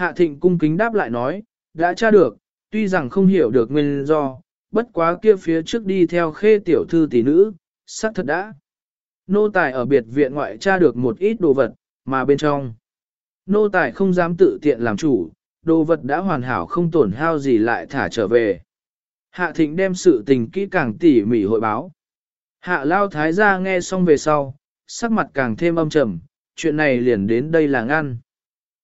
Hạ thịnh cung kính đáp lại nói, đã tra được, tuy rằng không hiểu được nguyên do, bất quá kia phía trước đi theo khê tiểu thư tỷ nữ, xác thật đã. Nô tài ở biệt viện ngoại tra được một ít đồ vật, mà bên trong. Nô tài không dám tự tiện làm chủ, đồ vật đã hoàn hảo không tổn hao gì lại thả trở về. Hạ thịnh đem sự tình kỹ càng tỉ mỉ hội báo. Hạ lao thái gia nghe xong về sau, sắc mặt càng thêm âm trầm, chuyện này liền đến đây là ngăn.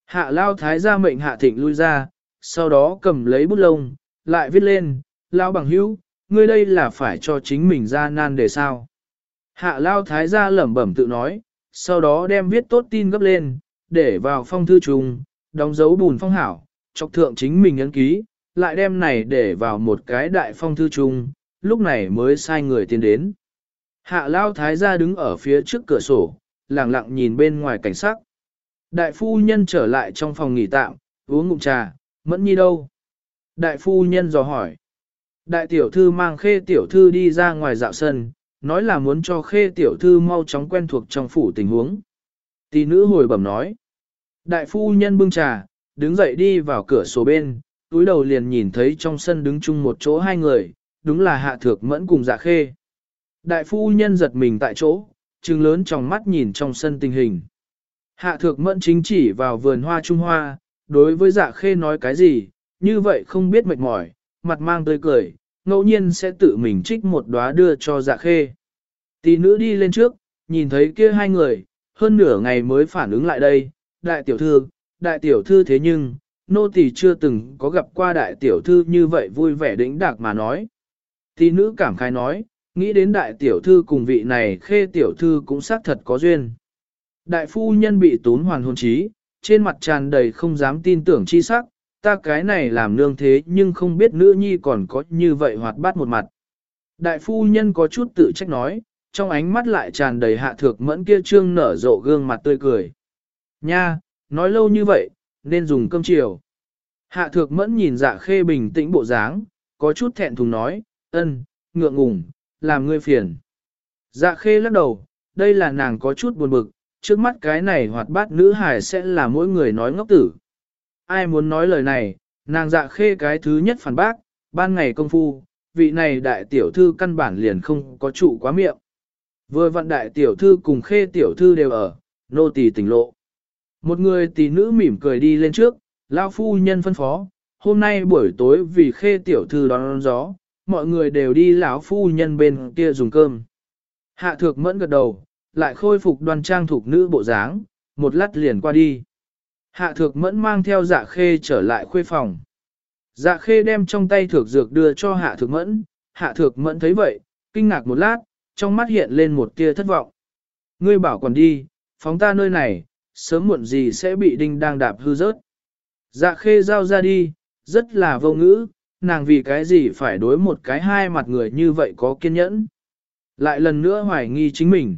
Hạ lao thái gia mệnh hạ thịnh lui ra, sau đó cầm lấy bút lông, lại viết lên, lao bằng hữu, ngươi đây là phải cho chính mình ra nan để sao. Hạ lao thái gia lẩm bẩm tự nói, sau đó đem viết tốt tin gấp lên, để vào phong thư trùng, đóng dấu bùn phong hảo, chọc thượng chính mình ấn ký, lại đem này để vào một cái đại phong thư trùng, lúc này mới sai người tiến đến. Hạ lao thái gia đứng ở phía trước cửa sổ, lặng lặng nhìn bên ngoài cảnh sắc. Đại phu nhân trở lại trong phòng nghỉ tạm, uống ngụm trà, mẫn nhi đâu? Đại phu nhân dò hỏi. Đại tiểu thư mang khê tiểu thư đi ra ngoài dạo sân, nói là muốn cho khê tiểu thư mau chóng quen thuộc trong phủ tình huống. Tỷ nữ hồi bẩm nói. Đại phu nhân bưng trà, đứng dậy đi vào cửa sổ bên, túi đầu liền nhìn thấy trong sân đứng chung một chỗ hai người, đúng là hạ thược mẫn cùng dạ khê. Đại phu nhân giật mình tại chỗ, trừng lớn trong mắt nhìn trong sân tình hình. Hạ thược mẫn chính chỉ vào vườn hoa trung hoa, đối với dạ khê nói cái gì, như vậy không biết mệt mỏi, mặt mang tươi cười, ngẫu nhiên sẽ tự mình trích một đóa đưa cho dạ khê. Tỷ nữ đi lên trước, nhìn thấy kia hai người, hơn nửa ngày mới phản ứng lại đây, đại tiểu thư, đại tiểu thư thế nhưng, nô tỳ chưa từng có gặp qua đại tiểu thư như vậy vui vẻ đĩnh đạc mà nói. Tỷ nữ cảm khai nói, nghĩ đến đại tiểu thư cùng vị này khê tiểu thư cũng xác thật có duyên. Đại phu nhân bị tốn hoàn hồn trí, trên mặt tràn đầy không dám tin tưởng chi sắc, ta cái này làm nương thế nhưng không biết nữ nhi còn có như vậy hoạt bát một mặt. Đại phu nhân có chút tự trách nói, trong ánh mắt lại tràn đầy hạ thược mẫn kia trương nở rộ gương mặt tươi cười. Nha, nói lâu như vậy, nên dùng cơm chiều. Hạ thược mẫn nhìn dạ khê bình tĩnh bộ dáng, có chút thẹn thùng nói, ân, ngượng ngùng, làm ngươi phiền. Dạ khê lắc đầu, đây là nàng có chút buồn bực, trước mắt cái này hoạt bát nữ hài sẽ là mỗi người nói ngốc tử. Ai muốn nói lời này, nàng dạ khê cái thứ nhất phản bác, ban ngày công phu, vị này đại tiểu thư căn bản liền không có trụ quá miệng. Vừa vận đại tiểu thư cùng khê tiểu thư đều ở, nô tỳ tỉnh lộ. Một người tỷ nữ mỉm cười đi lên trước, lao phu nhân phân phó, hôm nay buổi tối vì khê tiểu thư đón gió, mọi người đều đi lão phu nhân bên kia dùng cơm. Hạ thược mẫn gật đầu, lại khôi phục đoan trang thuộc nữ bộ dáng, một lát liền qua đi. Hạ thược mẫn mang theo dạ khê trở lại khuê phòng. Dạ khê đem trong tay thược dược đưa cho hạ thược mẫn, hạ thược mẫn thấy vậy, kinh ngạc một lát, trong mắt hiện lên một tia thất vọng. Ngươi bảo còn đi, phóng ta nơi này, sớm muộn gì sẽ bị đinh đang đạp hư rớt. Dạ khê giao ra đi, rất là vô ngữ, nàng vì cái gì phải đối một cái hai mặt người như vậy có kiên nhẫn. Lại lần nữa hoài nghi chính mình.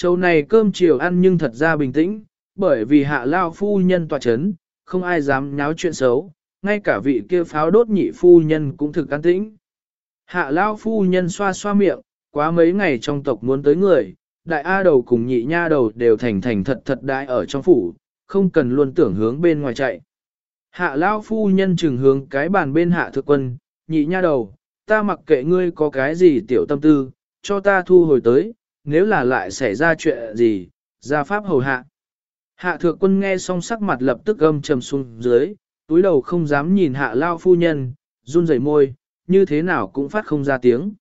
Châu này cơm chiều ăn nhưng thật ra bình tĩnh, bởi vì hạ lao phu nhân tòa chấn, không ai dám nháo chuyện xấu, ngay cả vị kia pháo đốt nhị phu nhân cũng thực an tĩnh. Hạ lao phu nhân xoa xoa miệng, quá mấy ngày trong tộc muốn tới người, đại A đầu cùng nhị nha đầu đều thành thành thật thật đại ở trong phủ, không cần luôn tưởng hướng bên ngoài chạy. Hạ lao phu nhân trừng hướng cái bàn bên hạ thực quân, nhị nha đầu, ta mặc kệ ngươi có cái gì tiểu tâm tư, cho ta thu hồi tới, nếu là lại xảy ra chuyện gì, ra pháp hầu hạ. Hạ thượng quân nghe xong sắc mặt lập tức gâm trầm xuống dưới, túi đầu không dám nhìn hạ lao phu nhân, run rẩy môi, như thế nào cũng phát không ra tiếng.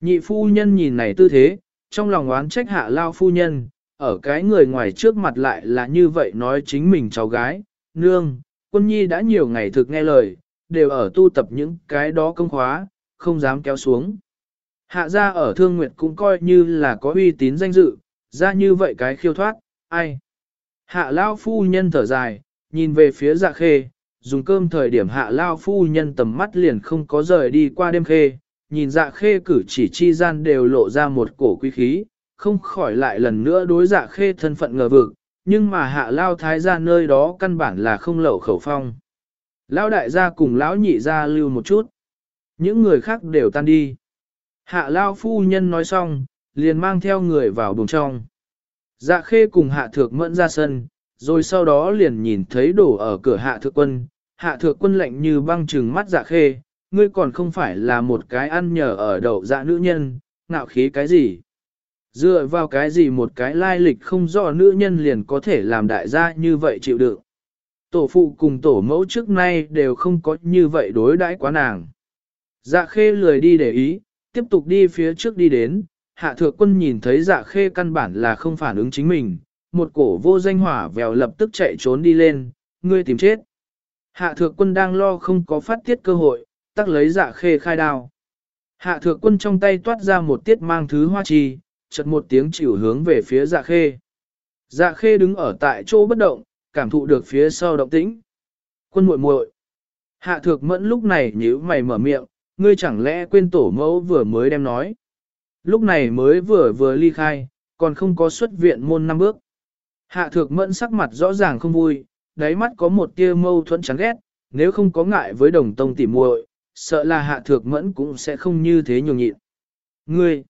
Nhị phu nhân nhìn này tư thế, trong lòng oán trách hạ lao phu nhân, ở cái người ngoài trước mặt lại là như vậy nói chính mình cháu gái, nương, quân nhi đã nhiều ngày thực nghe lời, đều ở tu tập những cái đó công khóa, không dám kéo xuống. Hạ gia ở Thương Nguyệt cũng coi như là có uy tín danh dự, ra như vậy cái khiêu thoát, ai. Hạ Lao phu nhân thở dài, nhìn về phía dạ khê, dùng cơm thời điểm hạ Lao phu nhân tầm mắt liền không có rời đi qua đêm khê, nhìn dạ khê cử chỉ chi gian đều lộ ra một cổ quý khí, không khỏi lại lần nữa đối dạ khê thân phận ngờ vực, nhưng mà hạ Lao thái gia nơi đó căn bản là không lẩu khẩu phong. Lão đại gia cùng lão nhị gia lưu một chút. Những người khác đều tan đi. Hạ lao phu nhân nói xong, liền mang theo người vào buồng trong. Dạ khê cùng hạ thược mẫn ra sân, rồi sau đó liền nhìn thấy đổ ở cửa hạ thượng quân, hạ thượng quân lạnh như băng trừng mắt dạ khê, ngươi còn không phải là một cái ăn nhờ ở đậu dạ nữ nhân, ngạo khí cái gì. Dựa vào cái gì một cái lai lịch không rõ nữ nhân liền có thể làm đại gia như vậy chịu đựng. Tổ phụ cùng tổ mẫu trước nay đều không có như vậy đối đãi quá nàng. Dạ khê lười đi để ý, tiếp tục đi phía trước đi đến, hạ thượng quân nhìn thấy dạ khê căn bản là không phản ứng chính mình, một cổ vô danh hỏa vèo lập tức chạy trốn đi lên, ngươi tìm chết. Hạ thượng quân đang lo không có phát tiết cơ hội, tắc lấy dạ khê khai đao. Hạ thượng quân trong tay toát ra một tiết mang thứ hoa trì, chợt một tiếng chịu hướng về phía dạ khê. Dạ khê đứng ở tại chỗ bất động, cảm thụ được phía sau động tĩnh. Quân muội muội. Hạ thược mẫn lúc này nhíu mày mở miệng, ngươi chẳng lẽ quên tổ mẫu vừa mới đem nói. Lúc này mới vừa vừa ly khai, còn không có xuất viện môn năm bước. Hạ thược mẫn sắc mặt rõ ràng không vui, đáy mắt có một tia mâu thuẫn chán ghét, nếu không có ngại với đồng tông tỉ muội, sợ là hạ thược mẫn cũng sẽ không như thế nhường nhịn. Ngươi!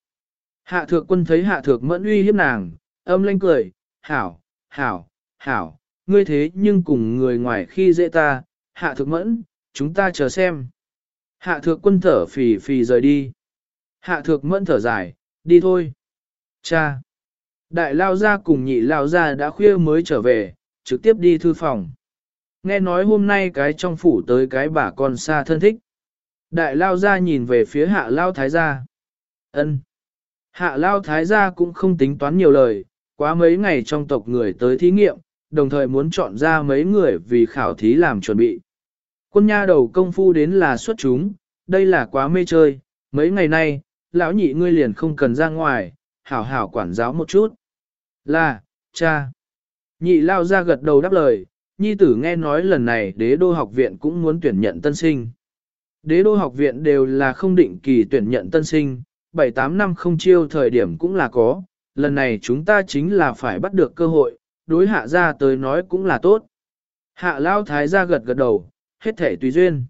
Hạ thược quân thấy hạ thược mẫn uy hiếp nàng, âm lanh cười, hảo, hảo, hảo, ngươi thế nhưng cùng người ngoài khi dễ ta, hạ thược mẫn, chúng ta chờ xem. Hạ thược quân thở phì phì rời đi. Hạ thược mẫn thở dài, đi thôi. Cha! Đại lao gia cùng nhị lao gia đã khuya mới trở về, trực tiếp đi thư phòng. Nghe nói hôm nay cái trong phủ tới cái bà con xa thân thích. Đại lao gia nhìn về phía hạ lao thái gia. ân Hạ lao thái gia cũng không tính toán nhiều lời, quá mấy ngày trong tộc người tới thí nghiệm, đồng thời muốn chọn ra mấy người vì khảo thí làm chuẩn bị. Quân nha đầu công phu đến là xuất chúng, đây là quá mê chơi, mấy ngày nay, lão nhị ngươi liền không cần ra ngoài, hảo hảo quản giáo một chút. Là, cha. Nhị lao ra gật đầu đáp lời, nhi tử nghe nói lần này đế đô học viện cũng muốn tuyển nhận tân sinh. Đế đô học viện đều là không định kỳ tuyển nhận tân sinh, 7-8 năm không chiêu thời điểm cũng là có, lần này chúng ta chính là phải bắt được cơ hội, đối hạ ra tới nói cũng là tốt. Hạ lao thái ra gật gật đầu, hết thể tùy duyên.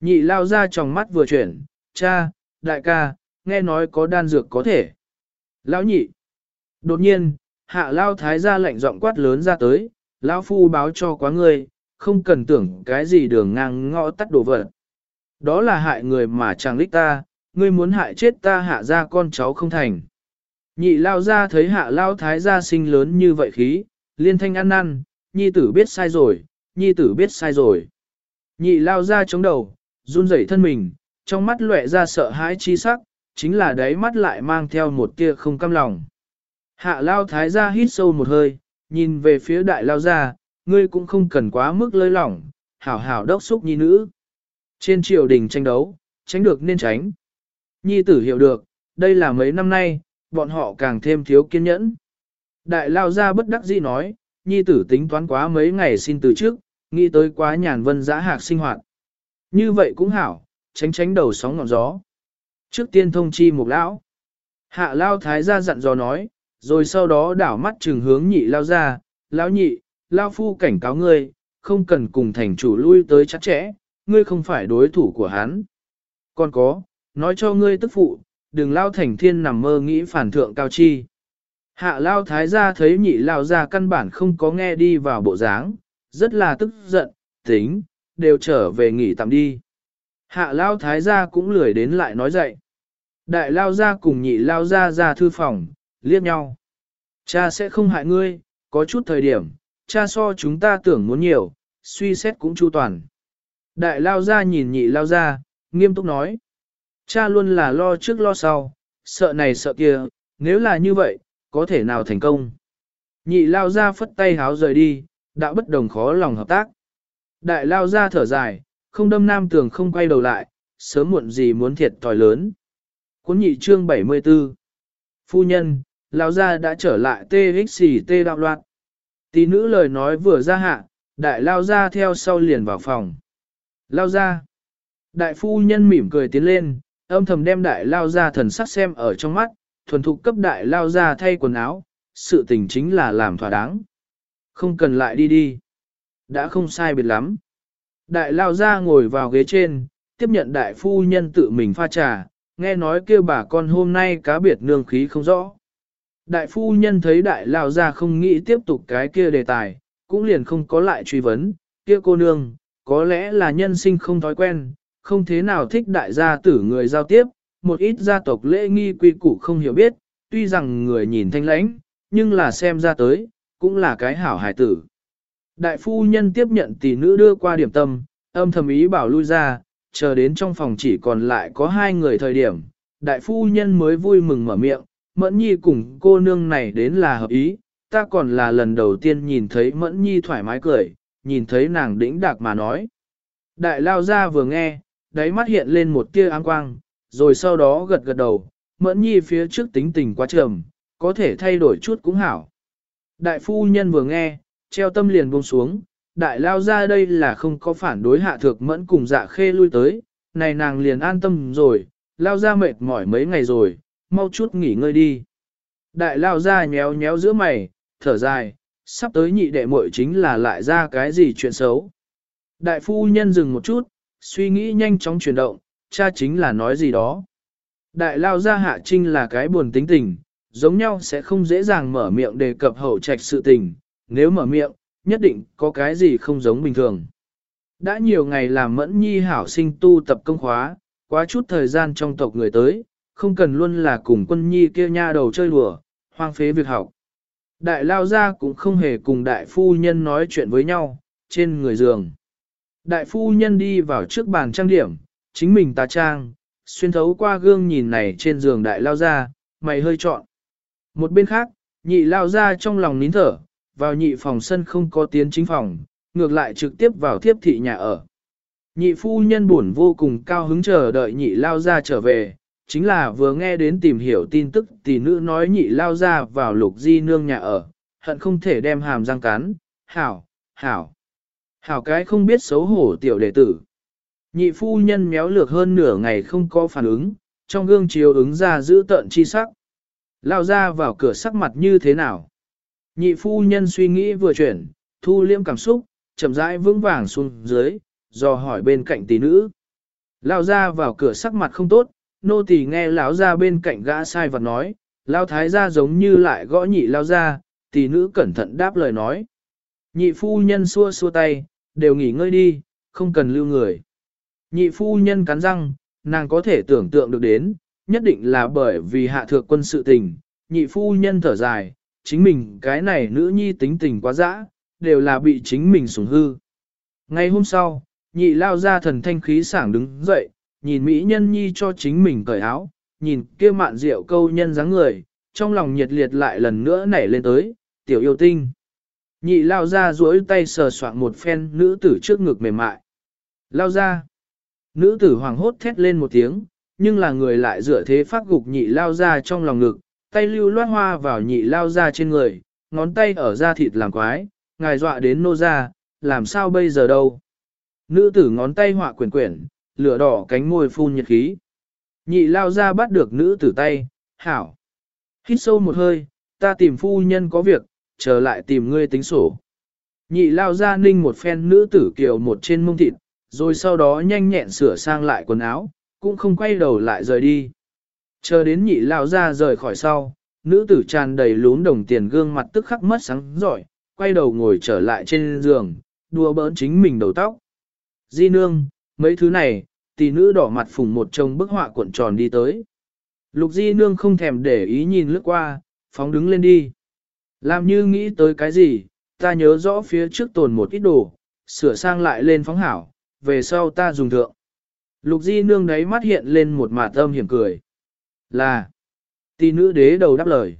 Nhị lao ra trong mắt vừa chuyển, cha, đại ca, nghe nói có đan dược có thể. Lão nhị. Đột nhiên, hạ lao thái ra lệnh giọng quát lớn ra tới, lão phu báo cho quá ngươi, không cần tưởng cái gì đường ngang ngõ tắt đổ vật. Đó là hại người mà chẳng lích ta, ngươi muốn hại chết ta hạ ra con cháu không thành. Nhị lao ra thấy hạ lao thái gia sinh lớn như vậy khí, liên thanh ăn năn, nhi tử biết sai rồi, nhi tử biết sai rồi. Nhị lao ra chống đầu, run rẩy thân mình, trong mắt lóe ra sợ hãi chi sắc, chính là đáy mắt lại mang theo một tia không cam lòng. Hạ lao thái ra hít sâu một hơi, nhìn về phía đại lao ra, ngươi cũng không cần quá mức lơi lỏng, hảo hảo đốc xúc nhi nữ. Trên triều đình tranh đấu, tránh được nên tránh. Nhi tử hiểu được, đây là mấy năm nay, bọn họ càng thêm thiếu kiên nhẫn. Đại lao ra bất đắc dĩ nói, nhi tử tính toán quá mấy ngày xin từ trước, nghĩ tới quá nhàn vân giã hạc sinh hoạt. Như vậy cũng hảo, tránh tránh đầu sóng ngọn gió. Trước tiên thông chi một lão. Hạ lao thái gia dặn dò nói, rồi sau đó đảo mắt trừng hướng nhị lao ra, lão nhị, lao phu cảnh cáo ngươi, không cần cùng thành chủ lui tới chắc chẽ, ngươi không phải đối thủ của hắn. Còn có, nói cho ngươi tức phụ, đừng lao thành thiên nằm mơ nghĩ phản thượng cao chi. Hạ lao thái gia thấy nhị lao ra căn bản không có nghe đi vào bộ dáng, rất là tức giận, tính, đều trở về nghỉ tạm đi. Hạ lao thái gia cũng lười đến lại nói dậy. Đại lao gia cùng nhị lao gia ra thư phòng, liếc nhau. Cha sẽ không hại ngươi, có chút thời điểm, cha so chúng ta tưởng muốn nhiều, suy xét cũng chu toàn. Đại lao gia nhìn nhị lao gia, nghiêm túc nói. Cha luôn là lo trước lo sau, sợ này sợ kia, nếu là như vậy, có thể nào thành công. Nhị lao gia phất tay háo rời đi, đã bất đồng khó lòng hợp tác. Đại lao gia thở dài, không đâm nam tường không quay đầu lại, sớm muộn gì muốn thiệt tòi lớn. Cuốn nhị chương 74 Phu nhân, lao gia đã trở lại TXT đạo loạn. Tí nữ lời nói vừa ra hạ, đại lao gia theo sau liền vào phòng. Lao gia. Đại phu nhân mỉm cười tiến lên, âm thầm đem đại lao gia thần sắc xem ở trong mắt, thuần thục cấp đại lao gia thay quần áo, sự tình chính là làm thỏa đáng. Không cần lại đi đi. Đã không sai biệt lắm. Đại lao gia ngồi vào ghế trên, tiếp nhận đại phu nhân tự mình pha trà, nghe nói kêu bà con hôm nay cá biệt nương khí không rõ. Đại phu nhân thấy đại lao gia không nghĩ tiếp tục cái kia đề tài, cũng liền không có lại truy vấn, kia cô nương, có lẽ là nhân sinh không thói quen, không thế nào thích đại gia tử người giao tiếp, một ít gia tộc lễ nghi quy củ không hiểu biết, tuy rằng người nhìn thanh lãnh, nhưng là xem ra tới, cũng là cái hảo hải tử. Đại phu nhân tiếp nhận tỷ nữ đưa qua điểm tâm, âm thầm ý bảo lui ra, chờ đến trong phòng chỉ còn lại có hai người thời điểm. Đại phu nhân mới vui mừng mở miệng, mẫn nhi cùng cô nương này đến là hợp ý, ta còn là lần đầu tiên nhìn thấy mẫn nhi thoải mái cười, nhìn thấy nàng đĩnh đạc mà nói. Đại lao ra vừa nghe, đáy mắt hiện lên một tia áng quang, rồi sau đó gật gật đầu, mẫn nhi phía trước tính tình quá trầm, có thể thay đổi chút cũng hảo. Đại phu nhân vừa nghe, treo tâm liền buông xuống, đại lao ra đây là không có phản đối hạ thược mẫn cùng dạ khê lui tới, này nàng liền an tâm rồi, lao ra mệt mỏi mấy ngày rồi, mau chút nghỉ ngơi đi. Đại lao ra nhéo nhéo giữa mày, thở dài, sắp tới nhị đệ muội chính là lại ra cái gì chuyện xấu. Đại phu nhân dừng một chút, suy nghĩ nhanh chóng chuyển động, cha chính là nói gì đó. Đại lao ra hạ trinh là cái buồn tính tình, giống nhau sẽ không dễ dàng mở miệng đề cập hậu trạch sự tình, nếu mở miệng, nhất định có cái gì không giống bình thường. Đã nhiều ngày làm mẫn nhi hảo sinh tu tập công khóa, quá chút thời gian trong tộc người tới, không cần luôn là cùng quân nhi kia nha đầu chơi đùa, hoang phế việc học. Đại lao gia cũng không hề cùng đại phu nhân nói chuyện với nhau, trên người giường. Đại phu nhân đi vào trước bàn trang điểm, chính mình tà trang, xuyên thấu qua gương nhìn này trên giường đại lao gia mày hơi trọn. Một bên khác, nhị lao ra trong lòng nín thở, vào nhị phòng sân không có tiến chính phòng, ngược lại trực tiếp vào thiếp thị nhà ở. Nhị phu nhân buồn vô cùng cao hứng chờ đợi nhị lao ra trở về, chính là vừa nghe đến tìm hiểu tin tức tỷ nữ nói nhị lao ra vào lục di nương nhà ở, hận không thể đem hàm răng cắn, hảo, hảo, hảo cái không biết xấu hổ tiểu đệ tử. Nhị phu nhân méo lược hơn nửa ngày không có phản ứng, trong gương chiếu ứng ra giữ tợn chi sắc. Lao ra vào cửa sắc mặt như thế nào? Nhị phu nhân suy nghĩ vừa chuyển, thu liêm cảm xúc, chậm rãi vững vàng xuống dưới, do hỏi bên cạnh tỷ nữ. Lao ra vào cửa sắc mặt không tốt, nô tỳ nghe lão ra bên cạnh gã sai vật nói, lao thái ra giống như lại gõ nhị lao ra, tỷ nữ cẩn thận đáp lời nói. Nhị phu nhân xua xua tay, đều nghỉ ngơi đi, không cần lưu người. Nhị phu nhân cắn răng, nàng có thể tưởng tượng được đến, nhất định là bởi vì hạ thượng quân sự tình, nhị phu nhân thở dài, chính mình cái này nữ nhi tính tình quá dã, đều là bị chính mình sủng hư. Ngày hôm sau, nhị lao ra thần thanh khí sảng đứng dậy, nhìn mỹ nhân nhi cho chính mình cởi áo, nhìn kia mạn rượu câu nhân dáng người, trong lòng nhiệt liệt lại lần nữa nảy lên tới, tiểu yêu tinh. Nhị lao ra duỗi tay sờ soạn một phen nữ tử trước ngực mềm mại. Lao ra. Nữ tử hoàng hốt thét lên một tiếng, nhưng là người lại dựa thế phát gục nhị lao ra trong lòng ngực, tay lưu loát hoa vào nhị lao ra trên người, ngón tay ở da thịt làm quái, ngài dọa đến nô ra, làm sao bây giờ đâu. Nữ tử ngón tay họa quyển quyển, lửa đỏ cánh môi phun nhiệt khí. Nhị lao ra bắt được nữ tử tay, hảo. Hít sâu một hơi, ta tìm phu nhân có việc, trở lại tìm ngươi tính sổ. Nhị lao ra ninh một phen nữ tử kiều một trên mông thịt, rồi sau đó nhanh nhẹn sửa sang lại quần áo, cũng không quay đầu lại rời đi. Chờ đến nhị lao ra rời khỏi sau, nữ tử tràn đầy lún đồng tiền gương mặt tức khắc mất sáng giỏi, quay đầu ngồi trở lại trên giường, đùa bỡn chính mình đầu tóc. Di nương, mấy thứ này, tỷ nữ đỏ mặt phùng một chồng bức họa cuộn tròn đi tới. Lục di nương không thèm để ý nhìn lướt qua, phóng đứng lên đi. Làm như nghĩ tới cái gì, ta nhớ rõ phía trước tồn một ít đồ, sửa sang lại lên phóng hảo, về sau ta dùng thượng. Lục di nương đấy mắt hiện lên một mạt âm hiểm cười. Là, tỷ nữ đế đầu đáp lời.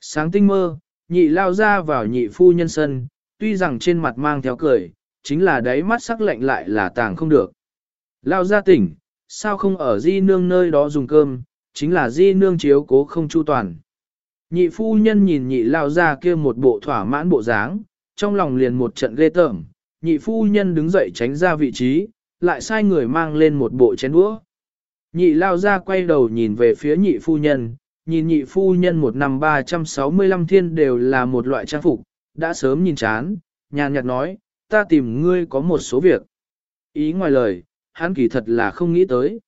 Sáng tinh mơ, nhị lao ra vào nhị phu nhân sân, tuy rằng trên mặt mang theo cười, chính là đáy mắt sắc lạnh lại là tàng không được. Lao ra tỉnh, sao không ở di nương nơi đó dùng cơm, chính là di nương chiếu cố không chu toàn. Nhị phu nhân nhìn nhị lao ra kia một bộ thỏa mãn bộ dáng, trong lòng liền một trận ghê tởm, nhị phu nhân đứng dậy tránh ra vị trí, lại sai người mang lên một bộ chén đũa. Nhị lao ra quay đầu nhìn về phía nhị phu nhân, nhìn nhị phu nhân một năm 365 thiên đều là một loại trang phục, đã sớm nhìn chán, nhàn nhạt nói, ta tìm ngươi có một số việc. Ý ngoài lời, hắn kỳ thật là không nghĩ tới.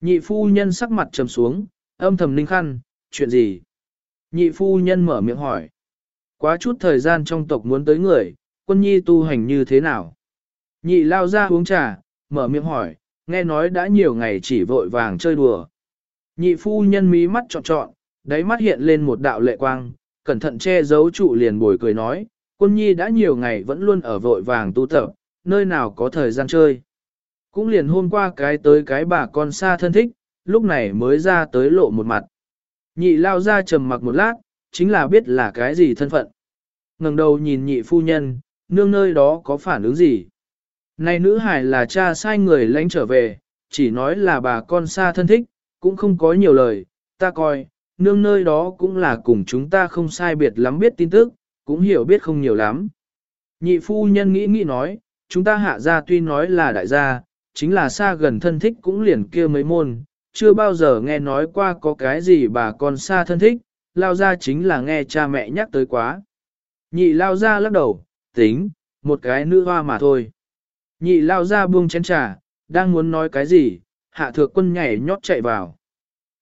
Nhị phu nhân sắc mặt trầm xuống, âm thầm ninh khăn, chuyện gì? Nhị phu nhân mở miệng hỏi. Quá chút thời gian trong tộc muốn tới người, quân nhi tu hành như thế nào? Nhị lao ra uống trà, mở miệng hỏi, nghe nói đã nhiều ngày chỉ vội vàng chơi đùa. Nhị phu nhân mí mắt trọn trọn, đáy mắt hiện lên một đạo lệ quang, cẩn thận che giấu trụ liền bồi cười nói, quân nhi đã nhiều ngày vẫn luôn ở vội vàng tu tập, nơi nào có thời gian chơi. Cũng liền hôm qua cái tới cái bà con xa thân thích, lúc này mới ra tới lộ một mặt. Nhị lao ra trầm mặc một lát, chính là biết là cái gì thân phận. ngẩng đầu nhìn nhị phu nhân, nương nơi đó có phản ứng gì. Này nữ hải là cha sai người lãnh trở về, chỉ nói là bà con xa thân thích, cũng không có nhiều lời, ta coi, nương nơi đó cũng là cùng chúng ta không sai biệt lắm biết tin tức, cũng hiểu biết không nhiều lắm. Nhị phu nhân nghĩ nghĩ nói, chúng ta hạ gia tuy nói là đại gia, chính là xa gần thân thích cũng liền kia mấy môn, chưa bao giờ nghe nói qua có cái gì bà con xa thân thích, lao ra chính là nghe cha mẹ nhắc tới quá. Nhị lao ra lắc đầu, tính, một cái nữ hoa mà thôi. Nhị lao ra buông chén trà, đang muốn nói cái gì, hạ thượng quân nhảy nhót chạy vào.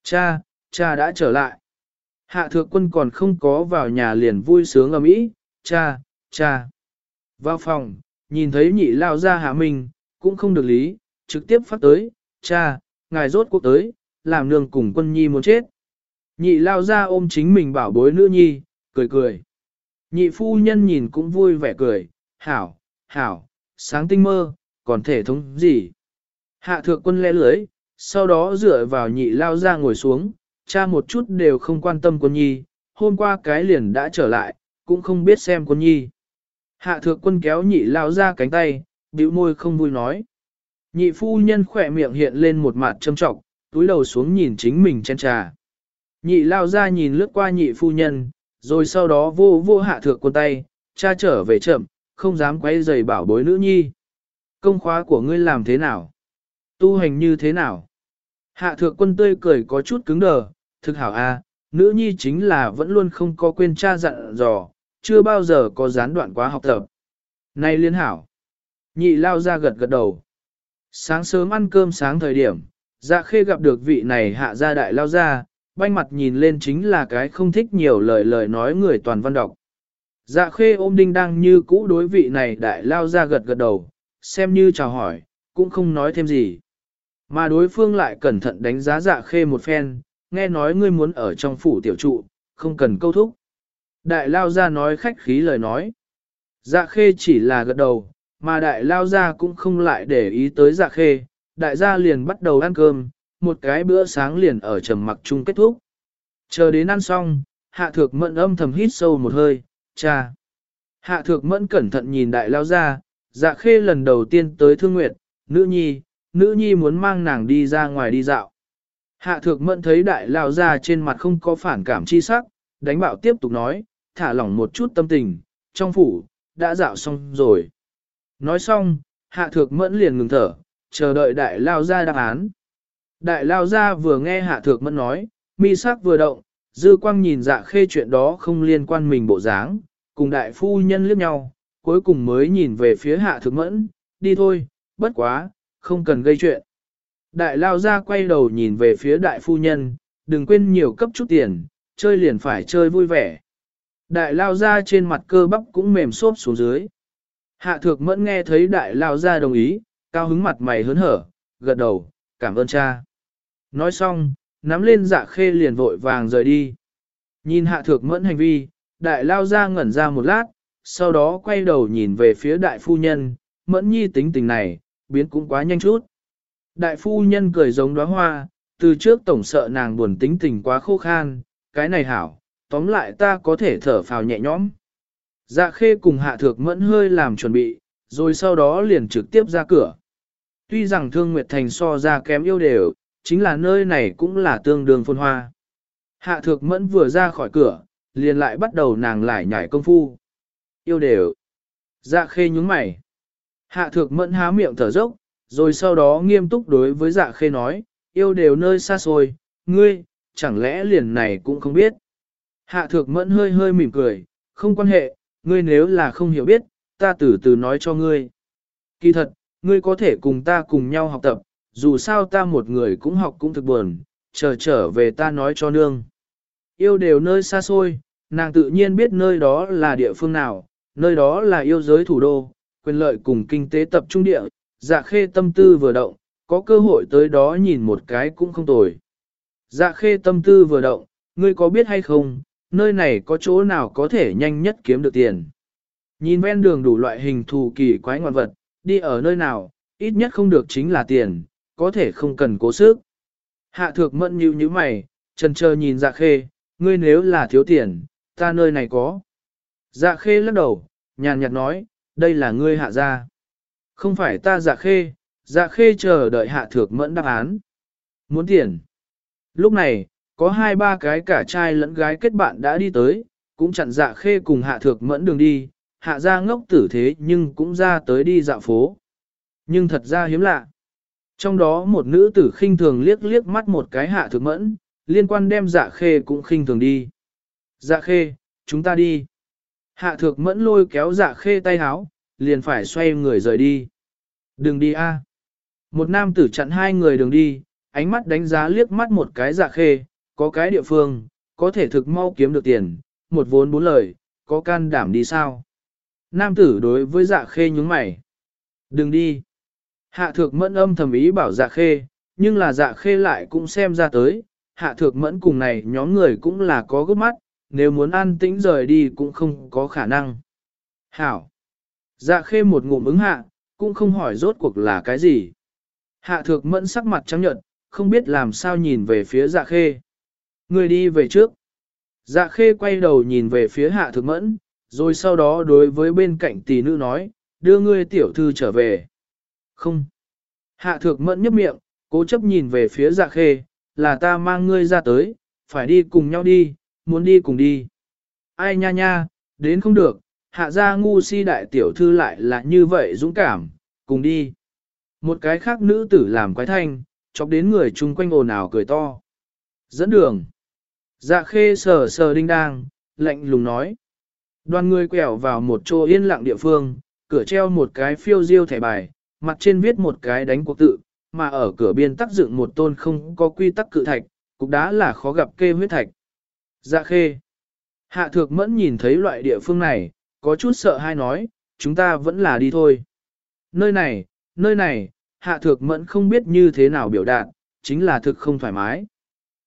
Cha, cha đã trở lại. Hạ thượng quân còn không có vào nhà liền vui sướng ở mỹ, cha, cha. Vào phòng, nhìn thấy nhị lao ra hạ mình, cũng không được lý, trực tiếp phát tới, cha, ngài rốt cuộc tới, làm nương cùng quân nhi muốn chết. Nhị lao ra ôm chính mình bảo bối nữ nhi, cười cười. Nhị phu nhân nhìn cũng vui vẻ cười, hảo, hảo, sáng tinh mơ, còn thể thống gì. Hạ thượng quân lẽ lưới, sau đó dựa vào nhị lao ra ngồi xuống, cha một chút đều không quan tâm quân nhi, hôm qua cái liền đã trở lại, cũng không biết xem quân nhi. Hạ thượng quân kéo nhị lao ra cánh tay, bĩu môi không vui nói. Nhị phu nhân khỏe miệng hiện lên một mặt châm trọng, túi đầu xuống nhìn chính mình chen trà. Nhị lao ra nhìn lướt qua nhị phu nhân, rồi sau đó vô vô hạ thượng quân tay, cha trở về chậm, không dám quay giày bảo bối nữ nhi. Công khóa của ngươi làm thế nào? Tu hành như thế nào? Hạ thượng quân tươi cười có chút cứng đờ, thực hảo a, nữ nhi chính là vẫn luôn không có quên cha dặn dò, chưa bao giờ có gián đoạn quá học tập. Này liên hảo. Nhị lao ra gật gật đầu. Sáng sớm ăn cơm sáng thời điểm, dạ khê gặp được vị này hạ gia đại lao ra, banh mặt nhìn lên chính là cái không thích nhiều lời lời nói người toàn văn đọc. Dạ khê ôm đinh đang như cũ đối vị này đại lao ra gật gật đầu, xem như chào hỏi, cũng không nói thêm gì. Mà đối phương lại cẩn thận đánh giá dạ khê một phen, nghe nói ngươi muốn ở trong phủ tiểu trụ, không cần câu thúc. Đại lao ra nói khách khí lời nói. Dạ khê chỉ là gật đầu, mà đại lao ra cũng không lại để ý tới dạ khê, đại gia liền bắt đầu ăn cơm, một cái bữa sáng liền ở trầm mặc chung kết thúc. Chờ đến ăn xong, hạ thược mẫn âm thầm hít sâu một hơi, cha. Hạ thược mẫn cẩn thận nhìn đại lao ra, dạ khê lần đầu tiên tới thương nguyệt, nữ nhi, nữ nhi muốn mang nàng đi ra ngoài đi dạo. Hạ thược mẫn thấy đại lao ra trên mặt không có phản cảm chi sắc, đánh bạo tiếp tục nói, thả lỏng một chút tâm tình, trong phủ, đã dạo xong rồi. Nói xong, hạ thược mẫn liền ngừng thở, chờ đợi đại lao ra đáp án. Đại lao ra vừa nghe hạ thược mẫn nói, mi sắc vừa động, dư quang nhìn dạ khê chuyện đó không liên quan mình bộ dáng, cùng đại phu nhân liếc nhau, cuối cùng mới nhìn về phía hạ thực mẫn, đi thôi, bất quá, không cần gây chuyện. Đại lao ra quay đầu nhìn về phía đại phu nhân, đừng quên nhiều cấp chút tiền, chơi liền phải chơi vui vẻ. Đại lao ra trên mặt cơ bắp cũng mềm xốp xuống dưới. Hạ thược mẫn nghe thấy đại lao ra đồng ý, cao hứng mặt mày hớn hở, gật đầu, cảm ơn cha. Nói xong, nắm lên dạ khê liền vội vàng rời đi. Nhìn hạ thược mẫn hành vi, đại lao ra ngẩn ra một lát, sau đó quay đầu nhìn về phía đại phu nhân, mẫn nhi tính tình này, biến cũng quá nhanh chút. Đại phu nhân cười giống đóa hoa, từ trước tổng sợ nàng buồn tính tình quá khô khan, cái này hảo, tóm lại ta có thể thở phào nhẹ nhõm. Dạ khê cùng hạ thược mẫn hơi làm chuẩn bị, rồi sau đó liền trực tiếp ra cửa. Tuy rằng thương Nguyệt Thành so ra kém yêu đều, chính là nơi này cũng là tương đương phôn hoa. Hạ thược mẫn vừa ra khỏi cửa, liền lại bắt đầu nàng lại nhảy công phu. Yêu đều. Dạ khê nhúng mày. Hạ thược mẫn há miệng thở dốc, rồi sau đó nghiêm túc đối với dạ khê nói, yêu đều nơi xa xôi, ngươi, chẳng lẽ liền này cũng không biết. Hạ thược mẫn hơi hơi mỉm cười, không quan hệ, ngươi nếu là không hiểu biết, ta từ từ nói cho ngươi. Kỳ thật, ngươi có thể cùng ta cùng nhau học tập, dù sao ta một người cũng học cũng thực buồn, chờ trở về ta nói cho nương. Yêu đều nơi xa xôi, nàng tự nhiên biết nơi đó là địa phương nào, Nơi đó là yêu giới thủ đô, quyền lợi cùng kinh tế tập trung địa, dạ khê tâm tư vừa động, có cơ hội tới đó nhìn một cái cũng không tồi. Dạ khê tâm tư vừa động, ngươi có biết hay không, nơi này có chỗ nào có thể nhanh nhất kiếm được tiền. Nhìn ven đường đủ loại hình thù kỳ quái ngoạn vật, đi ở nơi nào, ít nhất không được chính là tiền, có thể không cần cố sức. Hạ thược mẫn như như mày, trần chờ nhìn dạ khê, ngươi nếu là thiếu tiền, ta nơi này có. Dạ khê lắc đầu, nhàn nhạt nói, đây là ngươi hạ gia. Không phải ta dạ khê, dạ khê chờ đợi hạ thược mẫn đáp án. Muốn tiền. Lúc này, có hai ba cái cả trai lẫn gái kết bạn đã đi tới, cũng chặn dạ khê cùng hạ thược mẫn đường đi, hạ ra ngốc tử thế nhưng cũng ra tới đi dạo phố. Nhưng thật ra hiếm lạ. Trong đó một nữ tử khinh thường liếc liếc mắt một cái hạ thực mẫn, liên quan đem dạ khê cũng khinh thường đi. Dạ khê, chúng ta đi. Hạ thược mẫn lôi kéo dạ khê tay háo, liền phải xoay người rời đi. Đừng đi a. Một nam tử chặn hai người đường đi, ánh mắt đánh giá liếc mắt một cái dạ khê, có cái địa phương, có thể thực mau kiếm được tiền, một vốn bốn lời, có can đảm đi sao? Nam tử đối với dạ khê nhúng mày. Đừng đi. Hạ thược mẫn âm thầm ý bảo dạ khê, nhưng là dạ khê lại cũng xem ra tới, hạ thược mẫn cùng này nhóm người cũng là có gấp mắt, nếu muốn an tĩnh rời đi cũng không có khả năng. Hảo. Dạ khê một ngụm ứng hạ, cũng không hỏi rốt cuộc là cái gì. Hạ thược mẫn sắc mặt trắng nhợt, không biết làm sao nhìn về phía dạ khê. Người đi về trước. Dạ khê quay đầu nhìn về phía hạ thược mẫn, rồi sau đó đối với bên cạnh tỷ nữ nói, đưa ngươi tiểu thư trở về. Không. Hạ thược mẫn nhấp miệng, cố chấp nhìn về phía dạ khê, là ta mang ngươi ra tới, phải đi cùng nhau đi, muốn đi cùng đi. Ai nha nha, đến không được, hạ gia ngu si đại tiểu thư lại là như vậy dũng cảm, cùng đi. Một cái khác nữ tử làm quái thanh, chọc đến người chung quanh ồn ào cười to. Dẫn đường. Dạ khê sờ sờ đinh đang, lạnh lùng nói. Đoàn người quẹo vào một chỗ yên lặng địa phương, cửa treo một cái phiêu diêu thẻ bài, mặt trên viết một cái đánh cuộc tự, mà ở cửa biên tác dựng một tôn không có quy tắc cự thạch, cục đá là khó gặp kê huyết thạch. Dạ khê. Hạ thược mẫn nhìn thấy loại địa phương này, có chút sợ hay nói, chúng ta vẫn là đi thôi. Nơi này, nơi này, hạ thược mẫn không biết như thế nào biểu đạt, chính là thực không thoải mái.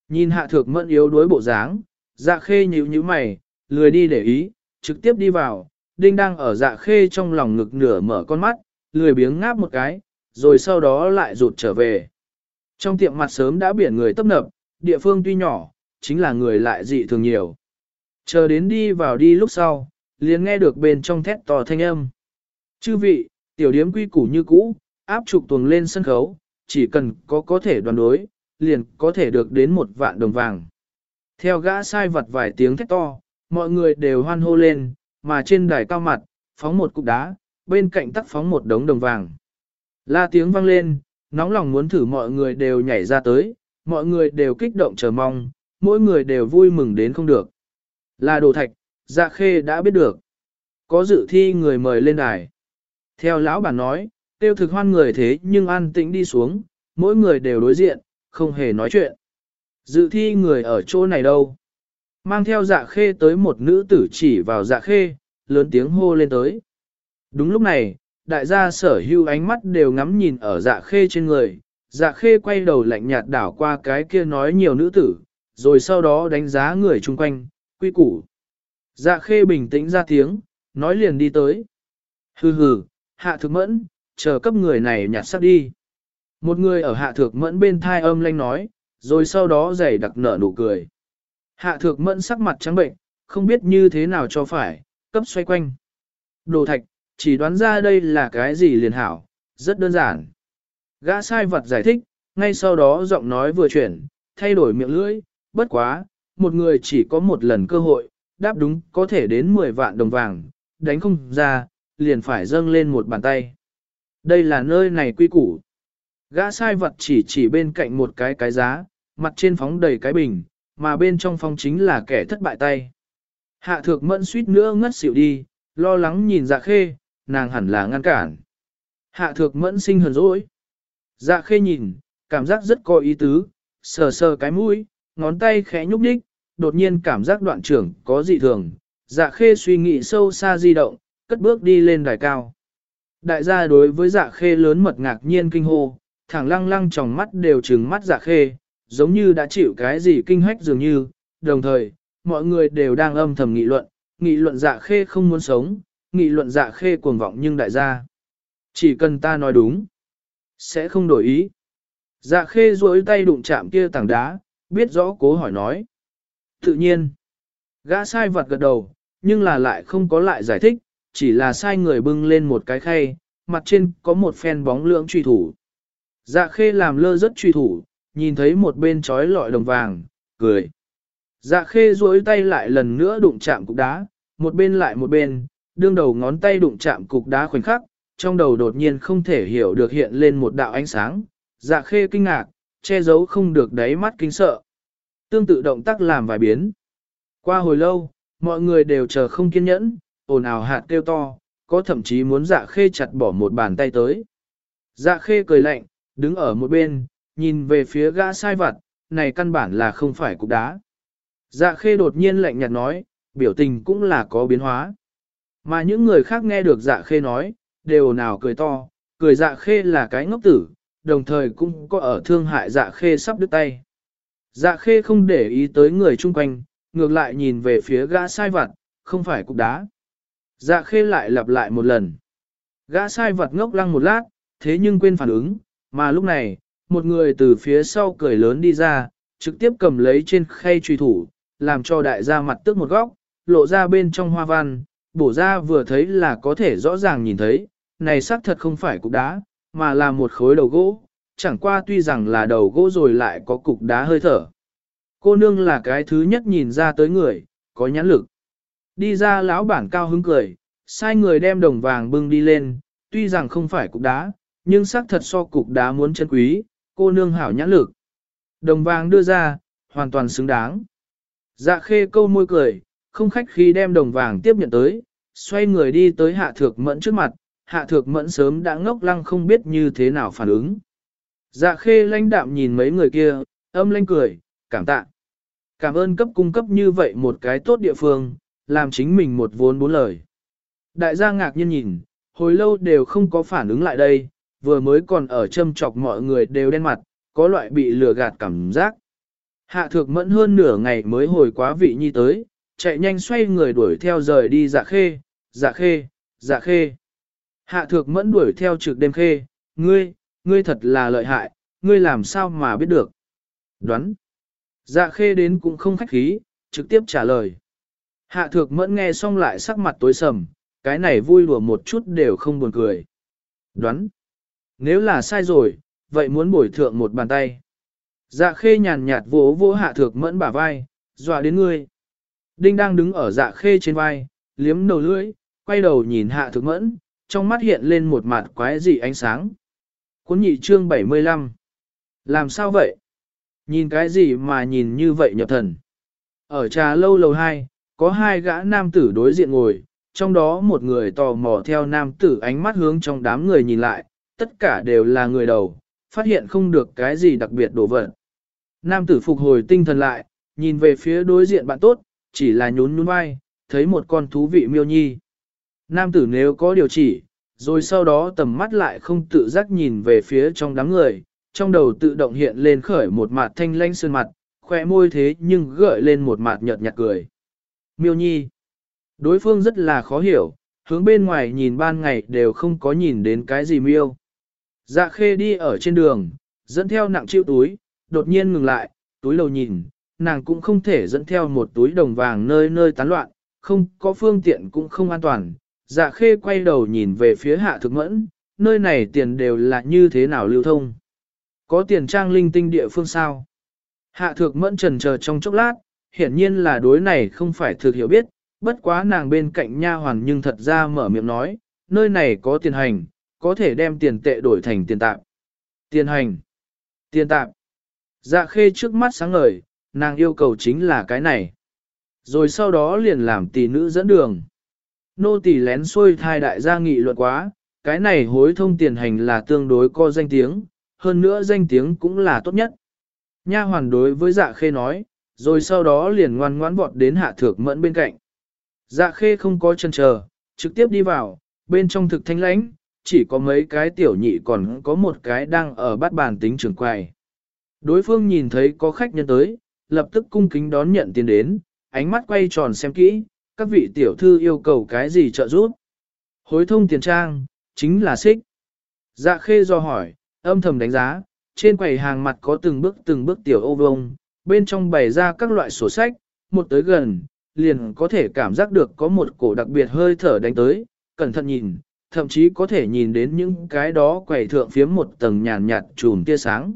Nhìn hạ thược mẫn yếu đuối bộ dáng, dạ khê nhíu nhíu mày, lười đi để ý, trực tiếp đi vào, đinh đang ở dạ khê trong lòng ngực nửa mở con mắt, lười biếng ngáp một cái, rồi sau đó lại rụt trở về. Trong tiệm mặt sớm đã biển người tấp nập, địa phương tuy nhỏ, chính là người lại dị thường nhiều. Chờ đến đi vào đi lúc sau, liền nghe được bên trong thét to thanh âm. Chư vị, tiểu điếm quy củ như cũ, áp trục tuồng lên sân khấu, chỉ cần có có thể đoàn đối, liền có thể được đến một vạn đồng vàng. Theo gã sai vật vài tiếng thét to, mọi người đều hoan hô lên, mà trên đài cao mặt, phóng một cục đá, bên cạnh tắc phóng một đống đồng vàng. La tiếng vang lên, nóng lòng muốn thử mọi người đều nhảy ra tới, mọi người đều kích động chờ mong, mỗi người đều vui mừng đến không được. Là đồ thạch, dạ khê đã biết được. Có dự thi người mời lên đài. Theo lão bản nói, tiêu thực hoan người thế nhưng an tĩnh đi xuống, mỗi người đều đối diện, không hề nói chuyện. Dự thi người ở chỗ này đâu? Mang theo dạ khê tới một nữ tử chỉ vào dạ khê, lớn tiếng hô lên tới. Đúng lúc này, đại gia sở hưu ánh mắt đều ngắm nhìn ở dạ khê trên người, dạ khê quay đầu lạnh nhạt đảo qua cái kia nói nhiều nữ tử, rồi sau đó đánh giá người chung quanh, quy củ. Dạ khê bình tĩnh ra tiếng, nói liền đi tới. Hừ hừ, hạ thực mẫn, chờ cấp người này nhặt sắp đi. Một người ở hạ thược mẫn bên thai âm lanh nói, rồi sau đó giày đặc nở nụ cười. Hạ thược mẫn sắc mặt trắng bệnh, không biết như thế nào cho phải, cấp xoay quanh. Đồ thạch, chỉ đoán ra đây là cái gì liền hảo, rất đơn giản. Gã sai vật giải thích, ngay sau đó giọng nói vừa chuyển, thay đổi miệng lưỡi, bất quá, một người chỉ có một lần cơ hội, đáp đúng có thể đến 10 vạn đồng vàng, đánh không ra, liền phải dâng lên một bàn tay. Đây là nơi này quy củ. Gã sai vật chỉ chỉ bên cạnh một cái cái giá, mặt trên phóng đầy cái bình, mà bên trong phong chính là kẻ thất bại tay. Hạ thược mẫn suýt nữa ngất xỉu đi, lo lắng nhìn dạ khê, nàng hẳn là ngăn cản. Hạ thược mẫn sinh hờn dỗi. Dạ khê nhìn, cảm giác rất có ý tứ, sờ sờ cái mũi, ngón tay khẽ nhúc nhích, đột nhiên cảm giác đoạn trưởng có dị thường. Dạ khê suy nghĩ sâu xa di động, cất bước đi lên đài cao. Đại gia đối với dạ khê lớn mật ngạc nhiên kinh hô, thẳng lăng lăng trong mắt đều trừng mắt dạ khê, giống như đã chịu cái gì kinh hách dường như, đồng thời, mọi người đều đang âm thầm nghị luận, nghị luận dạ khê không muốn sống, nghị luận dạ khê cuồng vọng nhưng đại gia. Chỉ cần ta nói đúng, sẽ không đổi ý. Dạ khê duỗi tay đụng chạm kia tảng đá, biết rõ cố hỏi nói. Tự nhiên, gã sai vật gật đầu, nhưng là lại không có lại giải thích, chỉ là sai người bưng lên một cái khay, mặt trên có một phen bóng lưỡng truy thủ. Dạ khê làm lơ rất truy thủ, nhìn thấy một bên trói lọi đồng vàng, cười. Dạ khê duỗi tay lại lần nữa đụng chạm cục đá, một bên lại một bên, đương đầu ngón tay đụng chạm cục đá khoảnh khắc, trong đầu đột nhiên không thể hiểu được hiện lên một đạo ánh sáng, dạ khê kinh ngạc, che giấu không được đáy mắt kinh sợ. Tương tự động tác làm vài biến. Qua hồi lâu, mọi người đều chờ không kiên nhẫn, ồn ào hạt kêu to, có thậm chí muốn dạ khê chặt bỏ một bàn tay tới. Dạ khê cười lạnh, đứng ở một bên, nhìn về phía gã sai vặt, này căn bản là không phải cục đá. Dạ khê đột nhiên lạnh nhạt nói, biểu tình cũng là có biến hóa. Mà những người khác nghe được dạ khê nói, đều nào cười to, cười dạ khê là cái ngốc tử, đồng thời cũng có ở thương hại dạ khê sắp đứt tay. Dạ khê không để ý tới người chung quanh, ngược lại nhìn về phía gã sai vặt, không phải cục đá. Dạ khê lại lặp lại một lần. Gã sai vặt ngốc lăng một lát, thế nhưng quên phản ứng, mà lúc này, một người từ phía sau cười lớn đi ra, trực tiếp cầm lấy trên khay truy thủ, làm cho đại gia mặt tức một góc, lộ ra bên trong hoa văn, bổ ra vừa thấy là có thể rõ ràng nhìn thấy, này xác thật không phải cục đá, mà là một khối đầu gỗ, chẳng qua tuy rằng là đầu gỗ rồi lại có cục đá hơi thở. Cô nương là cái thứ nhất nhìn ra tới người, có nhãn lực. Đi ra lão bản cao hứng cười, sai người đem đồng vàng bưng đi lên, tuy rằng không phải cục đá, nhưng xác thật so cục đá muốn chân quý, cô nương hảo nhãn lực. Đồng vàng đưa ra, hoàn toàn xứng đáng. Dạ khê câu môi cười, không khách khi đem đồng vàng tiếp nhận tới, xoay người đi tới hạ thược mẫn trước mặt, hạ thược mẫn sớm đã ngốc lăng không biết như thế nào phản ứng. Dạ khê lãnh đạm nhìn mấy người kia, âm lanh cười, cảm tạ. Cảm ơn cấp cung cấp như vậy một cái tốt địa phương, làm chính mình một vốn bốn lời. Đại gia ngạc nhiên nhìn, hồi lâu đều không có phản ứng lại đây, vừa mới còn ở châm chọc mọi người đều đen mặt, có loại bị lừa gạt cảm giác. Hạ thược mẫn hơn nửa ngày mới hồi quá vị nhi tới, chạy nhanh xoay người đuổi theo rời đi dạ khê, dạ khê, dạ khê. Hạ thược mẫn đuổi theo trực đêm khê, ngươi, ngươi thật là lợi hại, ngươi làm sao mà biết được. Đoán. Dạ khê đến cũng không khách khí, trực tiếp trả lời. Hạ thược mẫn nghe xong lại sắc mặt tối sầm, cái này vui đùa một chút đều không buồn cười. Đoán. Nếu là sai rồi, vậy muốn bồi thượng một bàn tay. Dạ khê nhàn nhạt vỗ vỗ hạ thược mẫn bả vai, dọa đến ngươi. Đinh đang đứng ở dạ khê trên vai, liếm đầu lưỡi, quay đầu nhìn hạ thực mẫn, trong mắt hiện lên một mặt quái dị ánh sáng. Cuốn nhị chương 75. Làm sao vậy? Nhìn cái gì mà nhìn như vậy nhập thần? Ở trà lâu lầu hai, có hai gã nam tử đối diện ngồi, trong đó một người tò mò theo nam tử ánh mắt hướng trong đám người nhìn lại, tất cả đều là người đầu, phát hiện không được cái gì đặc biệt đổ vật. Nam tử phục hồi tinh thần lại, nhìn về phía đối diện bạn tốt, chỉ là nhún nhún vai, thấy một con thú vị miêu nhi. Nam tử nếu có điều chỉ, rồi sau đó tầm mắt lại không tự giác nhìn về phía trong đám người, trong đầu tự động hiện lên khởi một mặt thanh lanh sơn mặt, khỏe môi thế nhưng gợi lên một mặt nhợt nhạt cười. Miêu nhi. Đối phương rất là khó hiểu, hướng bên ngoài nhìn ban ngày đều không có nhìn đến cái gì miêu. Dạ khê đi ở trên đường, dẫn theo nặng chịu túi, đột nhiên ngừng lại, túi lầu nhìn, nàng cũng không thể dẫn theo một túi đồng vàng nơi nơi tán loạn, không có phương tiện cũng không an toàn. Dạ khê quay đầu nhìn về phía hạ thực mẫn, nơi này tiền đều là như thế nào lưu thông. Có tiền trang linh tinh địa phương sao? Hạ thược mẫn trần chờ trong chốc lát, hiển nhiên là đối này không phải thực hiểu biết, bất quá nàng bên cạnh nha hoàn nhưng thật ra mở miệng nói, nơi này có tiền hành, có thể đem tiền tệ đổi thành tiền tạm. Tiền hành, tiền tạm. Dạ khê trước mắt sáng ngời, nàng yêu cầu chính là cái này. Rồi sau đó liền làm tỷ nữ dẫn đường. Nô tỷ lén xôi thai đại gia nghị luận quá, cái này hối thông tiền hành là tương đối có danh tiếng, hơn nữa danh tiếng cũng là tốt nhất. Nha hoàn đối với dạ khê nói, rồi sau đó liền ngoan ngoãn vọt đến hạ thược mẫn bên cạnh. Dạ khê không có chân chờ, trực tiếp đi vào, bên trong thực thanh lãnh, chỉ có mấy cái tiểu nhị còn có một cái đang ở bát bàn tính trưởng quầy. Đối phương nhìn thấy có khách nhân tới, lập tức cung kính đón nhận tiền đến, ánh mắt quay tròn xem kỹ, các vị tiểu thư yêu cầu cái gì trợ giúp. Hối thông tiền trang, chính là xích. Dạ khê do hỏi, âm thầm đánh giá, trên quầy hàng mặt có từng bước từng bước tiểu ô vông, bên trong bày ra các loại sổ sách, một tới gần, liền có thể cảm giác được có một cổ đặc biệt hơi thở đánh tới, cẩn thận nhìn, thậm chí có thể nhìn đến những cái đó quầy thượng phía một tầng nhàn nhạt trùm tia sáng.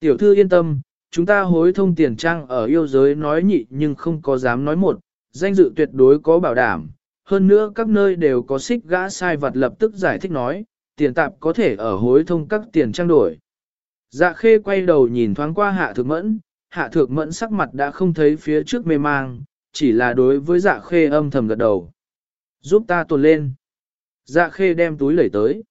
Tiểu thư yên tâm, chúng ta hối thông tiền trang ở yêu giới nói nhị nhưng không có dám nói một, danh dự tuyệt đối có bảo đảm. Hơn nữa các nơi đều có xích gã sai vật lập tức giải thích nói, tiền tạp có thể ở hối thông các tiền trang đổi. Dạ khê quay đầu nhìn thoáng qua hạ thượng mẫn, hạ thượng mẫn sắc mặt đã không thấy phía trước mê mang, chỉ là đối với dạ khê âm thầm gật đầu. Giúp ta tuần lên. Dạ khê đem túi lẩy tới.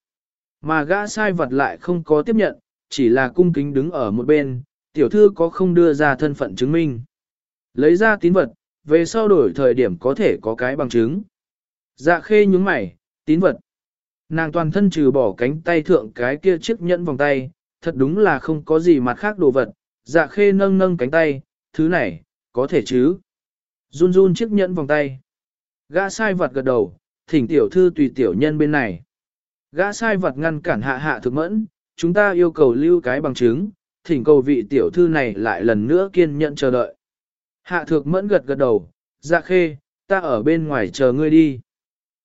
Mà gã sai vật lại không có tiếp nhận, chỉ là cung kính đứng ở một bên, tiểu thư có không đưa ra thân phận chứng minh. Lấy ra tín vật, về sau đổi thời điểm có thể có cái bằng chứng. Dạ khê nhúng mày, tín vật. Nàng toàn thân trừ bỏ cánh tay thượng cái kia chiếc nhẫn vòng tay, thật đúng là không có gì mặt khác đồ vật. Dạ khê nâng nâng cánh tay, thứ này, có thể chứ. Run run chiếc nhẫn vòng tay. Gã sai vật gật đầu, thỉnh tiểu thư tùy tiểu nhân bên này. Gã sai vật ngăn cản hạ hạ thực mẫn, chúng ta yêu cầu lưu cái bằng chứng, thỉnh cầu vị tiểu thư này lại lần nữa kiên nhẫn chờ đợi. Hạ thược mẫn gật gật đầu, dạ khê, ta ở bên ngoài chờ ngươi đi.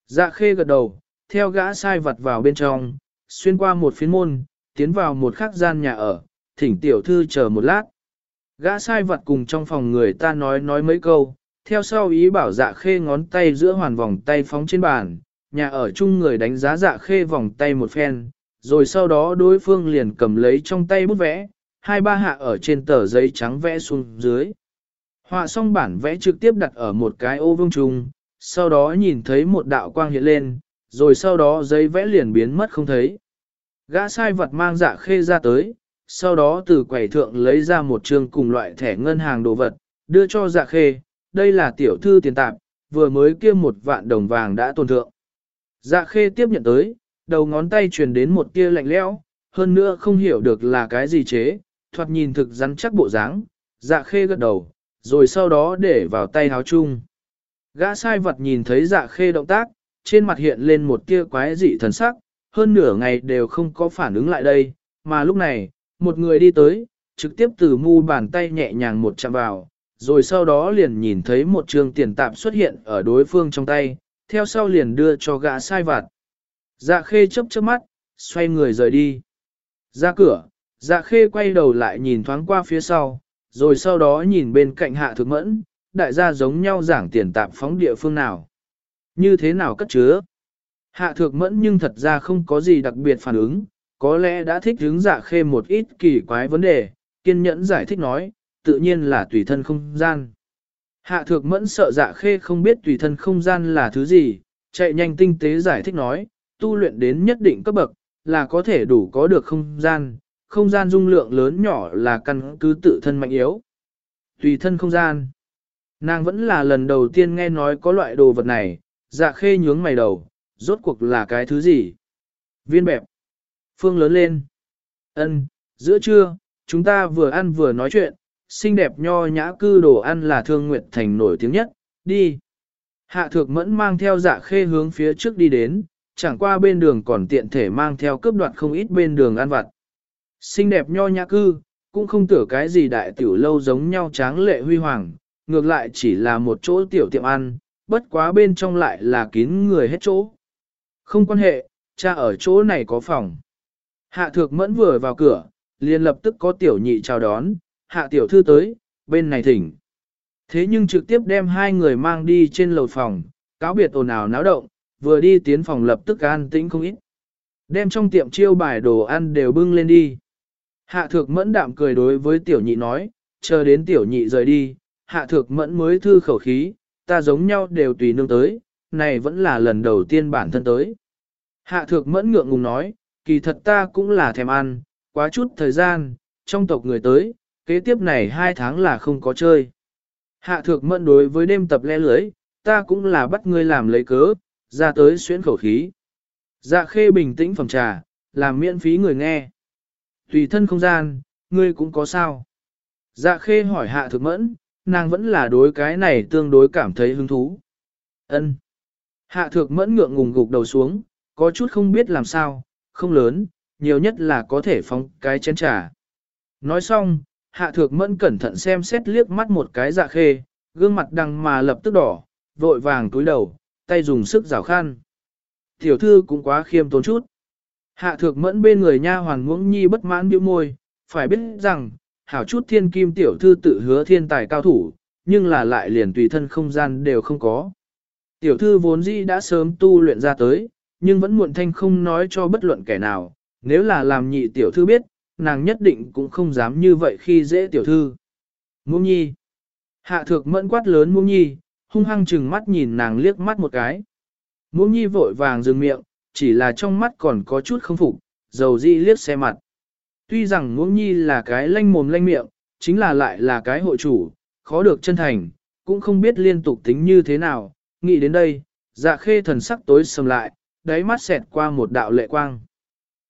Dạ khê gật đầu, theo gã sai vật vào bên trong, xuyên qua một phiến môn, tiến vào một khắc gian nhà ở, thỉnh tiểu thư chờ một lát. Gã sai vật cùng trong phòng người ta nói nói mấy câu, theo sau ý bảo dạ khê ngón tay giữa hoàn vòng tay phóng trên bàn, nhà ở chung người đánh giá dạ khê vòng tay một phen, rồi sau đó đối phương liền cầm lấy trong tay bút vẽ, hai ba hạ ở trên tờ giấy trắng vẽ xuống dưới. Họa xong bản vẽ trực tiếp đặt ở một cái ô vương trùng, sau đó nhìn thấy một đạo quang hiện lên, rồi sau đó giấy vẽ liền biến mất không thấy. Gã sai vật mang dạ khê ra tới, sau đó từ quầy thượng lấy ra một trường cùng loại thẻ ngân hàng đồ vật, đưa cho dạ khê, đây là tiểu thư tiền tạp, vừa mới kia một vạn đồng vàng đã tồn thượng. Dạ khê tiếp nhận tới, đầu ngón tay truyền đến một tia lạnh lẽo, hơn nữa không hiểu được là cái gì chế, thoạt nhìn thực rắn chắc bộ dáng, dạ khê gật đầu, rồi sau đó để vào tay háo chung. Gã sai vật nhìn thấy dạ khê động tác, trên mặt hiện lên một tia quái dị thần sắc, hơn nửa ngày đều không có phản ứng lại đây, mà lúc này, một người đi tới, trực tiếp từ mu bàn tay nhẹ nhàng một chạm vào, rồi sau đó liền nhìn thấy một trường tiền tạp xuất hiện ở đối phương trong tay, theo sau liền đưa cho gã sai vặt. Dạ khê chớp chớp mắt, xoay người rời đi. Ra cửa, dạ khê quay đầu lại nhìn thoáng qua phía sau, rồi sau đó nhìn bên cạnh hạ thực mẫn, đại gia giống nhau giảng tiền tạp phóng địa phương nào. Như thế nào cất chứa? Hạ thược mẫn nhưng thật ra không có gì đặc biệt phản ứng, có lẽ đã thích hướng dạ khê một ít kỳ quái vấn đề, kiên nhẫn giải thích nói, tự nhiên là tùy thân không gian. Hạ thược mẫn sợ dạ khê không biết tùy thân không gian là thứ gì, chạy nhanh tinh tế giải thích nói, tu luyện đến nhất định cấp bậc, là có thể đủ có được không gian, không gian dung lượng lớn nhỏ là căn cứ tự thân mạnh yếu. Tùy thân không gian. Nàng vẫn là lần đầu tiên nghe nói có loại đồ vật này, dạ khê nhướng mày đầu, rốt cuộc là cái thứ gì? Viên bẹp. Phương lớn lên. ân giữa trưa, chúng ta vừa ăn vừa nói chuyện, xinh đẹp nho nhã cư đồ ăn là thương nguyệt thành nổi tiếng nhất, đi. Hạ thược mẫn mang theo dạ khê hướng phía trước đi đến, chẳng qua bên đường còn tiện thể mang theo cướp đoạt không ít bên đường ăn vặt. Xinh đẹp nho nhã cư, cũng không tưởng cái gì đại tiểu lâu giống nhau tráng lệ huy hoàng, ngược lại chỉ là một chỗ tiểu tiệm ăn, bất quá bên trong lại là kín người hết chỗ. Không quan hệ, cha ở chỗ này có phòng. Hạ thược mẫn vừa vào cửa, liền lập tức có tiểu nhị chào đón, hạ tiểu thư tới, bên này thỉnh. Thế nhưng trực tiếp đem hai người mang đi trên lầu phòng, cáo biệt ồn ào náo động, vừa đi tiến phòng lập tức an tĩnh không ít. Đem trong tiệm chiêu bài đồ ăn đều bưng lên đi. Hạ thược mẫn đạm cười đối với tiểu nhị nói, chờ đến tiểu nhị rời đi, hạ thược mẫn mới thư khẩu khí, ta giống nhau đều tùy nương tới, này vẫn là lần đầu tiên bản thân tới. Hạ thược mẫn ngượng ngùng nói, kỳ thật ta cũng là thèm ăn, quá chút thời gian, trong tộc người tới, kế tiếp này hai tháng là không có chơi. Hạ thược mẫn đối với đêm tập le lưới, ta cũng là bắt ngươi làm lấy cớ, ra tới xuyến khẩu khí. Dạ khê bình tĩnh phòng trà, làm miễn phí người nghe. Tùy thân không gian, ngươi cũng có sao. Dạ khê hỏi hạ thực mẫn, nàng vẫn là đối cái này tương đối cảm thấy hứng thú. ân Hạ thược mẫn ngượng ngùng gục đầu xuống, có chút không biết làm sao, không lớn, nhiều nhất là có thể phóng cái chén trà. Nói xong, hạ thược mẫn cẩn thận xem xét liếc mắt một cái dạ khê, gương mặt đằng mà lập tức đỏ, vội vàng túi đầu, tay dùng sức rào khăn. Tiểu thư cũng quá khiêm tốn chút. Hạ thược mẫn bên người nha hoàn muỗng nhi bất mãn bĩu môi, phải biết rằng, hảo chút thiên kim tiểu thư tự hứa thiên tài cao thủ, nhưng là lại liền tùy thân không gian đều không có. Tiểu thư vốn dĩ đã sớm tu luyện ra tới, nhưng vẫn muộn thanh không nói cho bất luận kẻ nào, nếu là làm nhị tiểu thư biết, nàng nhất định cũng không dám như vậy khi dễ tiểu thư. Muông nhi. Hạ thược mẫn quát lớn muông nhi, hung hăng chừng mắt nhìn nàng liếc mắt một cái. Muông nhi vội vàng dừng miệng, chỉ là trong mắt còn có chút không phục, dầu di liếc xe mặt. Tuy rằng muông nhi là cái lanh mồm lanh miệng, chính là lại là cái hội chủ, khó được chân thành, cũng không biết liên tục tính như thế nào, nghĩ đến đây, dạ khê thần sắc tối sầm lại, đáy mắt xẹt qua một đạo lệ quang.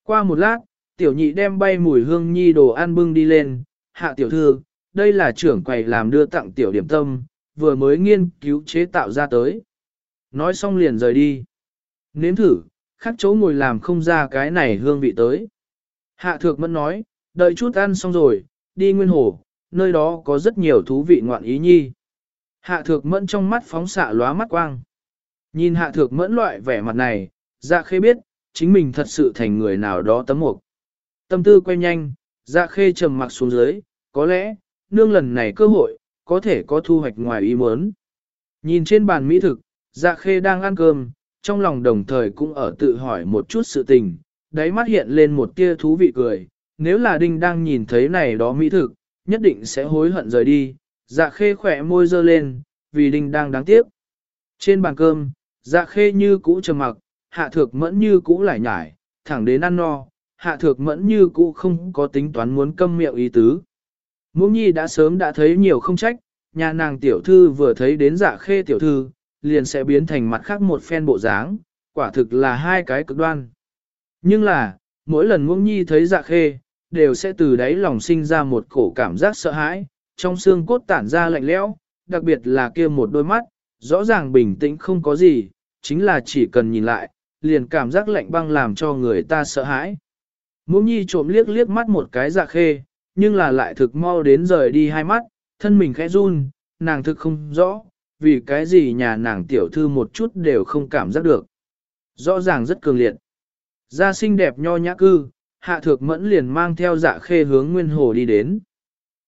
Qua một lát, tiểu nhị đem bay mùi hương nhi đồ ăn bưng đi lên, hạ tiểu thư, đây là trưởng quầy làm đưa tặng tiểu điểm tâm, vừa mới nghiên cứu chế tạo ra tới. Nói xong liền rời đi. Nếm thử, khác chỗ ngồi làm không ra cái này hương vị tới. Hạ thược mẫn nói, đợi chút ăn xong rồi, đi nguyên hồ, nơi đó có rất nhiều thú vị ngoạn ý nhi. Hạ thược mẫn trong mắt phóng xạ lóa mắt quang. Nhìn hạ thược mẫn loại vẻ mặt này, dạ khê biết, chính mình thật sự thành người nào đó tấm mục. Tâm tư quay nhanh, dạ khê trầm mặc xuống dưới, có lẽ, nương lần này cơ hội, có thể có thu hoạch ngoài ý muốn. Nhìn trên bàn mỹ thực, dạ khê đang ăn cơm, trong lòng đồng thời cũng ở tự hỏi một chút sự tình, đáy mắt hiện lên một tia thú vị cười, nếu là đinh đang nhìn thấy này đó mỹ thực, nhất định sẽ hối hận rời đi, dạ khê khỏe môi dơ lên, vì đinh đang đáng tiếc. Trên bàn cơm, dạ khê như cũ trầm mặc, hạ thược mẫn như cũ lại nhải, thẳng đến ăn no, hạ thược mẫn như cũ không có tính toán muốn câm miệng ý tứ. Mũ nhi đã sớm đã thấy nhiều không trách, nhà nàng tiểu thư vừa thấy đến dạ khê tiểu thư, liền sẽ biến thành mặt khác một phen bộ dáng, quả thực là hai cái cực đoan. Nhưng là, mỗi lần Mũ nhi thấy dạ khê, đều sẽ từ đáy lòng sinh ra một cổ cảm giác sợ hãi, trong xương cốt tản ra lạnh lẽo, đặc biệt là kia một đôi mắt, rõ ràng bình tĩnh không có gì, chính là chỉ cần nhìn lại, liền cảm giác lạnh băng làm cho người ta sợ hãi. Mũ nhi trộm liếc liếc mắt một cái dạ khê, nhưng là lại thực mau đến rời đi hai mắt, thân mình khẽ run, nàng thực không rõ, vì cái gì nhà nàng tiểu thư một chút đều không cảm giác được. Rõ ràng rất cường liệt. Gia xinh đẹp nho nhã cư, hạ thược mẫn liền mang theo dạ khê hướng Nguyên Hồ đi đến.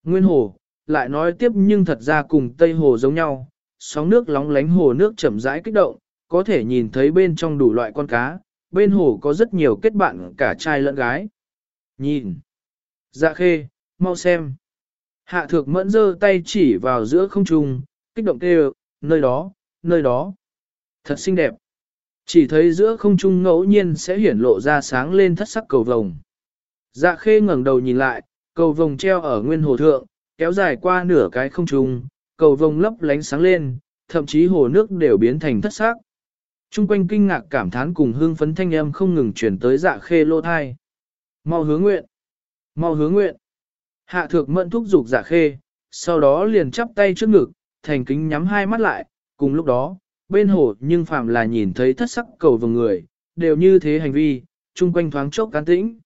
Nguyên Hồ, lại nói tiếp nhưng thật ra cùng Tây Hồ giống nhau, sóng nước lóng lánh hồ nước chậm rãi kích động, có thể nhìn thấy bên trong đủ loại con cá, bên hồ có rất nhiều kết bạn cả trai lẫn gái. Nhìn! Dạ khê, mau xem! Hạ thược mẫn giơ tay chỉ vào giữa không trung, kích động kêu, nơi đó, nơi đó. Thật xinh đẹp. Chỉ thấy giữa không trung ngẫu nhiên sẽ hiển lộ ra sáng lên thất sắc cầu vồng. Dạ khê ngẩng đầu nhìn lại, cầu vồng treo ở nguyên hồ thượng, kéo dài qua nửa cái không trung, cầu vồng lấp lánh sáng lên, thậm chí hồ nước đều biến thành thất sắc. Trung quanh kinh ngạc cảm thán cùng hương phấn thanh âm không ngừng chuyển tới dạ khê lô thai. Mau hướng nguyện! Mau hướng nguyện! Hạ thược mẫn thúc giục dạ khê, sau đó liền chắp tay trước ngực, thành kính nhắm hai mắt lại, cùng lúc đó, bên hồ nhưng phạm là nhìn thấy thất sắc cầu vồng người, đều như thế hành vi, chung quanh thoáng chốc cán tĩnh.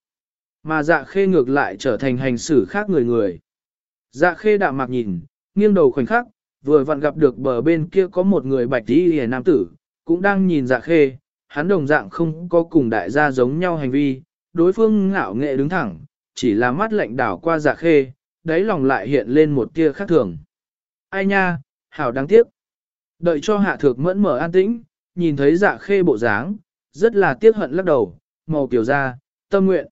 Mà dạ khê ngược lại trở thành hành xử khác người người. Dạ khê đạm mạc nhìn, nghiêng đầu khoảnh khắc, vừa vặn gặp được bờ bên kia có một người bạch tí hề nam tử, cũng đang nhìn dạ khê, hắn đồng dạng không có cùng đại gia giống nhau hành vi, đối phương ngạo nghệ đứng thẳng, chỉ là mắt lạnh đảo qua dạ khê, đáy lòng lại hiện lên một tia khác thường. Ai nha, hảo đáng tiếc. Đợi cho hạ thược mẫn mở an tĩnh, nhìn thấy dạ khê bộ dáng, rất là tiếc hận lắc đầu, màu kiều ra, tâm nguyện.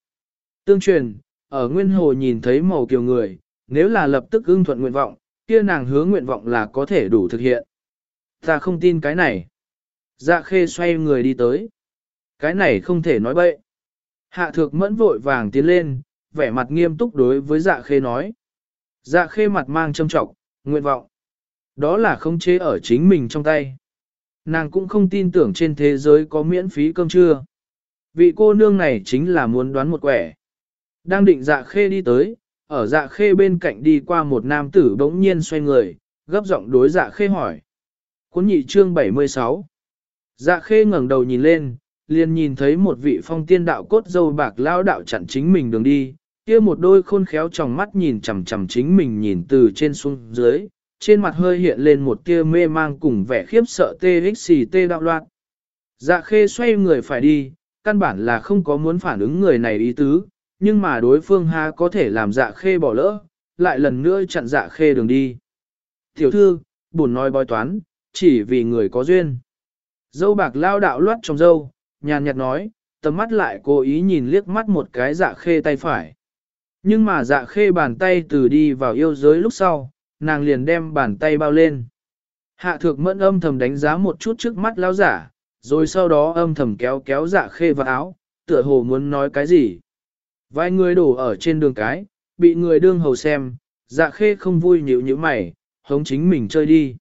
Tương truyền, ở nguyên hồ nhìn thấy màu kiều người, nếu là lập tức ưng thuận nguyện vọng, kia nàng hứa nguyện vọng là có thể đủ thực hiện. Ta không tin cái này. Dạ khê xoay người đi tới. Cái này không thể nói bậy. Hạ thược mẫn vội vàng tiến lên, vẻ mặt nghiêm túc đối với dạ khê nói. Dạ khê mặt mang châm trọng, nguyện vọng. Đó là khống chế ở chính mình trong tay. Nàng cũng không tin tưởng trên thế giới có miễn phí cơm trưa. Vị cô nương này chính là muốn đoán một quẻ. Đang định dạ khê đi tới, ở dạ khê bên cạnh đi qua một nam tử bỗng nhiên xoay người, gấp giọng đối dạ khê hỏi. Cuốn nhị chương 76 Dạ khê ngẩng đầu nhìn lên, liền nhìn thấy một vị phong tiên đạo cốt dâu bạc lao đạo chặn chính mình đường đi, kia một đôi khôn khéo trong mắt nhìn chằm chằm chính mình nhìn từ trên xuống dưới, trên mặt hơi hiện lên một tia mê mang cùng vẻ khiếp sợ TXT đạo loạn. Dạ khê xoay người phải đi, căn bản là không có muốn phản ứng người này ý tứ, nhưng mà đối phương ha có thể làm dạ khê bỏ lỡ, lại lần nữa chặn dạ khê đường đi. Tiểu thư, buồn nói bói toán, chỉ vì người có duyên. Dâu bạc lao đạo loát trong dâu, nhàn nhạt nói, tầm mắt lại cố ý nhìn liếc mắt một cái dạ khê tay phải. Nhưng mà dạ khê bàn tay từ đi vào yêu giới lúc sau, nàng liền đem bàn tay bao lên. Hạ thược mẫn âm thầm đánh giá một chút trước mắt lão giả, rồi sau đó âm thầm kéo kéo dạ khê vào áo, tựa hồ muốn nói cái gì. Vài người đổ ở trên đường cái, bị người đương hầu xem, dạ khê không vui nhịu như mày, hống chính mình chơi đi.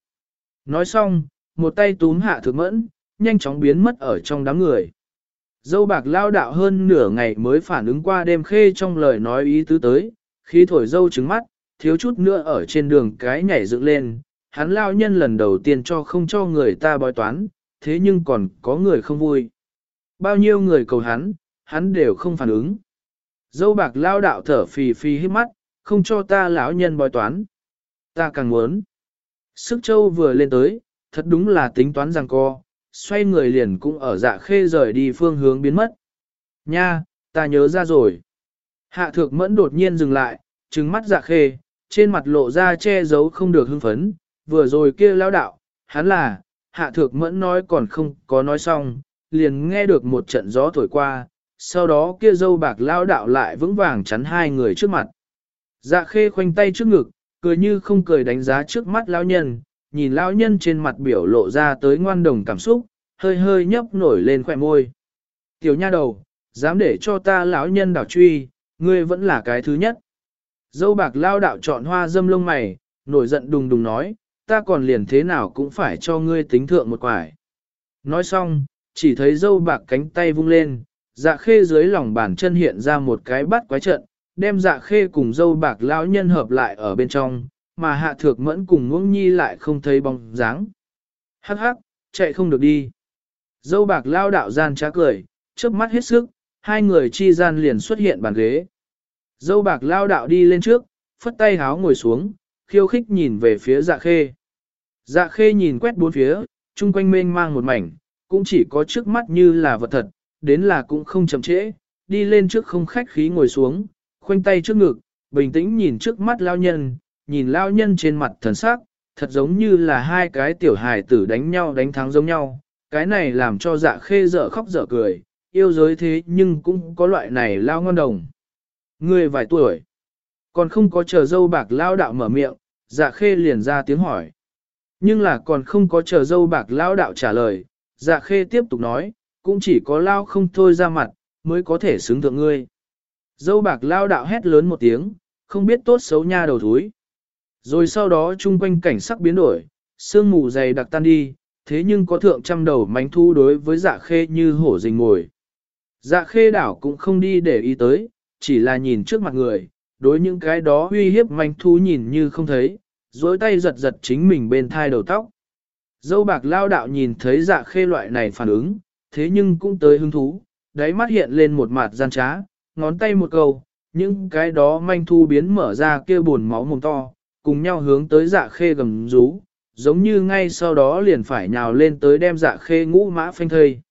Nói xong, một tay túm hạ thược mẫn, nhanh chóng biến mất ở trong đám người. Dâu bạc lao đạo hơn nửa ngày mới phản ứng qua đêm khê trong lời nói ý tứ tới, khi thổi dâu trứng mắt, thiếu chút nữa ở trên đường cái nhảy dựng lên, hắn lao nhân lần đầu tiên cho không cho người ta bói toán, thế nhưng còn có người không vui. Bao nhiêu người cầu hắn, hắn đều không phản ứng. Dâu bạc lao đạo thở phì phì hít mắt, không cho ta lão nhân bói toán. Ta càng muốn. Sức châu vừa lên tới, thật đúng là tính toán rằng co, xoay người liền cũng ở dạ khê rời đi phương hướng biến mất. Nha, ta nhớ ra rồi. Hạ thược mẫn đột nhiên dừng lại, trừng mắt dạ khê, trên mặt lộ ra che giấu không được hưng phấn, vừa rồi kia lão đạo, hắn là, hạ thược mẫn nói còn không có nói xong, liền nghe được một trận gió thổi qua, sau đó kia dâu bạc lão đạo lại vững vàng chắn hai người trước mặt. Dạ khê khoanh tay trước ngực, cười như không cười đánh giá trước mắt lão nhân, nhìn lão nhân trên mặt biểu lộ ra tới ngoan đồng cảm xúc, hơi hơi nhấp nổi lên khỏe môi. Tiểu nha đầu, dám để cho ta lão nhân đảo truy, ngươi vẫn là cái thứ nhất. Dâu bạc lao đạo chọn hoa dâm lông mày, nổi giận đùng đùng nói, ta còn liền thế nào cũng phải cho ngươi tính thượng một quải. Nói xong, chỉ thấy dâu bạc cánh tay vung lên, dạ khê dưới lòng bàn chân hiện ra một cái bắt quái trận, đem dạ khê cùng dâu bạc lão nhân hợp lại ở bên trong, mà hạ thược mẫn cùng ngưỡng nhi lại không thấy bóng dáng. Hắc hắc, chạy không được đi. Dâu bạc lao đạo gian trá cười, chớp mắt hết sức, hai người chi gian liền xuất hiện bàn ghế. Dâu bạc lao đạo đi lên trước, phất tay háo ngồi xuống, khiêu khích nhìn về phía dạ khê. Dạ khê nhìn quét bốn phía, chung quanh mênh mang một mảnh, cũng chỉ có trước mắt như là vật thật, đến là cũng không chậm trễ, đi lên trước không khách khí ngồi xuống, khoanh tay trước ngực, bình tĩnh nhìn trước mắt lao nhân, nhìn lao nhân trên mặt thần sắc, thật giống như là hai cái tiểu hài tử đánh nhau đánh thắng giống nhau, cái này làm cho dạ khê dở khóc dở cười, yêu giới thế nhưng cũng có loại này lao ngon đồng. Người vài tuổi, còn không có chờ dâu bạc lao đạo mở miệng, dạ khê liền ra tiếng hỏi. Nhưng là còn không có chờ dâu bạc lao đạo trả lời, dạ khê tiếp tục nói, cũng chỉ có lao không thôi ra mặt, mới có thể xứng thượng ngươi. Dâu bạc lao đạo hét lớn một tiếng, không biết tốt xấu nha đầu thúi. Rồi sau đó chung quanh cảnh sắc biến đổi, sương mù dày đặc tan đi, thế nhưng có thượng trăm đầu mánh thu đối với dạ khê như hổ rình ngồi. Dạ khê đảo cũng không đi để ý tới, chỉ là nhìn trước mặt người, đối những cái đó uy hiếp manh thu nhìn như không thấy, dối tay giật giật chính mình bên thai đầu tóc. Dâu bạc lao đạo nhìn thấy dạ khê loại này phản ứng, thế nhưng cũng tới hứng thú, đáy mắt hiện lên một mặt gian trá, ngón tay một câu, những cái đó manh thu biến mở ra kia buồn máu mồm to, cùng nhau hướng tới dạ khê gầm rú, giống như ngay sau đó liền phải nhào lên tới đem dạ khê ngũ mã phanh thây.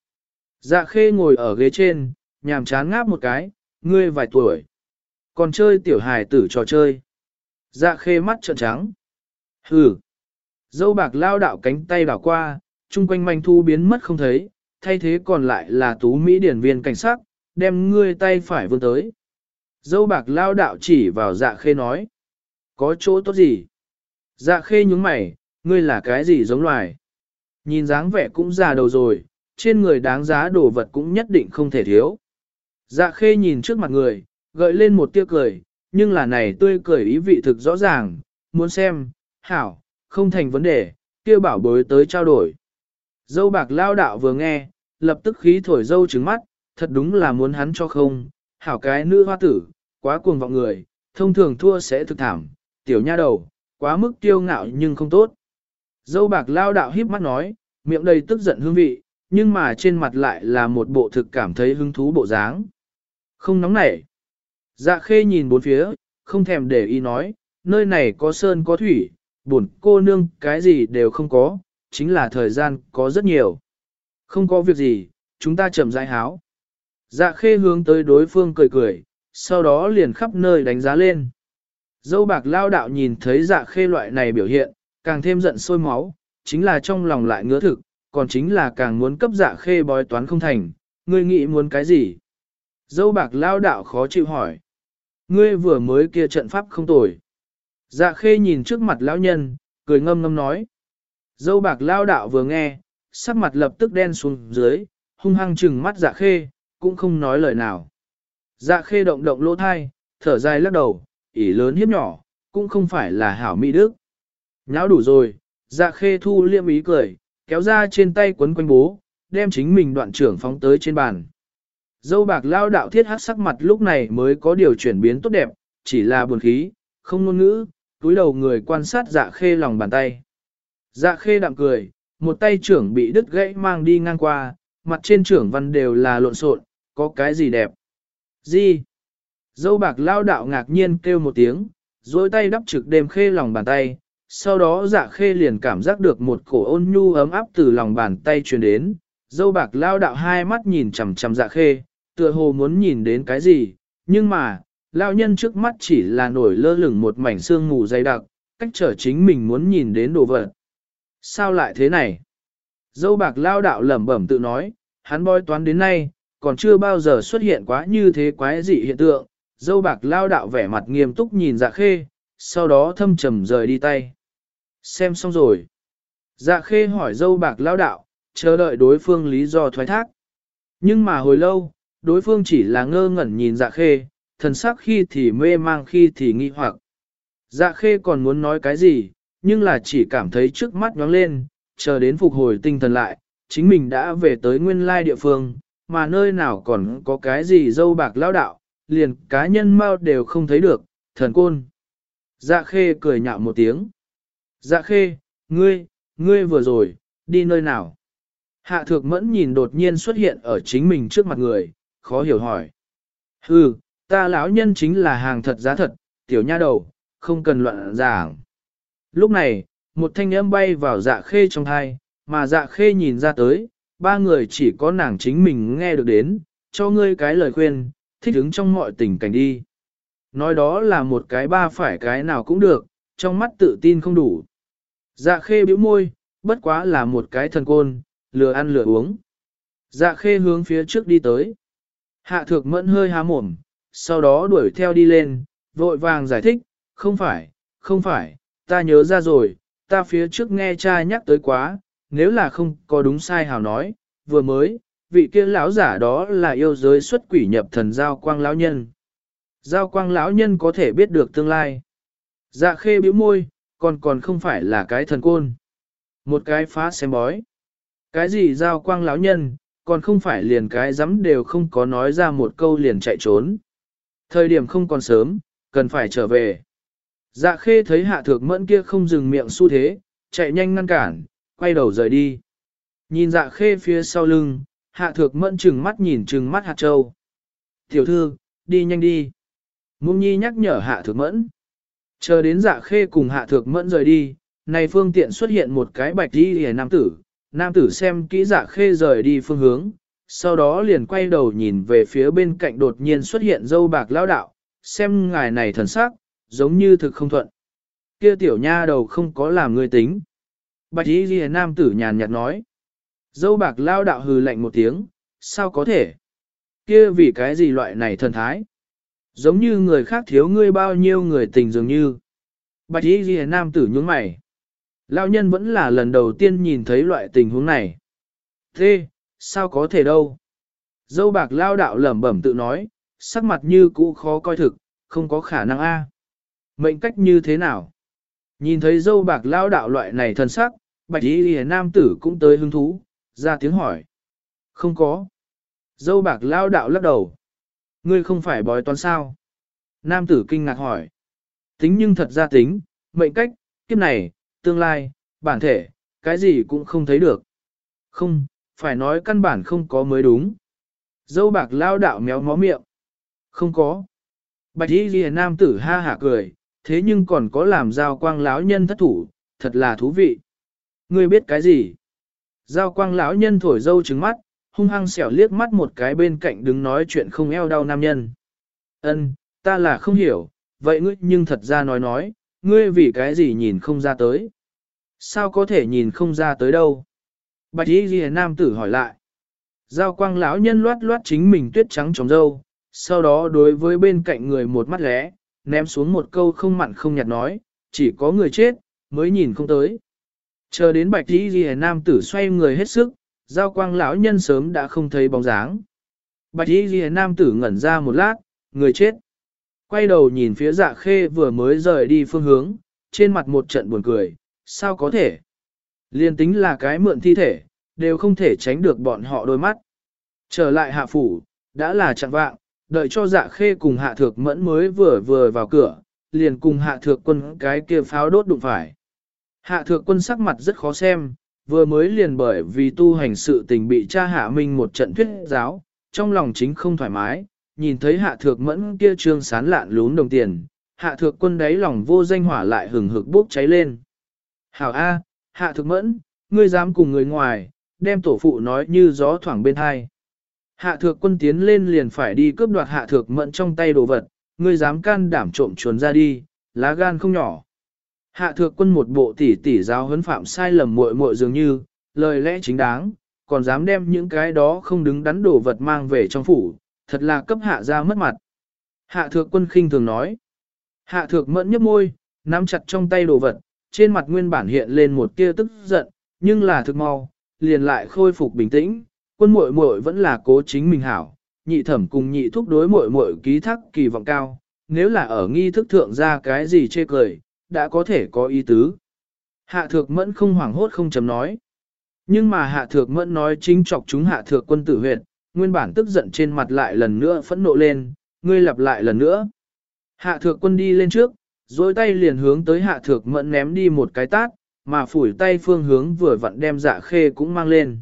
Dạ khê ngồi ở ghế trên, nhàm chán ngáp một cái, ngươi vài tuổi. Còn chơi tiểu hài tử trò chơi. Dạ khê mắt trợn trắng. Hừ. Dâu bạc lao đạo cánh tay đảo qua, chung quanh manh thu biến mất không thấy, thay thế còn lại là tú Mỹ điển viên cảnh sát, đem ngươi tay phải vươn tới. Dâu bạc lao đạo chỉ vào dạ khê nói. Có chỗ tốt gì? Dạ khê nhúng mày, ngươi là cái gì giống loài? Nhìn dáng vẻ cũng già đầu rồi, trên người đáng giá đồ vật cũng nhất định không thể thiếu. Dạ khê nhìn trước mặt người, gợi lên một tia cười, nhưng là này tươi cười ý vị thực rõ ràng, muốn xem, hảo, không thành vấn đề, kia bảo bối tới trao đổi. Dâu bạc lao đạo vừa nghe, lập tức khí thổi dâu trứng mắt, thật đúng là muốn hắn cho không, hảo cái nữ hoa tử, quá cuồng vọng người, thông thường thua sẽ thực thảm, tiểu nha đầu, quá mức tiêu ngạo nhưng không tốt. Dâu bạc lao đạo híp mắt nói, miệng đầy tức giận hương vị, nhưng mà trên mặt lại là một bộ thực cảm thấy hứng thú bộ dáng. Không nóng nảy. Dạ khê nhìn bốn phía, không thèm để ý nói, nơi này có sơn có thủy, buồn cô nương cái gì đều không có, chính là thời gian có rất nhiều. Không có việc gì, chúng ta chậm rãi háo. Dạ khê hướng tới đối phương cười cười, sau đó liền khắp nơi đánh giá lên. Dâu bạc lao đạo nhìn thấy dạ khê loại này biểu hiện, càng thêm giận sôi máu, chính là trong lòng lại ngứa thực, còn chính là càng muốn cấp dạ khê bói toán không thành, ngươi nghĩ muốn cái gì? Dâu bạc lao đạo khó chịu hỏi. Ngươi vừa mới kia trận pháp không tồi. Dạ khê nhìn trước mặt lão nhân, cười ngâm ngâm nói. Dâu bạc lao đạo vừa nghe, sắc mặt lập tức đen xuống dưới, hung hăng trừng mắt dạ khê, cũng không nói lời nào. Dạ khê động động lỗ thai, thở dài lắc đầu, ỉ lớn hiếp nhỏ, cũng không phải là hảo mỹ đức. Nháo đủ rồi, dạ khê thu liêm ý cười, kéo ra trên tay quấn quanh bố, đem chính mình đoạn trưởng phóng tới trên bàn. Dâu bạc lao đạo thiết hát sắc mặt lúc này mới có điều chuyển biến tốt đẹp, chỉ là buồn khí, không ngôn ngữ, túi đầu người quan sát dạ khê lòng bàn tay. Dạ khê đạm cười, một tay trưởng bị đứt gãy mang đi ngang qua, mặt trên trưởng văn đều là lộn xộn, có cái gì đẹp. Gì? Dâu bạc lao đạo ngạc nhiên kêu một tiếng, dối tay đắp trực đêm khê lòng bàn tay, sau đó dạ khê liền cảm giác được một cổ ôn nhu ấm áp từ lòng bàn tay truyền đến, dâu bạc lao đạo hai mắt nhìn chằm chằm dạ khê, tựa hồ muốn nhìn đến cái gì, nhưng mà, lao nhân trước mắt chỉ là nổi lơ lửng một mảnh xương mù dày đặc, cách trở chính mình muốn nhìn đến đồ vật. Sao lại thế này? Dâu bạc lao đạo lẩm bẩm tự nói, hắn bói toán đến nay, còn chưa bao giờ xuất hiện quá như thế quái dị hiện tượng. Dâu bạc lao đạo vẻ mặt nghiêm túc nhìn dạ khê, sau đó thâm trầm rời đi tay. Xem xong rồi. Dạ khê hỏi dâu bạc lao đạo, chờ đợi đối phương lý do thoái thác. Nhưng mà hồi lâu, đối phương chỉ là ngơ ngẩn nhìn dạ khê, thần sắc khi thì mê mang khi thì nghi hoặc. Dạ khê còn muốn nói cái gì, nhưng là chỉ cảm thấy trước mắt nhóng lên, chờ đến phục hồi tinh thần lại, chính mình đã về tới nguyên lai địa phương, mà nơi nào còn có cái gì dâu bạc lao đạo, liền cá nhân mau đều không thấy được, thần côn. Dạ khê cười nhạo một tiếng. Dạ khê, ngươi, ngươi vừa rồi, đi nơi nào? Hạ thược mẫn nhìn đột nhiên xuất hiện ở chính mình trước mặt người, khó hiểu hỏi. Hừ, ta lão nhân chính là hàng thật giá thật, tiểu nha đầu, không cần luận giảng. Lúc này, một thanh âm bay vào dạ khê trong thai, mà dạ khê nhìn ra tới, ba người chỉ có nàng chính mình nghe được đến, cho ngươi cái lời khuyên, thích ứng trong mọi tình cảnh đi. Nói đó là một cái ba phải cái nào cũng được, trong mắt tự tin không đủ. Dạ khê bĩu môi, bất quá là một cái thần côn, lừa ăn lừa uống. Dạ khê hướng phía trước đi tới. Hạ thược mẫn hơi há mồm, sau đó đuổi theo đi lên, vội vàng giải thích, không phải, không phải, ta nhớ ra rồi, ta phía trước nghe cha nhắc tới quá, nếu là không có đúng sai hào nói, vừa mới, vị kia lão giả đó là yêu giới xuất quỷ nhập thần giao quang lão nhân. Giao quang lão nhân có thể biết được tương lai. Dạ khê bĩu môi, còn còn không phải là cái thần côn. Một cái phá xem bói. Cái gì giao quang lão nhân, còn không phải liền cái dám đều không có nói ra một câu liền chạy trốn. Thời điểm không còn sớm, cần phải trở về. Dạ khê thấy hạ thược mẫn kia không dừng miệng xu thế, chạy nhanh ngăn cản, quay đầu rời đi. Nhìn dạ khê phía sau lưng, hạ thược mẫn chừng mắt nhìn chừng mắt hạt châu. Tiểu thư, đi nhanh đi. Mung nhi nhắc nhở hạ thược mẫn. Chờ đến dạ khê cùng hạ thược mẫn rời đi, này phương tiện xuất hiện một cái bạch đi hề nam tử. Nam tử xem kỹ dạ khê rời đi phương hướng, sau đó liền quay đầu nhìn về phía bên cạnh đột nhiên xuất hiện dâu bạc lão đạo, xem ngài này thần sắc, giống như thực không thuận. Kia tiểu nha đầu không có làm người tính. Bạch y ghi nam tử nhàn nhạt nói. Dâu bạc lao đạo hừ lạnh một tiếng, sao có thể? Kia vì cái gì loại này thần thái? Giống như người khác thiếu ngươi bao nhiêu người tình dường như. Bạch y ghi nam tử nhướng mày. Lão nhân vẫn là lần đầu tiên nhìn thấy loại tình huống này. Thế, sao có thể đâu? Dâu bạc lao đạo lẩm bẩm tự nói, sắc mặt như cũ khó coi thực, không có khả năng a. Mệnh cách như thế nào? Nhìn thấy dâu bạc lao đạo loại này thân sắc, bạch y lìa nam tử cũng tới hứng thú, Ra tiếng hỏi. Không có. Dâu bạc lao đạo lắc đầu. Ngươi không phải bói toán sao? Nam tử kinh ngạc hỏi. Tính nhưng thật ra tính, mệnh cách, kiếp này, tương lai, bản thể, cái gì cũng không thấy được. Không, phải nói căn bản không có mới đúng. Dâu bạc lao đạo méo mó miệng. Không có. Bạch y ghi nam tử ha hả cười, thế nhưng còn có làm giao quang lão nhân thất thủ, thật là thú vị. Ngươi biết cái gì? Giao quang lão nhân thổi dâu trứng mắt, hung hăng xẻo liếc mắt một cái bên cạnh đứng nói chuyện không eo đau nam nhân. Ân, ta là không hiểu, vậy ngươi nhưng thật ra nói nói, ngươi vì cái gì nhìn không ra tới? Sao có thể nhìn không ra tới đâu? Bạch y ghi nam tử hỏi lại. Giao quang lão nhân loát loát chính mình tuyết trắng trong dâu, sau đó đối với bên cạnh người một mắt lé, ném xuống một câu không mặn không nhạt nói, chỉ có người chết, mới nhìn không tới. Chờ đến bạch y ghi nam tử xoay người hết sức, giao quang lão nhân sớm đã không thấy bóng dáng. Bạch y ghi nam tử ngẩn ra một lát, người chết. Quay đầu nhìn phía dạ khê vừa mới rời đi phương hướng, trên mặt một trận buồn cười, sao có thể? Liên tính là cái mượn thi thể, đều không thể tránh được bọn họ đôi mắt. Trở lại hạ phủ, đã là chặn vạng, đợi cho dạ khê cùng hạ thược mẫn mới vừa vừa vào cửa, liền cùng hạ thược quân cái kia pháo đốt đụng phải. Hạ thược quân sắc mặt rất khó xem, vừa mới liền bởi vì tu hành sự tình bị cha hạ minh một trận thuyết giáo, trong lòng chính không thoải mái, nhìn thấy hạ thược mẫn kia trương sán lạn lún đồng tiền, hạ thược quân đáy lòng vô danh hỏa lại hừng hực bốc cháy lên. Hảo A, hạ thược mẫn, ngươi dám cùng người ngoài, đem tổ phụ nói như gió thoảng bên hai. Hạ thược quân tiến lên liền phải đi cướp đoạt hạ thược mẫn trong tay đồ vật, ngươi dám can đảm trộm chuồn ra đi, lá gan không nhỏ. Hạ thược quân một bộ tỉ tỉ giáo huấn phạm sai lầm muội muội dường như, lời lẽ chính đáng, còn dám đem những cái đó không đứng đắn đồ vật mang về trong phủ, thật là cấp hạ ra mất mặt. Hạ thược quân khinh thường nói. Hạ thược mẫn nhấp môi, nắm chặt trong tay đồ vật, trên mặt nguyên bản hiện lên một tia tức giận, nhưng là thực mau, liền lại khôi phục bình tĩnh, quân muội muội vẫn là cố chính mình hảo, nhị thẩm cùng nhị thúc đối muội muội ký thác kỳ vọng cao, nếu là ở nghi thức thượng ra cái gì chê cười, đã có thể có ý tứ. Hạ thược mẫn không hoảng hốt không chấm nói. Nhưng mà hạ thược mẫn nói chính chọc chúng hạ thược quân tử huyệt, nguyên bản tức giận trên mặt lại lần nữa phẫn nộ lên, ngươi lặp lại lần nữa. Hạ thược quân đi lên trước, dối tay liền hướng tới hạ thược mẫn ném đi một cái tát, mà phủi tay phương hướng vừa vặn đem dạ khê cũng mang lên.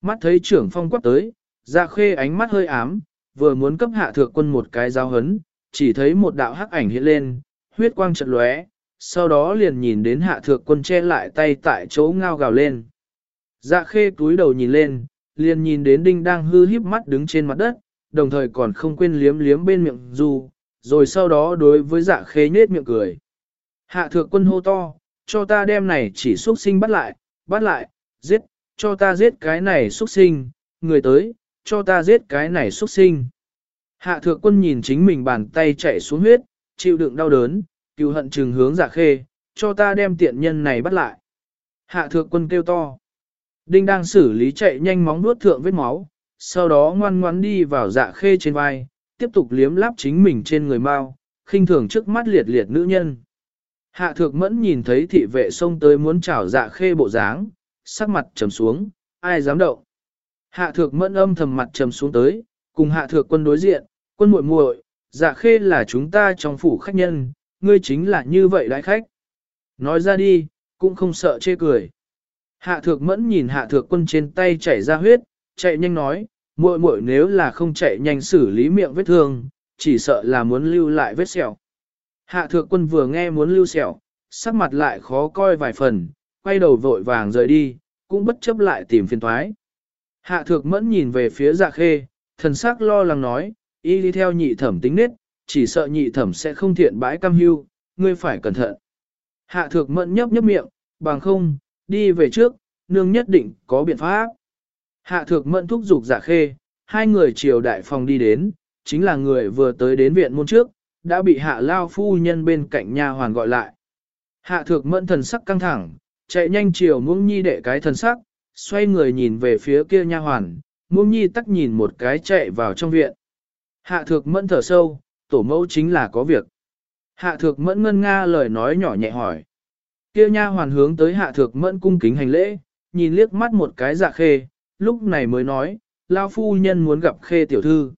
Mắt thấy trưởng phong quắc tới, dạ khê ánh mắt hơi ám, vừa muốn cấp hạ thược quân một cái giao hấn, chỉ thấy một đạo hắc ảnh hiện lên, huyết quang trận lóe, sau đó liền nhìn đến hạ thược quân che lại tay tại chỗ ngao gào lên. Dạ khê túi đầu nhìn lên, liền nhìn đến đinh đang hư híp mắt đứng trên mặt đất, đồng thời còn không quên liếm liếm bên miệng du, rồi sau đó đối với dạ khê nết miệng cười. Hạ thượng quân hô to, cho ta đem này chỉ xuất sinh bắt lại, bắt lại, giết, cho ta giết cái này xuất sinh, người tới, cho ta giết cái này xuất sinh. Hạ thượng quân nhìn chính mình bàn tay chạy xuống huyết, chịu đựng đau đớn, cựu hận trừng hướng dạ khê, cho ta đem tiện nhân này bắt lại. Hạ thượng quân kêu to. Đinh đang xử lý chạy nhanh móng nuốt thượng vết máu, sau đó ngoan ngoãn đi vào dạ khê trên vai, tiếp tục liếm láp chính mình trên người mau, khinh thường trước mắt liệt liệt nữ nhân. Hạ thược mẫn nhìn thấy thị vệ xông tới muốn chảo dạ khê bộ dáng, sắc mặt trầm xuống, ai dám động. Hạ thược mẫn âm thầm mặt trầm xuống tới, cùng hạ thược quân đối diện, quân muội muội, dạ khê là chúng ta trong phủ khách nhân, ngươi chính là như vậy đại khách. Nói ra đi, cũng không sợ chê cười. Hạ thược mẫn nhìn hạ thược quân trên tay chảy ra huyết, chạy nhanh nói, muội muội nếu là không chạy nhanh xử lý miệng vết thương, chỉ sợ là muốn lưu lại vết sẹo. Hạ thược quân vừa nghe muốn lưu sẹo, sắc mặt lại khó coi vài phần, quay đầu vội vàng rời đi, cũng bất chấp lại tìm phiền thoái. Hạ thược mẫn nhìn về phía dạ khê, thần sắc lo lắng nói, y đi theo nhị thẩm tính nết, chỉ sợ nhị thẩm sẽ không thiện bãi cam hưu, ngươi phải cẩn thận. Hạ thược mẫn nhấp nhấp miệng, bằng không, đi về trước, nương nhất định có biện pháp. Hạ thược mẫn thúc giục giả khê, hai người chiều đại phòng đi đến, chính là người vừa tới đến viện môn trước, đã bị hạ lao phu nhân bên cạnh nha hoàn gọi lại. Hạ thược mẫn thần sắc căng thẳng, chạy nhanh chiều muông nhi đệ cái thần sắc, xoay người nhìn về phía kia nha hoàn, muông nhi tắc nhìn một cái chạy vào trong viện. Hạ thược mẫn thở sâu, tổ mẫu chính là có việc. Hạ thược mẫn ngân nga lời nói nhỏ nhẹ hỏi. Kia nha hoàn hướng tới hạ thược mẫn cung kính hành lễ, nhìn liếc mắt một cái dạ khê, lúc này mới nói, lao phu nhân muốn gặp khê tiểu thư.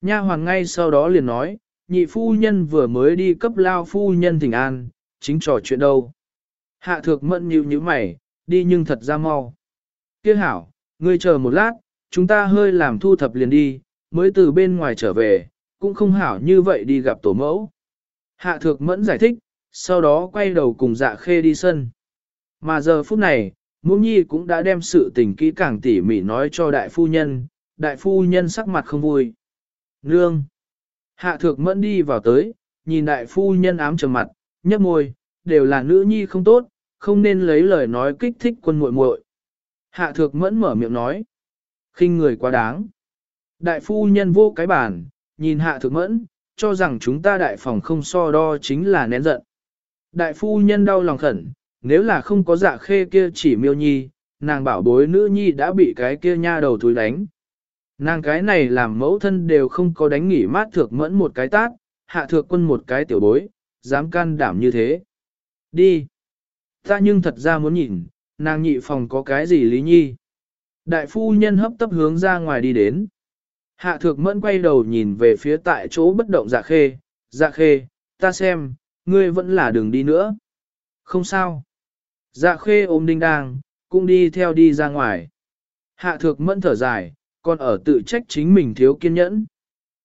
Nha hoàng ngay sau đó liền nói, nhị phu nhân vừa mới đi cấp lao phu nhân thỉnh an, chính trò chuyện đâu. Hạ thược mẫn nhíu như mày, đi nhưng thật ra mau. Kia hảo, ngươi chờ một lát, chúng ta hơi làm thu thập liền đi, mới từ bên ngoài trở về, cũng không hảo như vậy đi gặp tổ mẫu. Hạ thược mẫn giải thích, sau đó quay đầu cùng dạ khê đi sân. Mà giờ phút này, Mũ Nhi cũng đã đem sự tình kỹ càng tỉ mỉ nói cho đại phu nhân, đại phu nhân sắc mặt không vui. Nương! Hạ thược mẫn đi vào tới, nhìn đại phu nhân ám trầm mặt, nhấp môi, đều là nữ nhi không tốt, không nên lấy lời nói kích thích quân muội muội. Hạ thược mẫn mở miệng nói, khinh người quá đáng. Đại phu nhân vô cái bản, nhìn hạ thược mẫn, cho rằng chúng ta đại phòng không so đo chính là nén giận. Đại phu nhân đau lòng khẩn, nếu là không có dạ khê kia chỉ miêu nhi, nàng bảo bối nữ nhi đã bị cái kia nha đầu thúi đánh. Nàng cái này làm mẫu thân đều không có đánh nghỉ mát thược mẫn một cái tát, hạ thược quân một cái tiểu bối, dám can đảm như thế. Đi. Ta nhưng thật ra muốn nhìn, nàng nhị phòng có cái gì lý nhi. Đại phu nhân hấp tấp hướng ra ngoài đi đến. Hạ thược mẫn quay đầu nhìn về phía tại chỗ bất động dạ khê, dạ khê, ta xem, ngươi vẫn là đường đi nữa. Không sao. Dạ khê ôm đinh đang, cũng đi theo đi ra ngoài. Hạ thược mẫn thở dài, còn ở tự trách chính mình thiếu kiên nhẫn.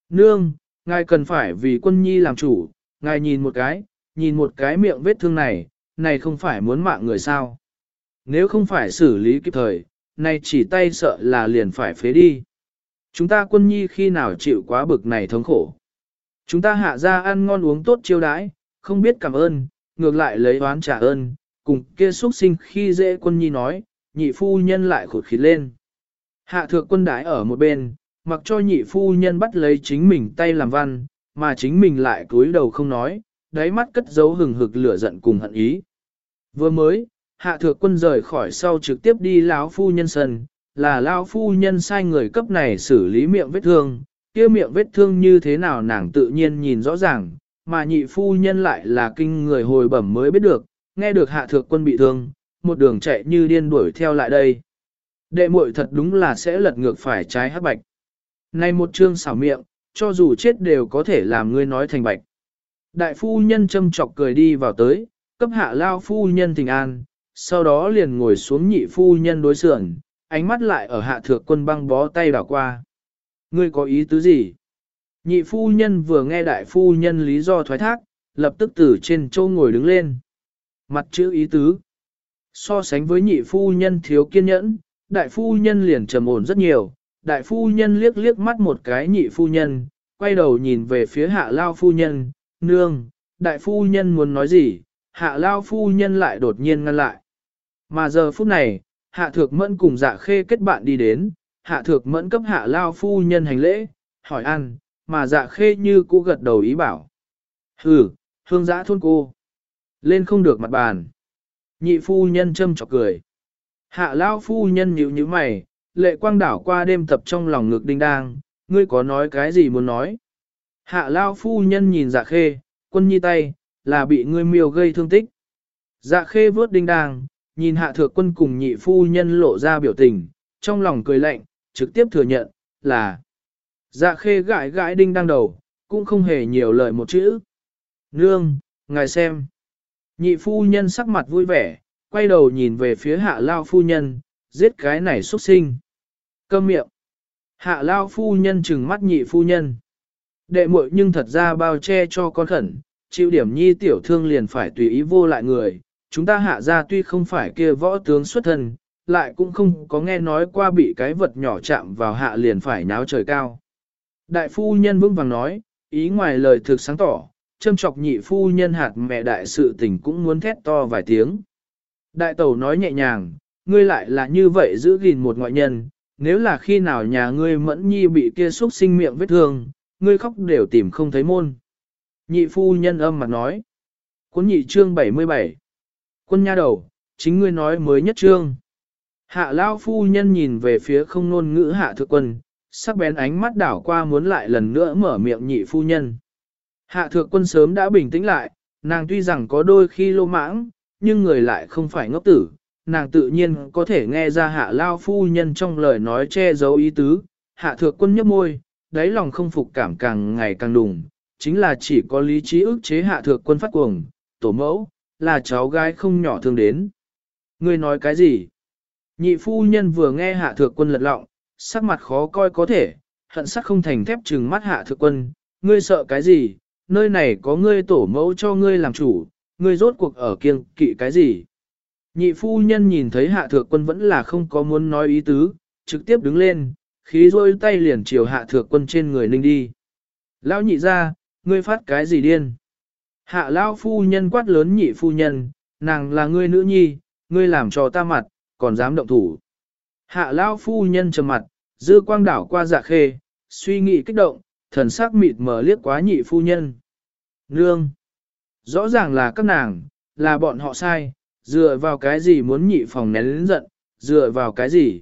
Nương, ngài cần phải vì quân nhi làm chủ, ngài nhìn một cái, nhìn một cái miệng vết thương này, này không phải muốn mạng người sao. Nếu không phải xử lý kịp thời, này chỉ tay sợ là liền phải phế đi. Chúng ta quân nhi khi nào chịu quá bực này thống khổ. Chúng ta hạ ra ăn ngon uống tốt chiêu đãi, không biết cảm ơn, ngược lại lấy oán trả ơn, cùng kia xuất sinh khi dễ quân nhi nói, nhị phu nhân lại khụt khí lên. Hạ thượng quân đái ở một bên, mặc cho nhị phu nhân bắt lấy chính mình tay làm văn, mà chính mình lại cúi đầu không nói, đáy mắt cất giấu hừng hực lửa giận cùng hận ý. Vừa mới, hạ thượng quân rời khỏi sau trực tiếp đi lão phu nhân sân, là lão phu nhân sai người cấp này xử lý miệng vết thương, kia miệng vết thương như thế nào nàng tự nhiên nhìn rõ ràng, mà nhị phu nhân lại là kinh người hồi bẩm mới biết được, nghe được hạ thượng quân bị thương, một đường chạy như điên đuổi theo lại đây. Đệ muội thật đúng là sẽ lật ngược phải trái hắc bạch. Này một chương xảo miệng, cho dù chết đều có thể làm ngươi nói thành bạch. Đại phu nhân châm chọc cười đi vào tới, cấp hạ lao phu nhân tình an, sau đó liền ngồi xuống nhị phu nhân đối sườn, ánh mắt lại ở hạ thượng quân băng bó tay đảo qua. Ngươi có ý tứ gì? Nhị phu nhân vừa nghe đại phu nhân lý do thoái thác, lập tức từ trên châu ngồi đứng lên. Mặt chữ ý tứ. So sánh với nhị phu nhân thiếu kiên nhẫn, đại phu nhân liền trầm ổn rất nhiều, đại phu nhân liếc liếc mắt một cái nhị phu nhân, quay đầu nhìn về phía hạ lao phu nhân, nương, đại phu nhân muốn nói gì, hạ lao phu nhân lại đột nhiên ngăn lại. Mà giờ phút này, hạ thược mẫn cùng dạ khê kết bạn đi đến, hạ thược mẫn cấp hạ lao phu nhân hành lễ, hỏi ăn, mà dạ khê như cũ gật đầu ý bảo. Hừ, hương giã thôn cô. Lên không được mặt bàn. Nhị phu nhân châm chọc cười. Hạ lao phu nhân nhíu như mày, lệ quang đảo qua đêm tập trong lòng ngực đinh đang, ngươi có nói cái gì muốn nói. Hạ lao phu nhân nhìn dạ khê, quân nhi tay, là bị ngươi miêu gây thương tích. Dạ khê vớt đinh đang, nhìn hạ thượng quân cùng nhị phu nhân lộ ra biểu tình, trong lòng cười lạnh, trực tiếp thừa nhận, là. Dạ khê gãi gãi đinh đang đầu, cũng không hề nhiều lời một chữ. Nương, ngài xem. Nhị phu nhân sắc mặt vui vẻ, quay đầu nhìn về phía hạ lao phu nhân, giết cái này xuất sinh. Câm miệng. Hạ lao phu nhân trừng mắt nhị phu nhân. Đệ muội nhưng thật ra bao che cho con khẩn, chịu điểm nhi tiểu thương liền phải tùy ý vô lại người. Chúng ta hạ ra tuy không phải kia võ tướng xuất thân, lại cũng không có nghe nói qua bị cái vật nhỏ chạm vào hạ liền phải náo trời cao. Đại phu nhân vững vàng nói, ý ngoài lời thực sáng tỏ, châm chọc nhị phu nhân hạt mẹ đại sự tình cũng muốn thét to vài tiếng. Đại tẩu nói nhẹ nhàng, ngươi lại là như vậy giữ gìn một ngoại nhân, nếu là khi nào nhà ngươi mẫn nhi bị kia xúc sinh miệng vết thương, ngươi khóc đều tìm không thấy môn. Nhị phu nhân âm mặt nói. Quân nhị chương 77. Quân nha đầu, chính ngươi nói mới nhất chương. Hạ lao phu nhân nhìn về phía không nôn ngữ hạ thượng quân, sắc bén ánh mắt đảo qua muốn lại lần nữa mở miệng nhị phu nhân. Hạ thượng quân sớm đã bình tĩnh lại, nàng tuy rằng có đôi khi lô mãng, nhưng người lại không phải ngốc tử, nàng tự nhiên có thể nghe ra hạ lao phu nhân trong lời nói che giấu ý tứ, hạ thượng quân nhấp môi, đáy lòng không phục cảm càng ngày càng đùng, chính là chỉ có lý trí ức chế hạ thượng quân phát cuồng, tổ mẫu, là cháu gái không nhỏ thương đến. Ngươi nói cái gì? Nhị phu nhân vừa nghe hạ thượng quân lật lọng, sắc mặt khó coi có thể, hận sắc không thành thép trừng mắt hạ thượng quân, ngươi sợ cái gì, nơi này có ngươi tổ mẫu cho ngươi làm chủ, ngươi rốt cuộc ở kiêng kỵ cái gì. Nhị phu nhân nhìn thấy hạ thượng quân vẫn là không có muốn nói ý tứ, trực tiếp đứng lên, khí rôi tay liền chiều hạ thượng quân trên người ninh đi. Lão nhị ra, ngươi phát cái gì điên? Hạ lão phu nhân quát lớn nhị phu nhân, nàng là ngươi nữ nhi, ngươi làm cho ta mặt, còn dám động thủ. Hạ lão phu nhân trầm mặt, dư quang đảo qua dạ khê, suy nghĩ kích động, thần sắc mịt mờ liếc quá nhị phu nhân. Nương! Rõ ràng là các nàng, là bọn họ sai, dựa vào cái gì muốn nhị phòng nén lĩnh giận, dựa vào cái gì?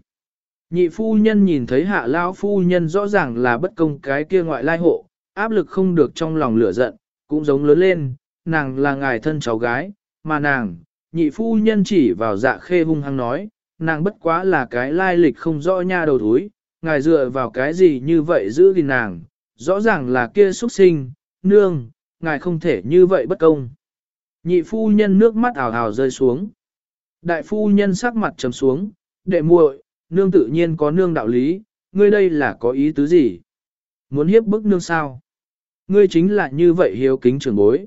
Nhị phu nhân nhìn thấy hạ lao phu nhân rõ ràng là bất công cái kia ngoại lai hộ, áp lực không được trong lòng lửa giận, cũng giống lớn lên, nàng là ngài thân cháu gái, mà nàng, nhị phu nhân chỉ vào dạ khê hung hăng nói, nàng bất quá là cái lai lịch không rõ nha đầu thúi, ngài dựa vào cái gì như vậy giữ gìn nàng, rõ ràng là kia xuất sinh, nương, ngài không thể như vậy bất công. Nhị phu nhân nước mắt ảo ảo rơi xuống. Đại phu nhân sắc mặt trầm xuống, đệ muội, nương tự nhiên có nương đạo lý, ngươi đây là có ý tứ gì? Muốn hiếp bức nương sao? Ngươi chính là như vậy hiếu kính trưởng bối.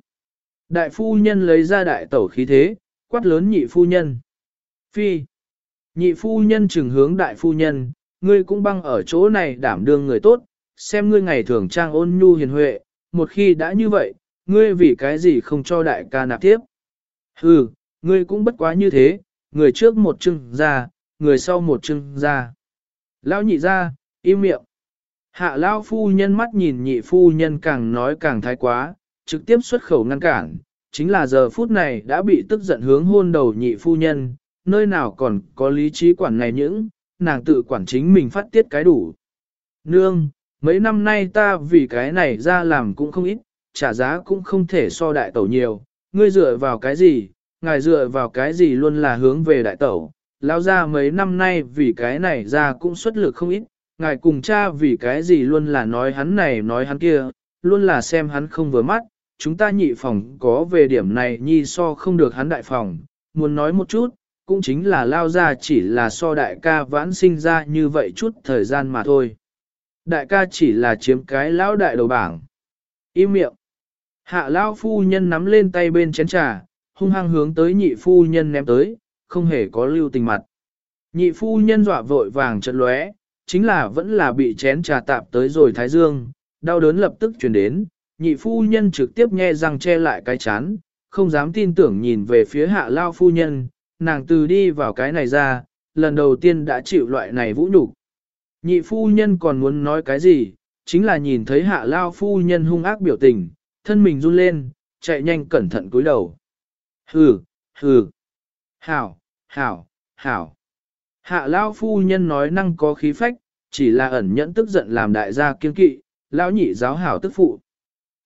Đại phu nhân lấy ra đại tẩu khí thế, quát lớn nhị phu nhân. Phi. Nhị phu nhân trừng hướng đại phu nhân, ngươi cũng băng ở chỗ này đảm đương người tốt, xem ngươi ngày thường trang ôn nhu hiền huệ, một khi đã như vậy, ngươi vì cái gì không cho đại ca nạp tiếp. Hừ, ngươi cũng bất quá như thế, người trước một chân ra, người sau một chân ra. Lão nhị ra, im miệng. Hạ Lão phu nhân mắt nhìn nhị phu nhân càng nói càng thái quá, trực tiếp xuất khẩu ngăn cản, chính là giờ phút này đã bị tức giận hướng hôn đầu nhị phu nhân, nơi nào còn có lý trí quản này những, nàng tự quản chính mình phát tiết cái đủ. Nương, mấy năm nay ta vì cái này ra làm cũng không ít, trả giá cũng không thể so đại tẩu nhiều, ngươi dựa vào cái gì, ngài dựa vào cái gì luôn là hướng về đại tẩu, lao ra mấy năm nay vì cái này ra cũng xuất lực không ít, ngài cùng cha vì cái gì luôn là nói hắn này nói hắn kia, luôn là xem hắn không vừa mắt, chúng ta nhị phòng có về điểm này nhi so không được hắn đại phòng, muốn nói một chút, cũng chính là lao ra chỉ là so đại ca vãn sinh ra như vậy chút thời gian mà thôi. Đại ca chỉ là chiếm cái lão đại đầu bảng. Im miệng. Hạ lao phu nhân nắm lên tay bên chén trà, hung hăng hướng tới nhị phu nhân ném tới, không hề có lưu tình mặt. Nhị phu nhân dọa vội vàng chật lóe, chính là vẫn là bị chén trà tạp tới rồi thái dương, đau đớn lập tức chuyển đến, nhị phu nhân trực tiếp nghe răng che lại cái chán, không dám tin tưởng nhìn về phía hạ lao phu nhân, nàng từ đi vào cái này ra, lần đầu tiên đã chịu loại này vũ nhục. Nhị phu nhân còn muốn nói cái gì, chính là nhìn thấy hạ lao phu nhân hung ác biểu tình, thân mình run lên, chạy nhanh cẩn thận cúi đầu. Hừ, hừ, hảo, hảo, hảo. Hạ lao phu nhân nói năng có khí phách, chỉ là ẩn nhẫn tức giận làm đại gia kiên kỵ, lão nhị giáo hảo tức phụ.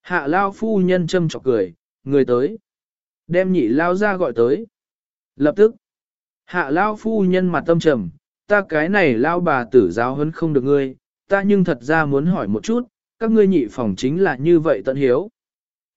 Hạ lao phu nhân châm chọc cười, người tới. Đem nhị lao ra gọi tới. Lập tức, hạ lao phu nhân mặt tâm trầm, ta cái này lao bà tử giáo hấn không được ngươi, ta nhưng thật ra muốn hỏi một chút, các ngươi nhị phòng chính là như vậy tận hiếu.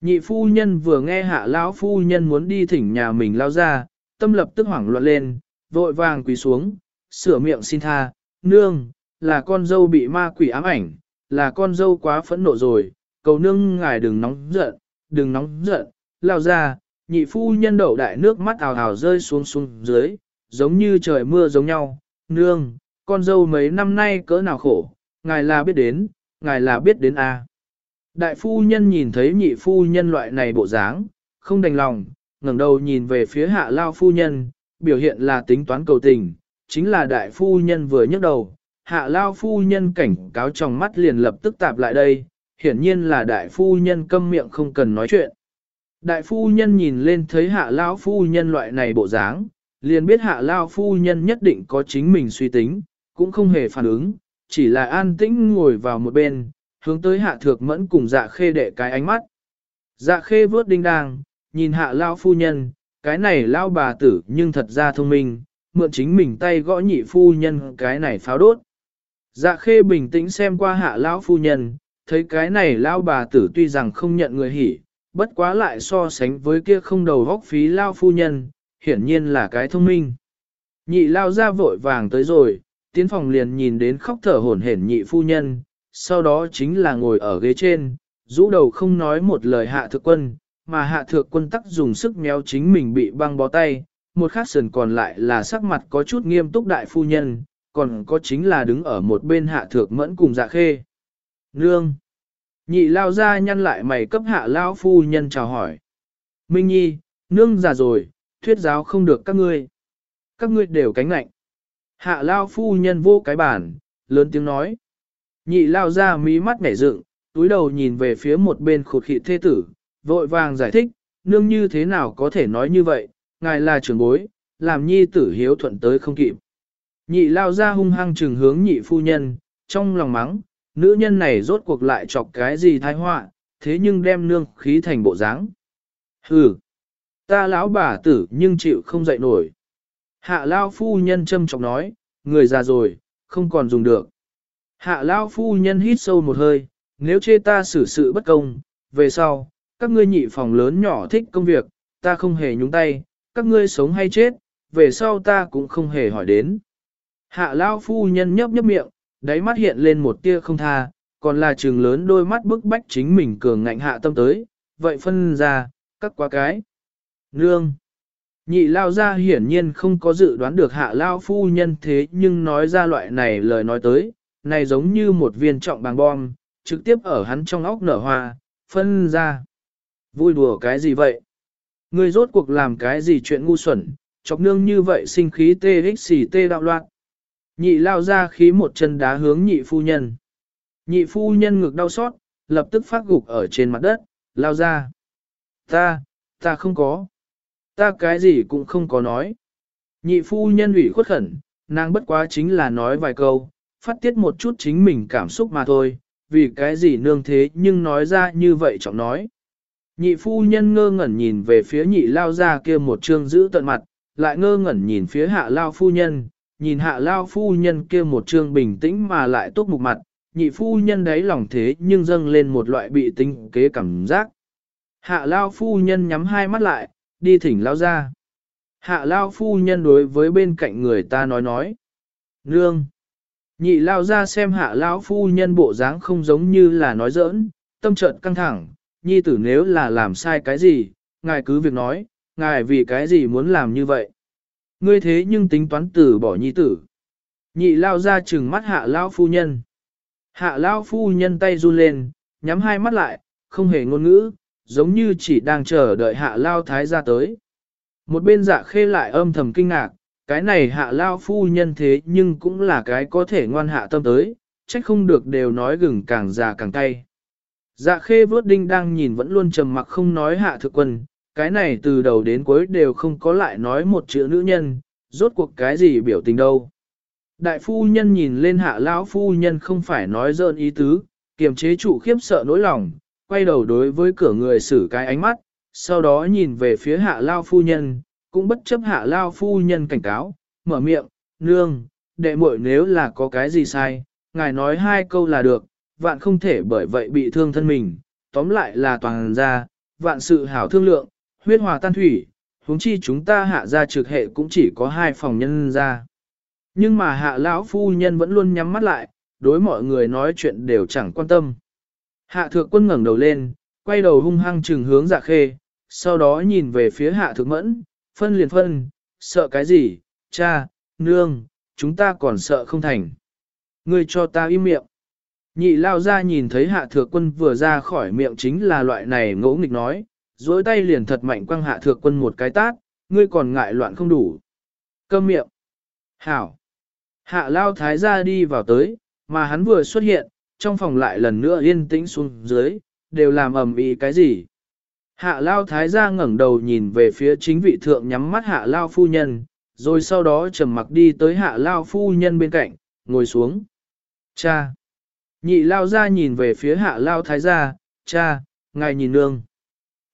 Nhị phu nhân vừa nghe hạ lão phu nhân muốn đi thỉnh nhà mình lao ra, tâm lập tức hoảng loạn lên, vội vàng quỳ xuống, sửa miệng xin tha, nương, là con dâu bị ma quỷ ám ảnh, là con dâu quá phẫn nộ rồi, cầu nương ngài đừng nóng giận, đừng nóng giận, lao ra, nhị phu nhân đậu đại nước mắt ào ào rơi xuống xuống dưới, giống như trời mưa giống nhau, nương, con dâu mấy năm nay cỡ nào khổ, ngài là biết đến, ngài là biết đến a. À. Đại phu nhân nhìn thấy nhị phu nhân loại này bộ dáng, không đành lòng, ngẩng đầu nhìn về phía hạ lao phu nhân, biểu hiện là tính toán cầu tình, chính là đại phu nhân vừa nhấc đầu, hạ lao phu nhân cảnh cáo trong mắt liền lập tức tạp lại đây, hiển nhiên là đại phu nhân câm miệng không cần nói chuyện. Đại phu nhân nhìn lên thấy hạ lao phu nhân loại này bộ dáng, liền biết hạ lao phu nhân nhất định có chính mình suy tính, cũng không hề phản ứng, chỉ là an tĩnh ngồi vào một bên, hướng tới hạ thược mẫn cùng dạ khê để cái ánh mắt. Dạ khê vớt đinh đang, nhìn hạ lao phu nhân, cái này lao bà tử nhưng thật ra thông minh, mượn chính mình tay gõ nhị phu nhân cái này pháo đốt. Dạ khê bình tĩnh xem qua hạ lão phu nhân, thấy cái này lão bà tử tuy rằng không nhận người hỉ, bất quá lại so sánh với kia không đầu góc phí lao phu nhân, hiển nhiên là cái thông minh. Nhị lao ra vội vàng tới rồi, tiến phòng liền nhìn đến khóc thở hổn hển nhị phu nhân, sau đó chính là ngồi ở ghế trên, rũ đầu không nói một lời hạ thượng quân, mà hạ thượng quân tắc dùng sức méo chính mình bị băng bó tay, một khắc sườn còn lại là sắc mặt có chút nghiêm túc đại phu nhân, còn có chính là đứng ở một bên hạ thượng mẫn cùng dạ khê. Nương! Nhị lao ra nhăn lại mày cấp hạ lao phu nhân chào hỏi. Minh Nhi, nương già rồi, thuyết giáo không được các ngươi. Các ngươi đều cánh lạnh. Hạ lao phu nhân vô cái bản, lớn tiếng nói. Nhị lao ra mí mắt nhảy dựng, túi đầu nhìn về phía một bên khột khịt thê tử, vội vàng giải thích, nương như thế nào có thể nói như vậy, ngài là trưởng bối, làm nhi tử hiếu thuận tới không kịp. Nhị lao ra hung hăng trừng hướng nhị phu nhân, trong lòng mắng, nữ nhân này rốt cuộc lại chọc cái gì thai họa, thế nhưng đem nương khí thành bộ dáng. Hừ, ta lão bà tử nhưng chịu không dậy nổi. Hạ lao phu nhân châm chọc nói, người già rồi, không còn dùng được. Hạ lao phu nhân hít sâu một hơi, nếu chê ta xử sự bất công, về sau, các ngươi nhị phòng lớn nhỏ thích công việc, ta không hề nhúng tay, các ngươi sống hay chết, về sau ta cũng không hề hỏi đến. Hạ lao phu nhân nhấp nhấp miệng, đáy mắt hiện lên một tia không tha, còn là trường lớn đôi mắt bức bách chính mình cường ngạnh hạ tâm tới, vậy phân ra, các quá cái. Nương. Nhị lao ra hiển nhiên không có dự đoán được hạ lao phu nhân thế nhưng nói ra loại này lời nói tới, này giống như một viên trọng bằng bom, trực tiếp ở hắn trong óc nở hoa, phân ra. Vui đùa cái gì vậy? Người rốt cuộc làm cái gì chuyện ngu xuẩn, chọc nương như vậy sinh khí tê xì tê đạo loạn. Nhị lao ra khí một chân đá hướng nhị phu nhân. Nhị phu nhân ngực đau xót, lập tức phát gục ở trên mặt đất, lao ra. Ta, ta không có. Ta cái gì cũng không có nói. Nhị phu nhân ủy khuất khẩn, nàng bất quá chính là nói vài câu, phát tiết một chút chính mình cảm xúc mà thôi, vì cái gì nương thế nhưng nói ra như vậy trọng nói. Nhị phu nhân ngơ ngẩn nhìn về phía nhị lao ra kia một trương giữ tận mặt, lại ngơ ngẩn nhìn phía hạ lao phu nhân, nhìn hạ lao phu nhân kia một trương bình tĩnh mà lại tốt mục mặt, nhị phu nhân đấy lòng thế nhưng dâng lên một loại bị tinh kế cảm giác. Hạ lao phu nhân nhắm hai mắt lại, đi thỉnh lao ra. Hạ lao phu nhân đối với bên cạnh người ta nói nói. Nương! Nhị lao ra xem hạ lao phu nhân bộ dáng không giống như là nói giỡn, tâm trận căng thẳng, nhi tử nếu là làm sai cái gì, ngài cứ việc nói, ngài vì cái gì muốn làm như vậy. Ngươi thế nhưng tính toán tử bỏ nhi tử. Nhị lao ra chừng mắt hạ lao phu nhân. Hạ lao phu nhân tay run lên, nhắm hai mắt lại, không hề ngôn ngữ, giống như chỉ đang chờ đợi hạ lao thái ra tới. Một bên dạ khê lại âm thầm kinh ngạc, cái này hạ lao phu nhân thế nhưng cũng là cái có thể ngoan hạ tâm tới, trách không được đều nói gừng càng già càng cay. Dạ khê vớt đinh đang nhìn vẫn luôn trầm mặc không nói hạ thực quân, cái này từ đầu đến cuối đều không có lại nói một chữ nữ nhân, rốt cuộc cái gì biểu tình đâu. Đại phu nhân nhìn lên hạ lão phu nhân không phải nói dơn ý tứ, kiềm chế chủ khiếp sợ nỗi lòng, quay đầu đối với cửa người xử cái ánh mắt, sau đó nhìn về phía hạ lao phu nhân, cũng bất chấp hạ lao phu nhân cảnh cáo, mở miệng, nương, đệ muội nếu là có cái gì sai, ngài nói hai câu là được, vạn không thể bởi vậy bị thương thân mình, tóm lại là toàn ra, vạn sự hảo thương lượng, huyết hòa tan thủy, huống chi chúng ta hạ gia trực hệ cũng chỉ có hai phòng nhân ra. Nhưng mà hạ lão phu nhân vẫn luôn nhắm mắt lại, đối mọi người nói chuyện đều chẳng quan tâm. Hạ thượng quân ngẩng đầu lên, quay đầu hung hăng trừng hướng dạ khê, sau đó nhìn về phía hạ thượng mẫn, phân liền phân, sợ cái gì, cha, nương, chúng ta còn sợ không thành. Ngươi cho ta im miệng. Nhị lao ra nhìn thấy hạ thượng quân vừa ra khỏi miệng chính là loại này ngỗ nghịch nói, duỗi tay liền thật mạnh quăng hạ thượng quân một cái tát, ngươi còn ngại loạn không đủ. Câm miệng. Hảo. Hạ lao thái ra đi vào tới, mà hắn vừa xuất hiện, trong phòng lại lần nữa yên tĩnh xuống dưới, đều làm ầm ĩ cái gì. Hạ lao thái gia ngẩng đầu nhìn về phía chính vị thượng nhắm mắt hạ lao phu nhân, rồi sau đó trầm mặc đi tới hạ lao phu nhân bên cạnh, ngồi xuống. Cha! Nhị lao ra nhìn về phía hạ lao thái gia, cha, ngài nhìn nương.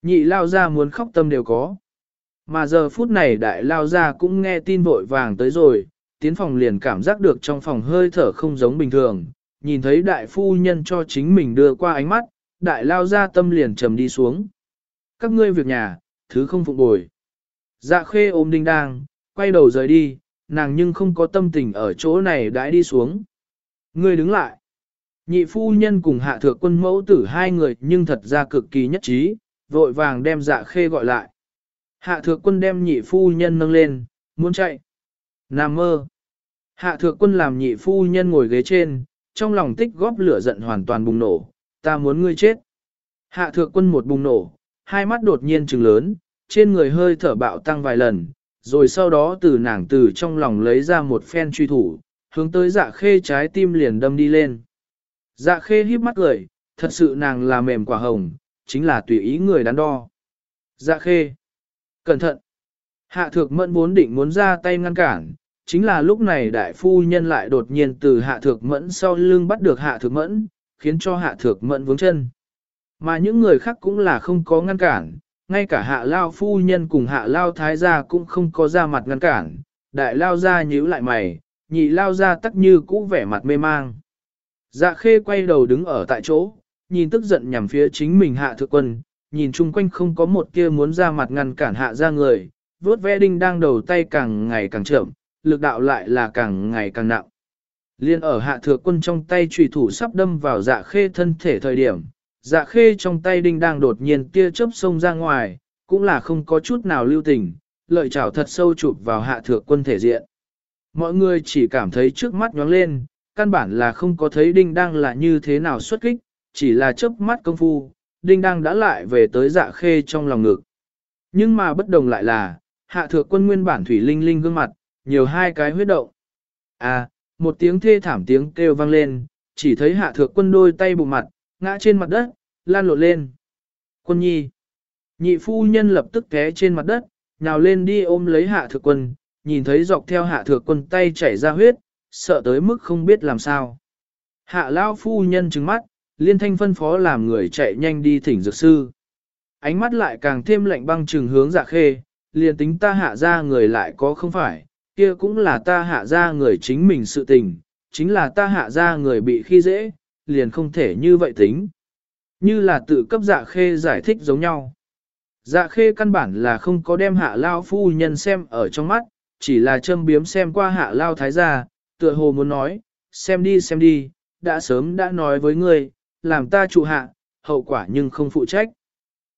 Nhị lao ra muốn khóc tâm đều có. mà giờ phút này đại lao ra cũng nghe tin vội vàng tới rồi, tiến phòng liền cảm giác được trong phòng hơi thở không giống bình thường, nhìn thấy đại phu nhân cho chính mình đưa qua ánh mắt, đại lao ra tâm liền trầm đi xuống. Các ngươi việc nhà, thứ không phụng bồi. Dạ khê ôm đinh đang, quay đầu rời đi, nàng nhưng không có tâm tình ở chỗ này đãi đi xuống. Ngươi đứng lại. Nhị phu nhân cùng hạ thượng quân mẫu tử hai người nhưng thật ra cực kỳ nhất trí, vội vàng đem dạ khê gọi lại. Hạ thượng quân đem nhị phu nhân nâng lên, muốn chạy. Nam mơ. Hạ thượng quân làm nhị phu nhân ngồi ghế trên, trong lòng tích góp lửa giận hoàn toàn bùng nổ, ta muốn ngươi chết. Hạ thượng quân một bùng nổ, hai mắt đột nhiên trừng lớn, trên người hơi thở bạo tăng vài lần, rồi sau đó từ nàng từ trong lòng lấy ra một phen truy thủ, hướng tới dạ khê trái tim liền đâm đi lên. Dạ khê híp mắt cười, thật sự nàng là mềm quả hồng, chính là tùy ý người đắn đo. Dạ khê, cẩn thận. Hạ thược mẫn muốn định muốn ra tay ngăn cản, chính là lúc này đại phu nhân lại đột nhiên từ hạ thược mẫn sau lưng bắt được hạ thược mẫn, khiến cho hạ thược mẫn vướng chân. Mà những người khác cũng là không có ngăn cản, ngay cả hạ lao phu nhân cùng hạ lao thái gia cũng không có ra mặt ngăn cản, đại lao ra nhíu lại mày, nhị lao ra tắc như cũ vẻ mặt mê mang. Dạ khê quay đầu đứng ở tại chỗ, nhìn tức giận nhằm phía chính mình hạ thượng quân, nhìn chung quanh không có một kia muốn ra mặt ngăn cản hạ ra người, vốt ve đinh đang đầu tay càng ngày càng chậm, lực đạo lại là càng ngày càng nặng. Liên ở hạ Thừa quân trong tay trùy thủ sắp đâm vào dạ khê thân thể thời điểm, dạ khê trong tay đinh đang đột nhiên tia chớp sông ra ngoài, cũng là không có chút nào lưu tình, lợi chảo thật sâu chụp vào hạ Thừa quân thể diện. Mọi người chỉ cảm thấy trước mắt nhóng lên, căn bản là không có thấy đinh đang là như thế nào xuất kích, chỉ là chớp mắt công phu, đinh đang đã lại về tới dạ khê trong lòng ngực. Nhưng mà bất đồng lại là, hạ thượng quân nguyên bản thủy linh linh gương mặt, nhiều hai cái huyết động. À, một tiếng thê thảm tiếng kêu vang lên, chỉ thấy hạ thượng quân đôi tay bụng mặt, ngã trên mặt đất, lan lộn lên. Quân nhi. Nhị phu nhân lập tức té trên mặt đất, nhào lên đi ôm lấy hạ thượng quân, nhìn thấy dọc theo hạ thượng quân tay chảy ra huyết, sợ tới mức không biết làm sao. Hạ lao phu nhân trừng mắt, liên thanh phân phó làm người chạy nhanh đi thỉnh dược sư. Ánh mắt lại càng thêm lạnh băng trừng hướng dạ khê, liền tính ta hạ ra người lại có không phải, kia cũng là ta hạ ra người chính mình sự tình, chính là ta hạ ra người bị khi dễ, liền không thể như vậy tính. Như là tự cấp dạ khê giải thích giống nhau. Dạ khê căn bản là không có đem hạ lao phu nhân xem ở trong mắt, chỉ là châm biếm xem qua hạ lao thái gia, tựa hồ muốn nói, xem đi xem đi, đã sớm đã nói với ngươi, làm ta trụ hạ, hậu quả nhưng không phụ trách.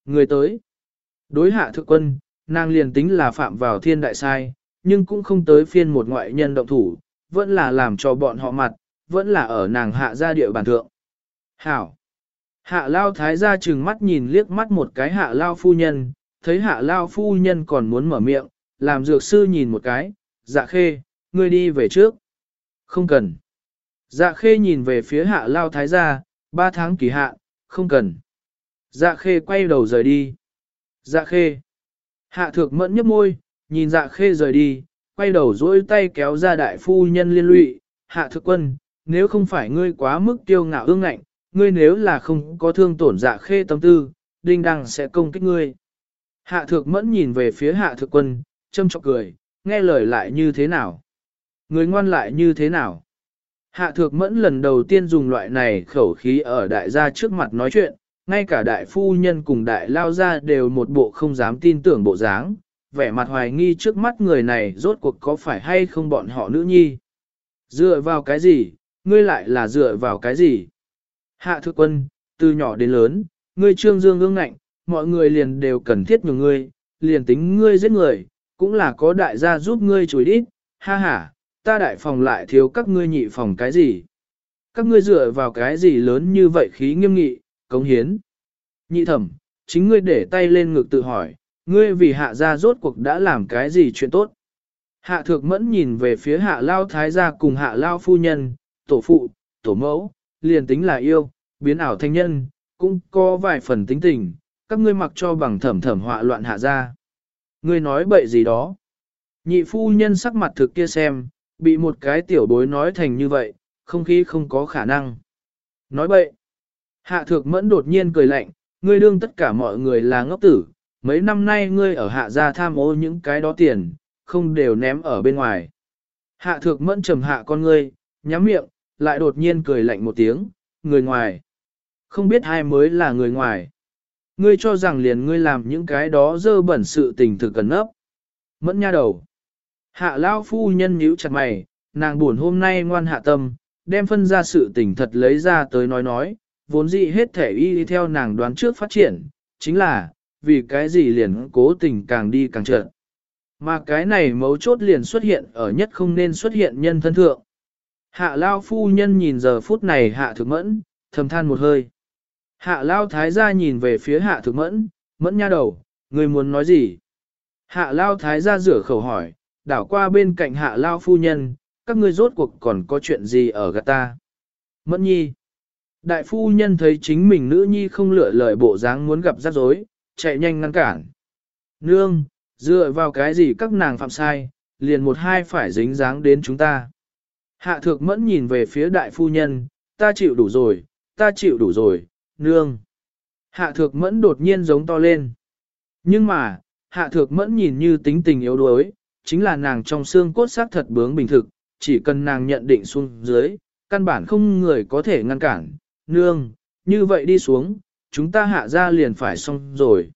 Người tới, đối hạ thượng quân, nàng liền tính là phạm vào thiên đại sai, nhưng cũng không tới phiên một ngoại nhân động thủ, vẫn là làm cho bọn họ mặt, vẫn là ở nàng hạ gia địa bàn thượng. Hảo! Hạ lao thái gia trừng mắt nhìn liếc mắt một cái hạ lao phu nhân, thấy hạ lao phu nhân còn muốn mở miệng, làm dược sư nhìn một cái, dạ khê, ngươi đi về trước. Không cần. Dạ khê nhìn về phía hạ lao thái gia, ba tháng kỳ hạn, không cần. Dạ khê quay đầu rời đi. Dạ khê. Hạ thược mẫn nhấp môi, nhìn dạ khê rời đi, quay đầu dỗi tay kéo ra đại phu nhân liên lụy. Hạ thược quân, nếu không phải ngươi quá mức tiêu ngạo ương ngạnh, ngươi nếu là không có thương tổn dạ khê tâm tư, đinh đăng sẽ công kích ngươi. Hạ thược mẫn nhìn về phía hạ thược quân, châm chọc cười, nghe lời lại như thế nào? Người ngoan lại như thế nào? Hạ thược mẫn lần đầu tiên dùng loại này khẩu khí ở đại gia trước mặt nói chuyện, ngay cả đại phu nhân cùng đại lao gia đều một bộ không dám tin tưởng bộ dáng, vẻ mặt hoài nghi trước mắt người này rốt cuộc có phải hay không bọn họ nữ nhi. Dựa vào cái gì, ngươi lại là dựa vào cái gì? Hạ Thược quân, từ nhỏ đến lớn, ngươi trương dương ương ngạnh, mọi người liền đều cần thiết nhường ngươi, liền tính ngươi giết người, cũng là có đại gia giúp ngươi chối đít, ha ha, ta đại phòng lại thiếu các ngươi nhị phòng cái gì? Các ngươi dựa vào cái gì lớn như vậy khí nghiêm nghị, cống hiến? Nhị thẩm, chính ngươi để tay lên ngực tự hỏi, ngươi vì hạ gia rốt cuộc đã làm cái gì chuyện tốt? Hạ thược mẫn nhìn về phía hạ lao thái gia cùng hạ lao phu nhân, tổ phụ, tổ mẫu, liền tính là yêu, biến ảo thanh nhân, cũng có vài phần tính tình, các ngươi mặc cho bằng thẩm thẩm họa loạn hạ gia. Ngươi nói bậy gì đó? Nhị phu nhân sắc mặt thực kia xem, bị một cái tiểu bối nói thành như vậy, không khí không có khả năng. Nói bậy. Hạ thược mẫn đột nhiên cười lạnh, ngươi đương tất cả mọi người là ngốc tử, mấy năm nay ngươi ở hạ gia tham ô những cái đó tiền, không đều ném ở bên ngoài. Hạ thược mẫn trầm hạ con ngươi, nhắm miệng, lại đột nhiên cười lạnh một tiếng, người ngoài. Không biết ai mới là người ngoài. Ngươi cho rằng liền ngươi làm những cái đó dơ bẩn sự tình thực cần nấp. Mẫn nha đầu. Hạ lao phu nhân nhíu chặt mày, nàng buồn hôm nay ngoan hạ tâm, đem phân ra sự tình thật lấy ra tới nói nói, vốn dĩ hết thể y theo nàng đoán trước phát triển, chính là, vì cái gì liền cố tình càng đi càng trợn. Mà cái này mấu chốt liền xuất hiện ở nhất không nên xuất hiện nhân thân thượng. Hạ lao phu nhân nhìn giờ phút này hạ thực mẫn, thầm than một hơi. Hạ lao thái gia nhìn về phía hạ thực mẫn, mẫn nha đầu, người muốn nói gì? Hạ lao thái gia rửa khẩu hỏi, đảo qua bên cạnh hạ lao phu nhân, các ngươi rốt cuộc còn có chuyện gì ở gạt ta? Mẫn nhi. Đại phu nhân thấy chính mình nữ nhi không lựa lời bộ dáng muốn gặp rắc rối, chạy nhanh ngăn cản. Nương, dựa vào cái gì các nàng phạm sai, liền một hai phải dính dáng đến chúng ta. Hạ thược mẫn nhìn về phía đại phu nhân, ta chịu đủ rồi, ta chịu đủ rồi, nương. Hạ thược mẫn đột nhiên giống to lên. Nhưng mà, hạ thược mẫn nhìn như tính tình yếu đuối, chính là nàng trong xương cốt xác thật bướng bình thực, chỉ cần nàng nhận định xuống dưới, căn bản không người có thể ngăn cản, nương, như vậy đi xuống, chúng ta hạ ra liền phải xong rồi.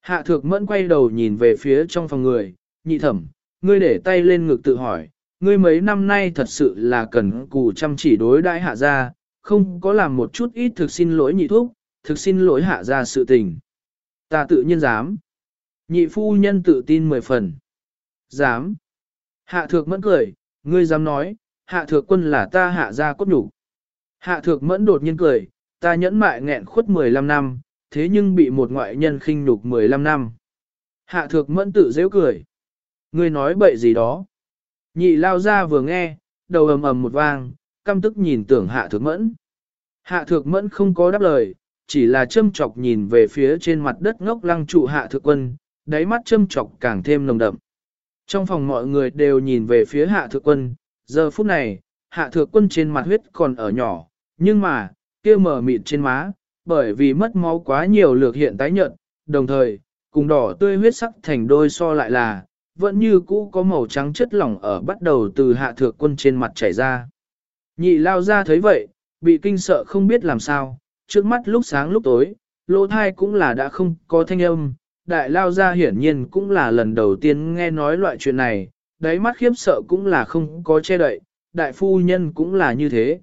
Hạ thược mẫn quay đầu nhìn về phía trong phòng người, nhị thẩm, ngươi để tay lên ngực tự hỏi, ngươi mấy năm nay thật sự là cần cù chăm chỉ đối đãi hạ ra, không có làm một chút ít thực xin lỗi nhị thúc, thực xin lỗi hạ ra sự tình. Ta tự nhiên dám. Nhị phu nhân tự tin mười phần. Dám. Hạ thược mẫn cười, ngươi dám nói, hạ thược quân là ta hạ ra cốt nhục. Hạ thược mẫn đột nhiên cười, ta nhẫn mại nghẹn khuất 15 năm, thế nhưng bị một ngoại nhân khinh nhục 15 năm. Hạ thược mẫn tự dễ cười. Ngươi nói bậy gì đó. Nhị lao ra vừa nghe, đầu ầm ầm một vang, căm tức nhìn tưởng hạ thược mẫn. Hạ thược mẫn không có đáp lời, chỉ là châm chọc nhìn về phía trên mặt đất ngốc lăng trụ hạ thược quân, đáy mắt châm chọc càng thêm nồng đậm. Trong phòng mọi người đều nhìn về phía hạ thượng quân, giờ phút này, hạ thượng quân trên mặt huyết còn ở nhỏ, nhưng mà, kia mở mịn trên má, bởi vì mất máu quá nhiều lược hiện tái nhợt, đồng thời, cùng đỏ tươi huyết sắc thành đôi so lại là, vẫn như cũ có màu trắng chất lỏng ở bắt đầu từ hạ thượng quân trên mặt chảy ra. Nhị lao ra thấy vậy, bị kinh sợ không biết làm sao, trước mắt lúc sáng lúc tối, lỗ thai cũng là đã không có thanh âm, đại lao gia hiển nhiên cũng là lần đầu tiên nghe nói loại chuyện này, đáy mắt khiếp sợ cũng là không có che đậy, đại phu nhân cũng là như thế.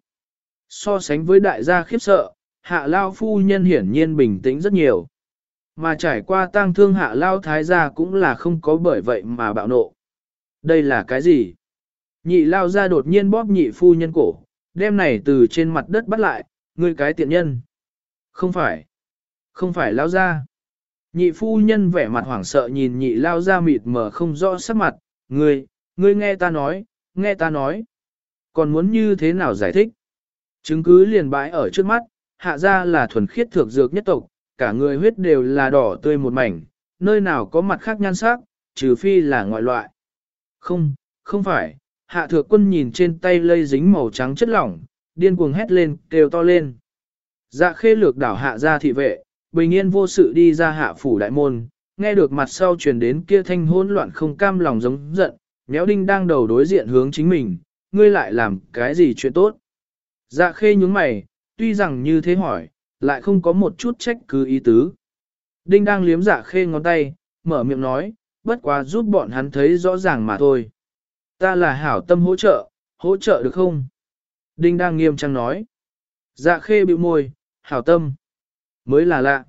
So sánh với đại gia khiếp sợ, hạ lao phu nhân hiển nhiên bình tĩnh rất nhiều. Mà trải qua tang thương hạ lao thái gia cũng là không có bởi vậy mà bạo nộ. Đây là cái gì? Nhị lao ra đột nhiên bóp nhị phu nhân cổ, đem này từ trên mặt đất bắt lại, ngươi cái tiện nhân. Không phải. Không phải lao ra. Nhị phu nhân vẻ mặt hoảng sợ nhìn nhị lao ra mịt mờ không rõ sắc mặt, ngươi, ngươi nghe ta nói, nghe ta nói. Còn muốn như thế nào giải thích? Chứng cứ liền bãi ở trước mắt, hạ ra là thuần khiết thược dược nhất tộc, cả người huyết đều là đỏ tươi một mảnh, nơi nào có mặt khác nhan sắc, trừ phi là ngoại loại. Không, không phải, hạ thược quân nhìn trên tay lây dính màu trắng chất lỏng, điên cuồng hét lên, kêu to lên. Dạ khê lược đảo hạ ra thị vệ, bình yên vô sự đi ra hạ phủ đại môn, nghe được mặt sau truyền đến kia thanh hỗn loạn không cam lòng giống giận, méo đinh đang đầu đối diện hướng chính mình, ngươi lại làm cái gì chuyện tốt. Dạ khê nhúng mày, tuy rằng như thế hỏi, lại không có một chút trách cứ ý tứ. Đinh đang liếm dạ khê ngón tay, mở miệng nói, bất quá giúp bọn hắn thấy rõ ràng mà thôi. Ta là hảo tâm hỗ trợ, hỗ trợ được không? Đinh đang nghiêm trang nói. Dạ khê bĩu môi, hảo tâm mới là lạ.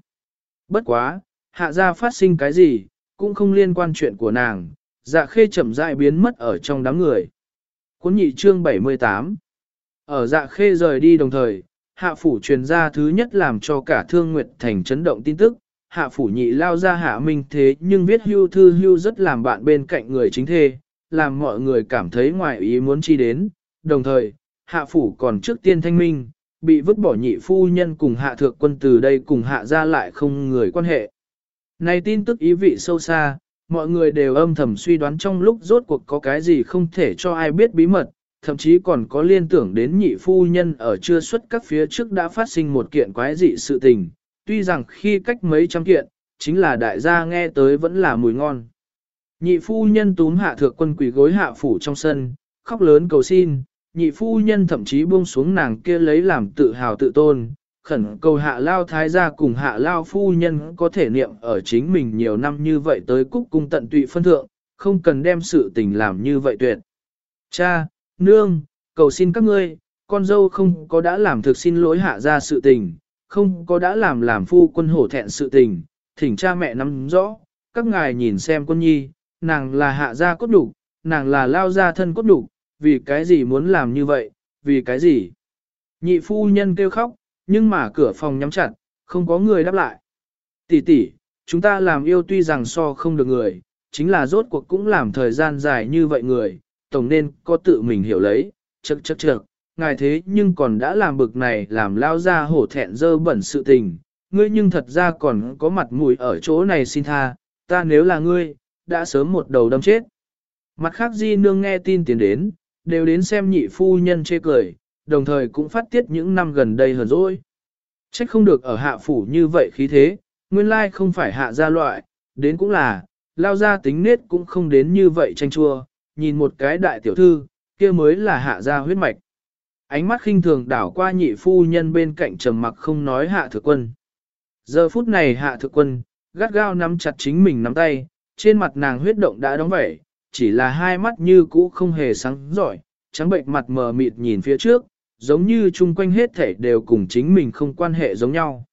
Bất quá, hạ gia phát sinh cái gì, cũng không liên quan chuyện của nàng, dạ khê chậm rãi biến mất ở trong đám người. Cuốn nhị chương 78 Ở dạ khê rời đi đồng thời, hạ phủ truyền ra thứ nhất làm cho cả thương nguyệt thành chấn động tin tức, hạ phủ nhị lao ra hạ minh thế nhưng viết hưu thư hưu rất làm bạn bên cạnh người chính thê, làm mọi người cảm thấy ngoài ý muốn chi đến, đồng thời, hạ phủ còn trước tiên thanh minh, bị vứt bỏ nhị phu nhân cùng hạ thượng quân từ đây cùng hạ ra lại không người quan hệ. Này tin tức ý vị sâu xa, mọi người đều âm thầm suy đoán trong lúc rốt cuộc có cái gì không thể cho ai biết bí mật, thậm chí còn có liên tưởng đến nhị phu nhân ở chưa xuất các phía trước đã phát sinh một kiện quái dị sự tình, tuy rằng khi cách mấy trăm kiện, chính là đại gia nghe tới vẫn là mùi ngon. Nhị phu nhân túm hạ thượng quân quỷ gối hạ phủ trong sân, khóc lớn cầu xin, nhị phu nhân thậm chí buông xuống nàng kia lấy làm tự hào tự tôn, khẩn cầu hạ lao thái gia cùng hạ lao phu nhân có thể niệm ở chính mình nhiều năm như vậy tới cúc cung tận tụy phân thượng, không cần đem sự tình làm như vậy tuyệt. Cha, nương, cầu xin các ngươi, con dâu không có đã làm thực xin lỗi hạ ra sự tình, không có đã làm làm phu quân hổ thẹn sự tình, thỉnh cha mẹ nắm rõ, các ngài nhìn xem quân nhi, nàng là hạ gia cốt đủ, nàng là lao gia thân cốt đủ, vì cái gì muốn làm như vậy, vì cái gì. Nhị phu nhân kêu khóc, nhưng mà cửa phòng nhắm chặt, không có người đáp lại. Tỷ tỷ, chúng ta làm yêu tuy rằng so không được người, chính là rốt cuộc cũng làm thời gian dài như vậy người, tổng nên có tự mình hiểu lấy, chật chật chật, ngài thế nhưng còn đã làm bực này làm lao ra hổ thẹn dơ bẩn sự tình, ngươi nhưng thật ra còn có mặt mũi ở chỗ này xin tha, ta nếu là ngươi, đã sớm một đầu đâm chết. Mặt khác di nương nghe tin tiến đến, đều đến xem nhị phu nhân chê cười, đồng thời cũng phát tiết những năm gần đây hờn rồi. Trách không được ở hạ phủ như vậy khí thế, nguyên lai không phải hạ gia loại, đến cũng là, lao ra tính nết cũng không đến như vậy tranh chua, nhìn một cái đại tiểu thư, kia mới là hạ gia huyết mạch. Ánh mắt khinh thường đảo qua nhị phu nhân bên cạnh trầm mặc không nói hạ thực quân. Giờ phút này hạ thực quân, gắt gao nắm chặt chính mình nắm tay, trên mặt nàng huyết động đã đóng vẩy, chỉ là hai mắt như cũ không hề sáng giỏi, trắng bệnh mặt mờ mịt nhìn phía trước, giống như chung quanh hết thể đều cùng chính mình không quan hệ giống nhau.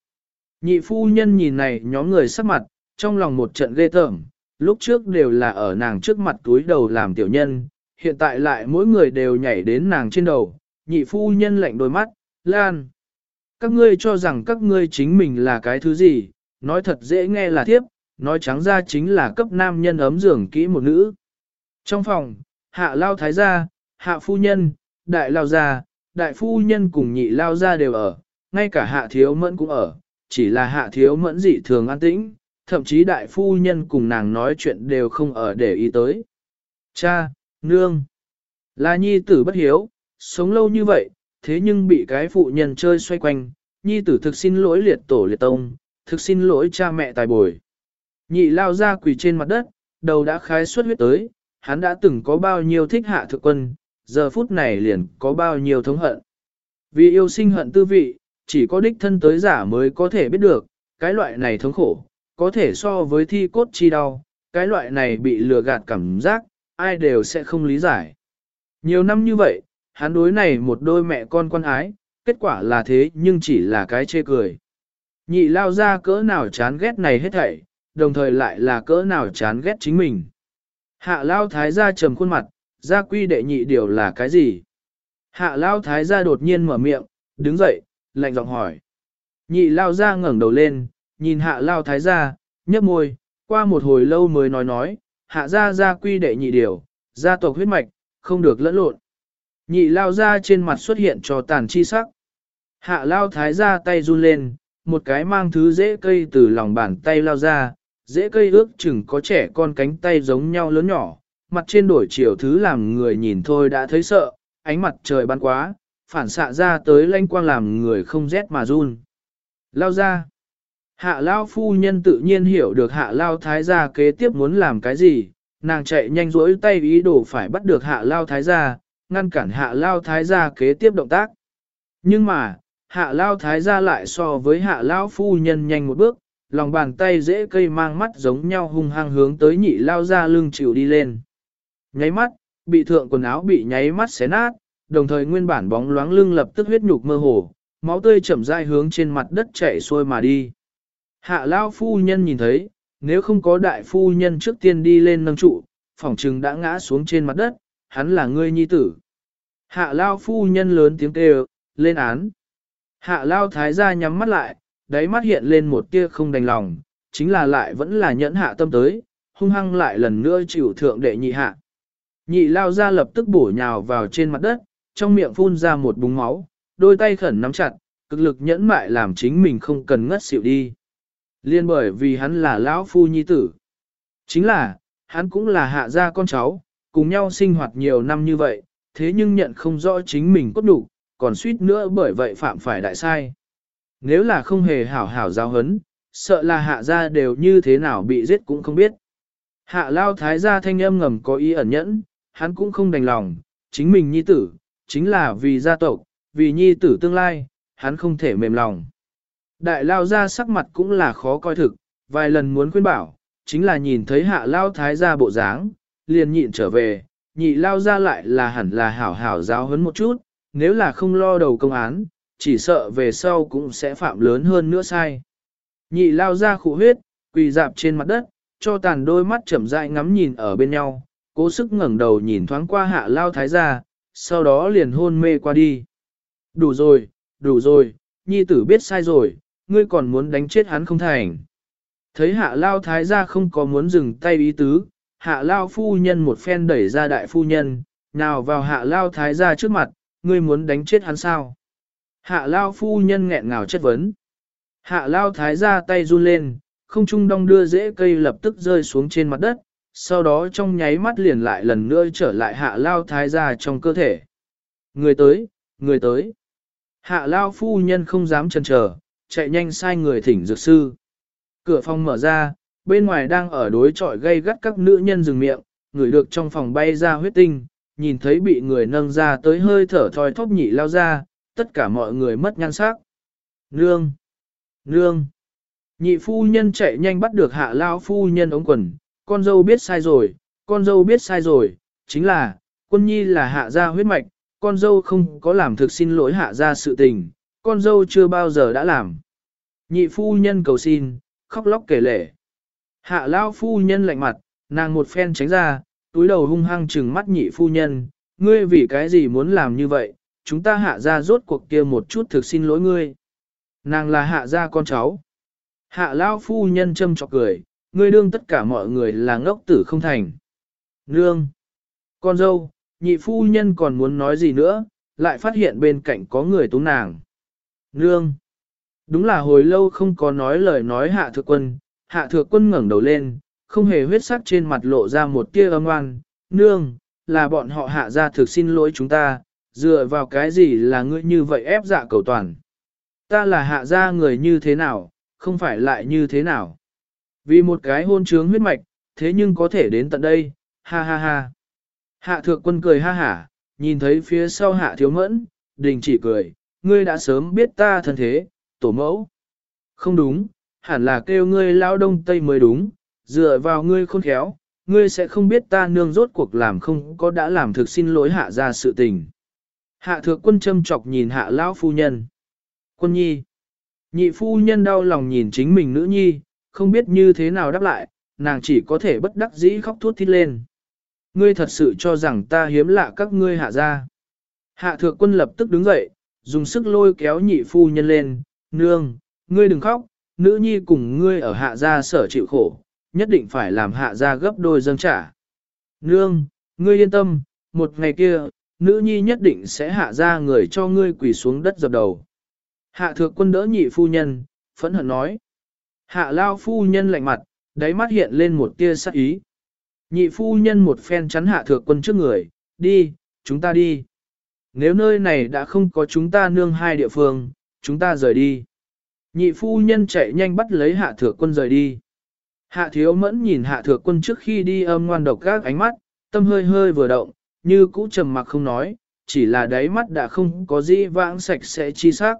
Nhị phu nhân nhìn này nhóm người sắc mặt, trong lòng một trận ghê tởm, lúc trước đều là ở nàng trước mặt túi đầu làm tiểu nhân, hiện tại lại mỗi người đều nhảy đến nàng trên đầu, nhị phu nhân lạnh đôi mắt, lan. Các ngươi cho rằng các ngươi chính mình là cái thứ gì, nói thật dễ nghe là thiếp, nói trắng ra chính là cấp nam nhân ấm giường kỹ một nữ. Trong phòng, hạ lao thái gia, hạ phu nhân, đại lao gia, đại phu nhân cùng nhị lao gia đều ở, ngay cả hạ thiếu mẫn cũng ở, chỉ là hạ thiếu mẫn dị thường an tĩnh, thậm chí đại phu nhân cùng nàng nói chuyện đều không ở để ý tới. Cha, nương, là nhi tử bất hiếu, sống lâu như vậy, thế nhưng bị cái phụ nhân chơi xoay quanh, nhi tử thực xin lỗi liệt tổ liệt tông, thực xin lỗi cha mẹ tài bồi. Nhị lao ra quỳ trên mặt đất, đầu đã khái suất huyết tới, hắn đã từng có bao nhiêu thích hạ thực quân, giờ phút này liền có bao nhiêu thống hận. Vì yêu sinh hận tư vị, chỉ có đích thân tới giả mới có thể biết được, cái loại này thống khổ, có thể so với thi cốt chi đau, cái loại này bị lừa gạt cảm giác, ai đều sẽ không lý giải. Nhiều năm như vậy, hắn đối này một đôi mẹ con quan ái, kết quả là thế nhưng chỉ là cái chê cười. Nhị lao ra cỡ nào chán ghét này hết thảy, đồng thời lại là cỡ nào chán ghét chính mình. Hạ lao thái gia trầm khuôn mặt, gia quy đệ nhị điều là cái gì? Hạ lao thái gia đột nhiên mở miệng, đứng dậy, lạnh giọng hỏi. Nhị lao gia ngẩng đầu lên, nhìn hạ lao thái gia, nhấp môi, qua một hồi lâu mới nói nói, hạ gia gia quy đệ nhị điều, gia tộc huyết mạch, không được lẫn lộn. Nhị lao gia trên mặt xuất hiện cho tàn chi sắc. Hạ lao thái gia tay run lên, một cái mang thứ dễ cây từ lòng bàn tay lao ra, dễ cây ước chừng có trẻ con cánh tay giống nhau lớn nhỏ, mặt trên đổi chiều thứ làm người nhìn thôi đã thấy sợ, ánh mặt trời ban quá, phản xạ ra tới lanh quang làm người không rét mà run. Lao ra. Hạ lao phu nhân tự nhiên hiểu được hạ lao thái gia kế tiếp muốn làm cái gì, nàng chạy nhanh rỗi tay ý đồ phải bắt được hạ lao thái gia, ngăn cản hạ lao thái gia kế tiếp động tác. Nhưng mà, hạ lao thái gia lại so với hạ lao phu nhân nhanh một bước, lòng bàn tay dễ cây mang mắt giống nhau hung hăng hướng tới nhị lao ra lưng chịu đi lên. Nháy mắt, bị thượng quần áo bị nháy mắt xé nát, đồng thời nguyên bản bóng loáng lưng lập tức huyết nhục mơ hồ, máu tươi chậm rãi hướng trên mặt đất chảy xuôi mà đi. Hạ lao phu nhân nhìn thấy, nếu không có đại phu nhân trước tiên đi lên nâng trụ, phỏng trừng đã ngã xuống trên mặt đất, hắn là ngươi nhi tử. Hạ lao phu nhân lớn tiếng kêu, lên án. Hạ lao thái gia nhắm mắt lại, đáy mắt hiện lên một tia không đành lòng, chính là lại vẫn là nhẫn hạ tâm tới, hung hăng lại lần nữa chịu thượng đệ nhị hạ. Nhị lao ra lập tức bổ nhào vào trên mặt đất, trong miệng phun ra một búng máu, đôi tay khẩn nắm chặt, cực lực nhẫn mại làm chính mình không cần ngất xỉu đi. Liên bởi vì hắn là lão phu nhi tử. Chính là, hắn cũng là hạ gia con cháu, cùng nhau sinh hoạt nhiều năm như vậy, thế nhưng nhận không rõ chính mình cốt đủ, còn suýt nữa bởi vậy phạm phải đại sai. Nếu là không hề hảo hảo giao hấn, sợ là hạ gia đều như thế nào bị giết cũng không biết. Hạ lao thái gia thanh âm ngầm có ý ẩn nhẫn, hắn cũng không đành lòng, chính mình nhi tử, chính là vì gia tộc, vì nhi tử tương lai, hắn không thể mềm lòng. Đại lao gia sắc mặt cũng là khó coi thực, vài lần muốn khuyên bảo, chính là nhìn thấy hạ lao thái gia bộ dáng, liền nhịn trở về, nhị lao gia lại là hẳn là hảo hảo giáo hấn một chút, nếu là không lo đầu công án, chỉ sợ về sau cũng sẽ phạm lớn hơn nữa sai. Nhị lao ra khụ huyết, quỳ dạp trên mặt đất, cho tàn đôi mắt chậm rãi ngắm nhìn ở bên nhau, cố sức ngẩng đầu nhìn thoáng qua hạ lao thái gia, sau đó liền hôn mê qua đi. Đủ rồi, đủ rồi, nhi tử biết sai rồi, ngươi còn muốn đánh chết hắn không thành. Thấy hạ lao thái gia không có muốn dừng tay ý tứ, hạ lao phu nhân một phen đẩy ra đại phu nhân, nào vào hạ lao thái gia trước mặt, ngươi muốn đánh chết hắn sao? Hạ lao phu nhân nghẹn ngào chất vấn. Hạ lao thái gia tay run lên, không trung đong đưa rễ cây lập tức rơi xuống trên mặt đất, sau đó trong nháy mắt liền lại lần nữa trở lại hạ lao thái gia trong cơ thể. Người tới, người tới. Hạ lao phu nhân không dám chần chờ, chạy nhanh sai người thỉnh dược sư. Cửa phòng mở ra, bên ngoài đang ở đối trọi gây gắt các nữ nhân dừng miệng, người được trong phòng bay ra huyết tinh, nhìn thấy bị người nâng ra tới hơi thở thoi thóp nhị lao ra, tất cả mọi người mất nhan sắc. Nương! Nương! Nhị phu nhân chạy nhanh bắt được hạ lao phu nhân ống quần, con dâu biết sai rồi, con dâu biết sai rồi, chính là, quân nhi là hạ gia huyết mạch, con dâu không có làm thực xin lỗi hạ gia sự tình, con dâu chưa bao giờ đã làm. Nhị phu nhân cầu xin, khóc lóc kể lể. Hạ lao phu nhân lạnh mặt, nàng một phen tránh ra, túi đầu hung hăng trừng mắt nhị phu nhân, ngươi vì cái gì muốn làm như vậy, chúng ta hạ ra rốt cuộc kia một chút thực xin lỗi ngươi. Nàng là hạ gia con cháu. Hạ lao phu nhân châm trọc cười, ngươi đương tất cả mọi người là ngốc tử không thành. Nương! Con dâu, nhị phu nhân còn muốn nói gì nữa, lại phát hiện bên cạnh có người túng nàng. Nương! Đúng là hồi lâu không có nói lời nói hạ thượng quân, hạ thượng quân ngẩng đầu lên, không hề huyết sắc trên mặt lộ ra một tia âm oan. Nương, là bọn họ hạ ra thực xin lỗi chúng ta, dựa vào cái gì là ngươi như vậy ép dạ cầu toàn. Ta là hạ gia người như thế nào, không phải lại như thế nào. Vì một cái hôn trướng huyết mạch, thế nhưng có thể đến tận đây, ha ha ha. Hạ thượng quân cười ha hả, nhìn thấy phía sau hạ thiếu mẫn, đình chỉ cười, ngươi đã sớm biết ta thân thế, tổ mẫu. Không đúng, hẳn là kêu ngươi lao đông tây mới đúng, dựa vào ngươi khôn khéo, ngươi sẽ không biết ta nương rốt cuộc làm không có đã làm thực xin lỗi hạ ra sự tình. Hạ thượng quân châm chọc nhìn hạ lão phu nhân. Quân nhi. Nhị phu nhân đau lòng nhìn chính mình nữ nhi, không biết như thế nào đáp lại, nàng chỉ có thể bất đắc dĩ khóc thút thít lên. Ngươi thật sự cho rằng ta hiếm lạ các ngươi hạ ra. Hạ thượng quân lập tức đứng dậy, dùng sức lôi kéo nhị phu nhân lên, nương, ngươi đừng khóc, nữ nhi cùng ngươi ở hạ gia sở chịu khổ, nhất định phải làm hạ gia gấp đôi dâng trả. Nương, ngươi yên tâm, một ngày kia, nữ nhi nhất định sẽ hạ ra người cho ngươi quỳ xuống đất dập đầu. Hạ thược quân đỡ nhị phu nhân, phẫn hận nói. Hạ lao phu nhân lạnh mặt, đáy mắt hiện lên một tia sắc ý. Nhị phu nhân một phen chắn hạ thược quân trước người, đi, chúng ta đi. Nếu nơi này đã không có chúng ta nương hai địa phương, chúng ta rời đi. Nhị phu nhân chạy nhanh bắt lấy hạ thược quân rời đi. Hạ thiếu mẫn nhìn hạ thược quân trước khi đi âm ngoan độc các ánh mắt, tâm hơi hơi vừa động, như cũ trầm mặc không nói, chỉ là đáy mắt đã không có gì vãng sạch sẽ chi sắc.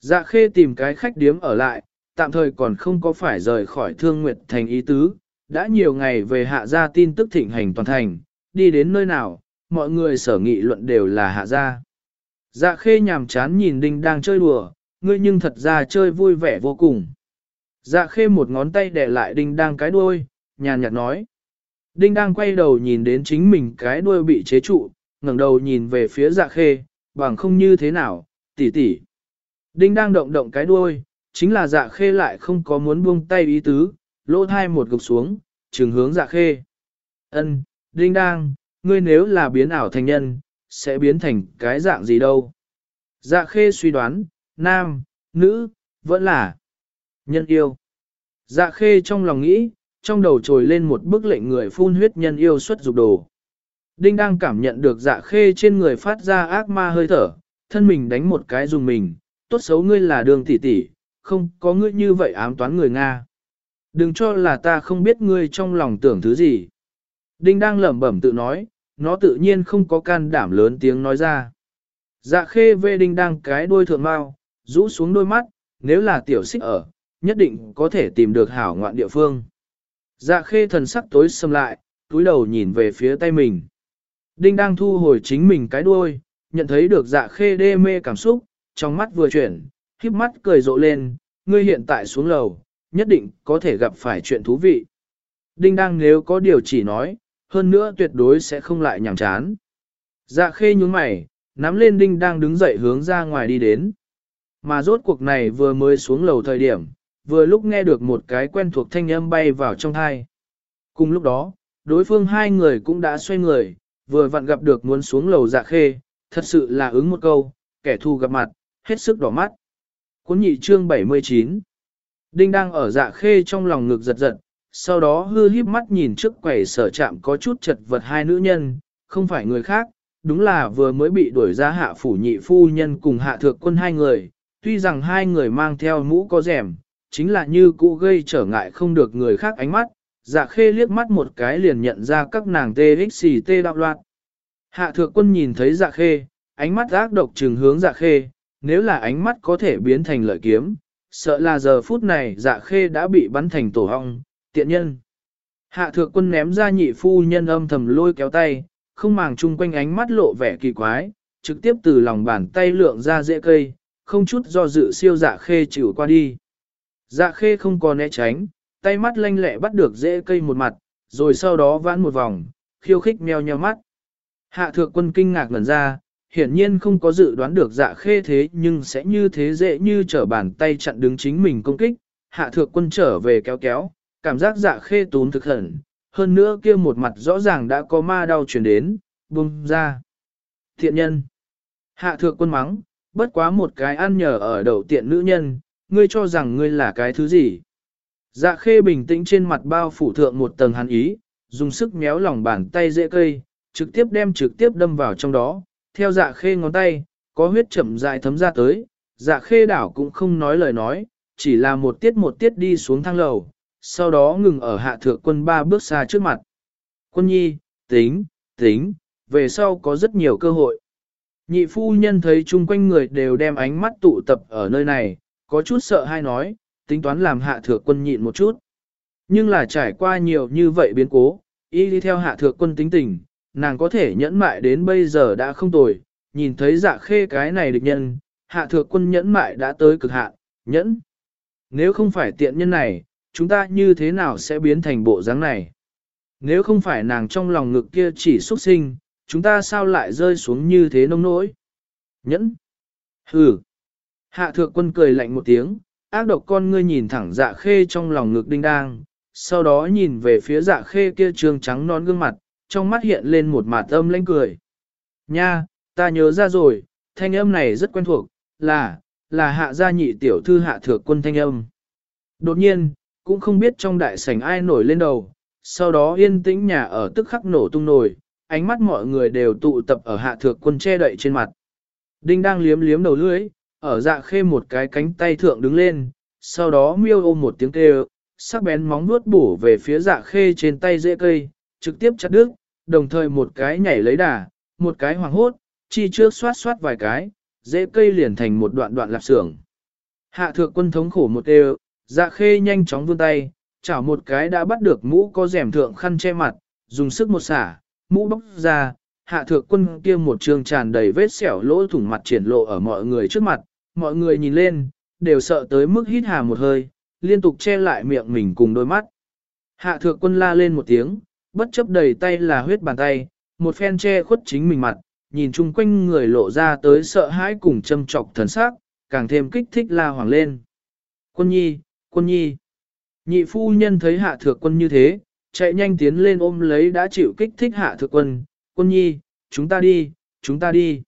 Dạ khê tìm cái khách điếm ở lại, tạm thời còn không có phải rời khỏi thương nguyệt thành ý tứ, đã nhiều ngày về hạ gia tin tức thịnh hành toàn thành, đi đến nơi nào, mọi người sở nghị luận đều là hạ gia. Dạ khê nhàm chán nhìn đinh đang chơi đùa, ngươi nhưng thật ra chơi vui vẻ vô cùng. Dạ khê một ngón tay để lại đinh đang cái đuôi, nhàn nhạt nói. Đinh đang quay đầu nhìn đến chính mình cái đuôi bị chế trụ, ngẩng đầu nhìn về phía dạ khê, bằng không như thế nào, tỷ tỷ. Đinh đang động động cái đuôi, chính là dạ khê lại không có muốn buông tay ý tứ, lỗ thai một gục xuống, trừng hướng dạ khê. Ân, đinh đang, ngươi nếu là biến ảo thành nhân, sẽ biến thành cái dạng gì đâu? Dạ khê suy đoán, nam, nữ, vẫn là nhân yêu. Dạ khê trong lòng nghĩ, trong đầu trồi lên một bức lệnh người phun huyết nhân yêu xuất dục đồ. Đinh đang cảm nhận được dạ khê trên người phát ra ác ma hơi thở, thân mình đánh một cái dùng mình, tốt xấu ngươi là đường tỷ tỷ, không có ngươi như vậy ám toán người Nga. Đừng cho là ta không biết ngươi trong lòng tưởng thứ gì. Đinh đang lẩm bẩm tự nói, nó tự nhiên không có can đảm lớn tiếng nói ra. Dạ khê vê đinh đang cái đuôi thượng mau, rũ xuống đôi mắt, nếu là tiểu xích ở, nhất định có thể tìm được hảo ngoạn địa phương. Dạ khê thần sắc tối xâm lại, túi đầu nhìn về phía tay mình. Đinh đang thu hồi chính mình cái đuôi, nhận thấy được dạ khê đê mê cảm xúc, trong mắt vừa chuyển, khiếp mắt cười rộ lên, ngươi hiện tại xuống lầu, nhất định có thể gặp phải chuyện thú vị. Đinh đang nếu có điều chỉ nói, hơn nữa tuyệt đối sẽ không lại nhảm chán. Dạ khê nhúng mày, nắm lên đinh đang đứng dậy hướng ra ngoài đi đến. Mà rốt cuộc này vừa mới xuống lầu thời điểm, vừa lúc nghe được một cái quen thuộc thanh âm bay vào trong thai. Cùng lúc đó, đối phương hai người cũng đã xoay người, vừa vặn gặp được muốn xuống lầu dạ khê, thật sự là ứng một câu, kẻ thù gặp mặt, hết sức đỏ mắt. Cuốn nhị chương 79 Đinh đang ở dạ khê trong lòng ngực giật giật, sau đó hư híp mắt nhìn trước quầy sở chạm có chút chật vật hai nữ nhân, không phải người khác, đúng là vừa mới bị đuổi ra hạ phủ nhị phu nhân cùng hạ thượng quân hai người, tuy rằng hai người mang theo mũ có rẻm, chính là như cũ gây trở ngại không được người khác ánh mắt, dạ khê liếc mắt một cái liền nhận ra các nàng TXT đạo loạn. Hạ thượng quân nhìn thấy dạ khê, ánh mắt ác độc trừng hướng dạ khê, nếu là ánh mắt có thể biến thành lợi kiếm, sợ là giờ phút này dạ khê đã bị bắn thành tổ hong, tiện nhân. Hạ thượng quân ném ra nhị phu nhân âm thầm lôi kéo tay, không màng chung quanh ánh mắt lộ vẻ kỳ quái, trực tiếp từ lòng bàn tay lượng ra dễ cây, không chút do dự siêu dạ khê chịu qua đi. Dạ khê không còn né tránh, tay mắt lanh lẹ bắt được dễ cây một mặt, rồi sau đó vãn một vòng, khiêu khích meo nheo mắt. Hạ thượng quân kinh ngạc ngẩn ra, hiển nhiên không có dự đoán được dạ khê thế nhưng sẽ như thế dễ như trở bàn tay chặn đứng chính mình công kích. Hạ thượng quân trở về kéo kéo, cảm giác dạ khê tún thực hẳn, hơn nữa kia một mặt rõ ràng đã có ma đau chuyển đến, bung ra. Thiện nhân. Hạ thượng quân mắng, bất quá một cái ăn nhờ ở đầu tiện nữ nhân, ngươi cho rằng ngươi là cái thứ gì. Dạ khê bình tĩnh trên mặt bao phủ thượng một tầng hàn ý, dùng sức méo lòng bàn tay dễ cây, trực tiếp đem trực tiếp đâm vào trong đó, theo dạ khê ngón tay, có huyết chậm dại thấm ra tới, dạ khê đảo cũng không nói lời nói, chỉ là một tiết một tiết đi xuống thang lầu, sau đó ngừng ở hạ thượng quân ba bước xa trước mặt. Quân nhi, tính, tính, về sau có rất nhiều cơ hội. Nhị phu nhân thấy chung quanh người đều đem ánh mắt tụ tập ở nơi này, có chút sợ hay nói, tính toán làm hạ thừa quân nhịn một chút. Nhưng là trải qua nhiều như vậy biến cố, y đi theo hạ thừa quân tính tình, nàng có thể nhẫn mại đến bây giờ đã không tồi, nhìn thấy dạ khê cái này địch nhân, hạ thừa quân nhẫn mại đã tới cực hạn, nhẫn. Nếu không phải tiện nhân này, chúng ta như thế nào sẽ biến thành bộ dáng này? Nếu không phải nàng trong lòng ngực kia chỉ xuất sinh, chúng ta sao lại rơi xuống như thế nông nỗi? Nhẫn. Hừ. Hạ thượng quân cười lạnh một tiếng, ác độc con ngươi nhìn thẳng dạ khê trong lòng ngực đinh đang, sau đó nhìn về phía dạ khê kia trương trắng non gương mặt, trong mắt hiện lên một mạt âm lãnh cười. Nha, ta nhớ ra rồi, thanh âm này rất quen thuộc, là, là hạ gia nhị tiểu thư hạ thượng quân thanh âm. Đột nhiên, cũng không biết trong đại sảnh ai nổi lên đầu, sau đó yên tĩnh nhà ở tức khắc nổ tung nổi, ánh mắt mọi người đều tụ tập ở hạ thượng quân che đậy trên mặt. Đinh đang liếm liếm đầu lưỡi, ở dạ khê một cái cánh tay thượng đứng lên, sau đó miêu ôm một tiếng kêu, sắc bén móng vuốt bổ về phía dạ khê trên tay dễ cây, trực tiếp chặt đứt, đồng thời một cái nhảy lấy đà, một cái hoàng hốt, chi trước xoát xoát vài cái, dễ cây liền thành một đoạn đoạn lạp xưởng. Hạ thượng quân thống khổ một đều, dạ khê nhanh chóng vươn tay, chảo một cái đã bắt được mũ có rèm thượng khăn che mặt, dùng sức một xả, mũ bóc ra, hạ thượng quân kia một trường tràn đầy vết sẹo lỗ thủng mặt triển lộ ở mọi người trước mặt, mọi người nhìn lên, đều sợ tới mức hít hà một hơi, liên tục che lại miệng mình cùng đôi mắt. Hạ thượng quân la lên một tiếng, bất chấp đầy tay là huyết bàn tay, một phen che khuất chính mình mặt, nhìn chung quanh người lộ ra tới sợ hãi cùng châm trọc thần sắc, càng thêm kích thích la hoàng lên. Quân nhi, quân nhi. Nhị phu nhân thấy hạ thượng quân như thế, chạy nhanh tiến lên ôm lấy đã chịu kích thích hạ thượng quân. Quân nhi, chúng ta đi, chúng ta đi.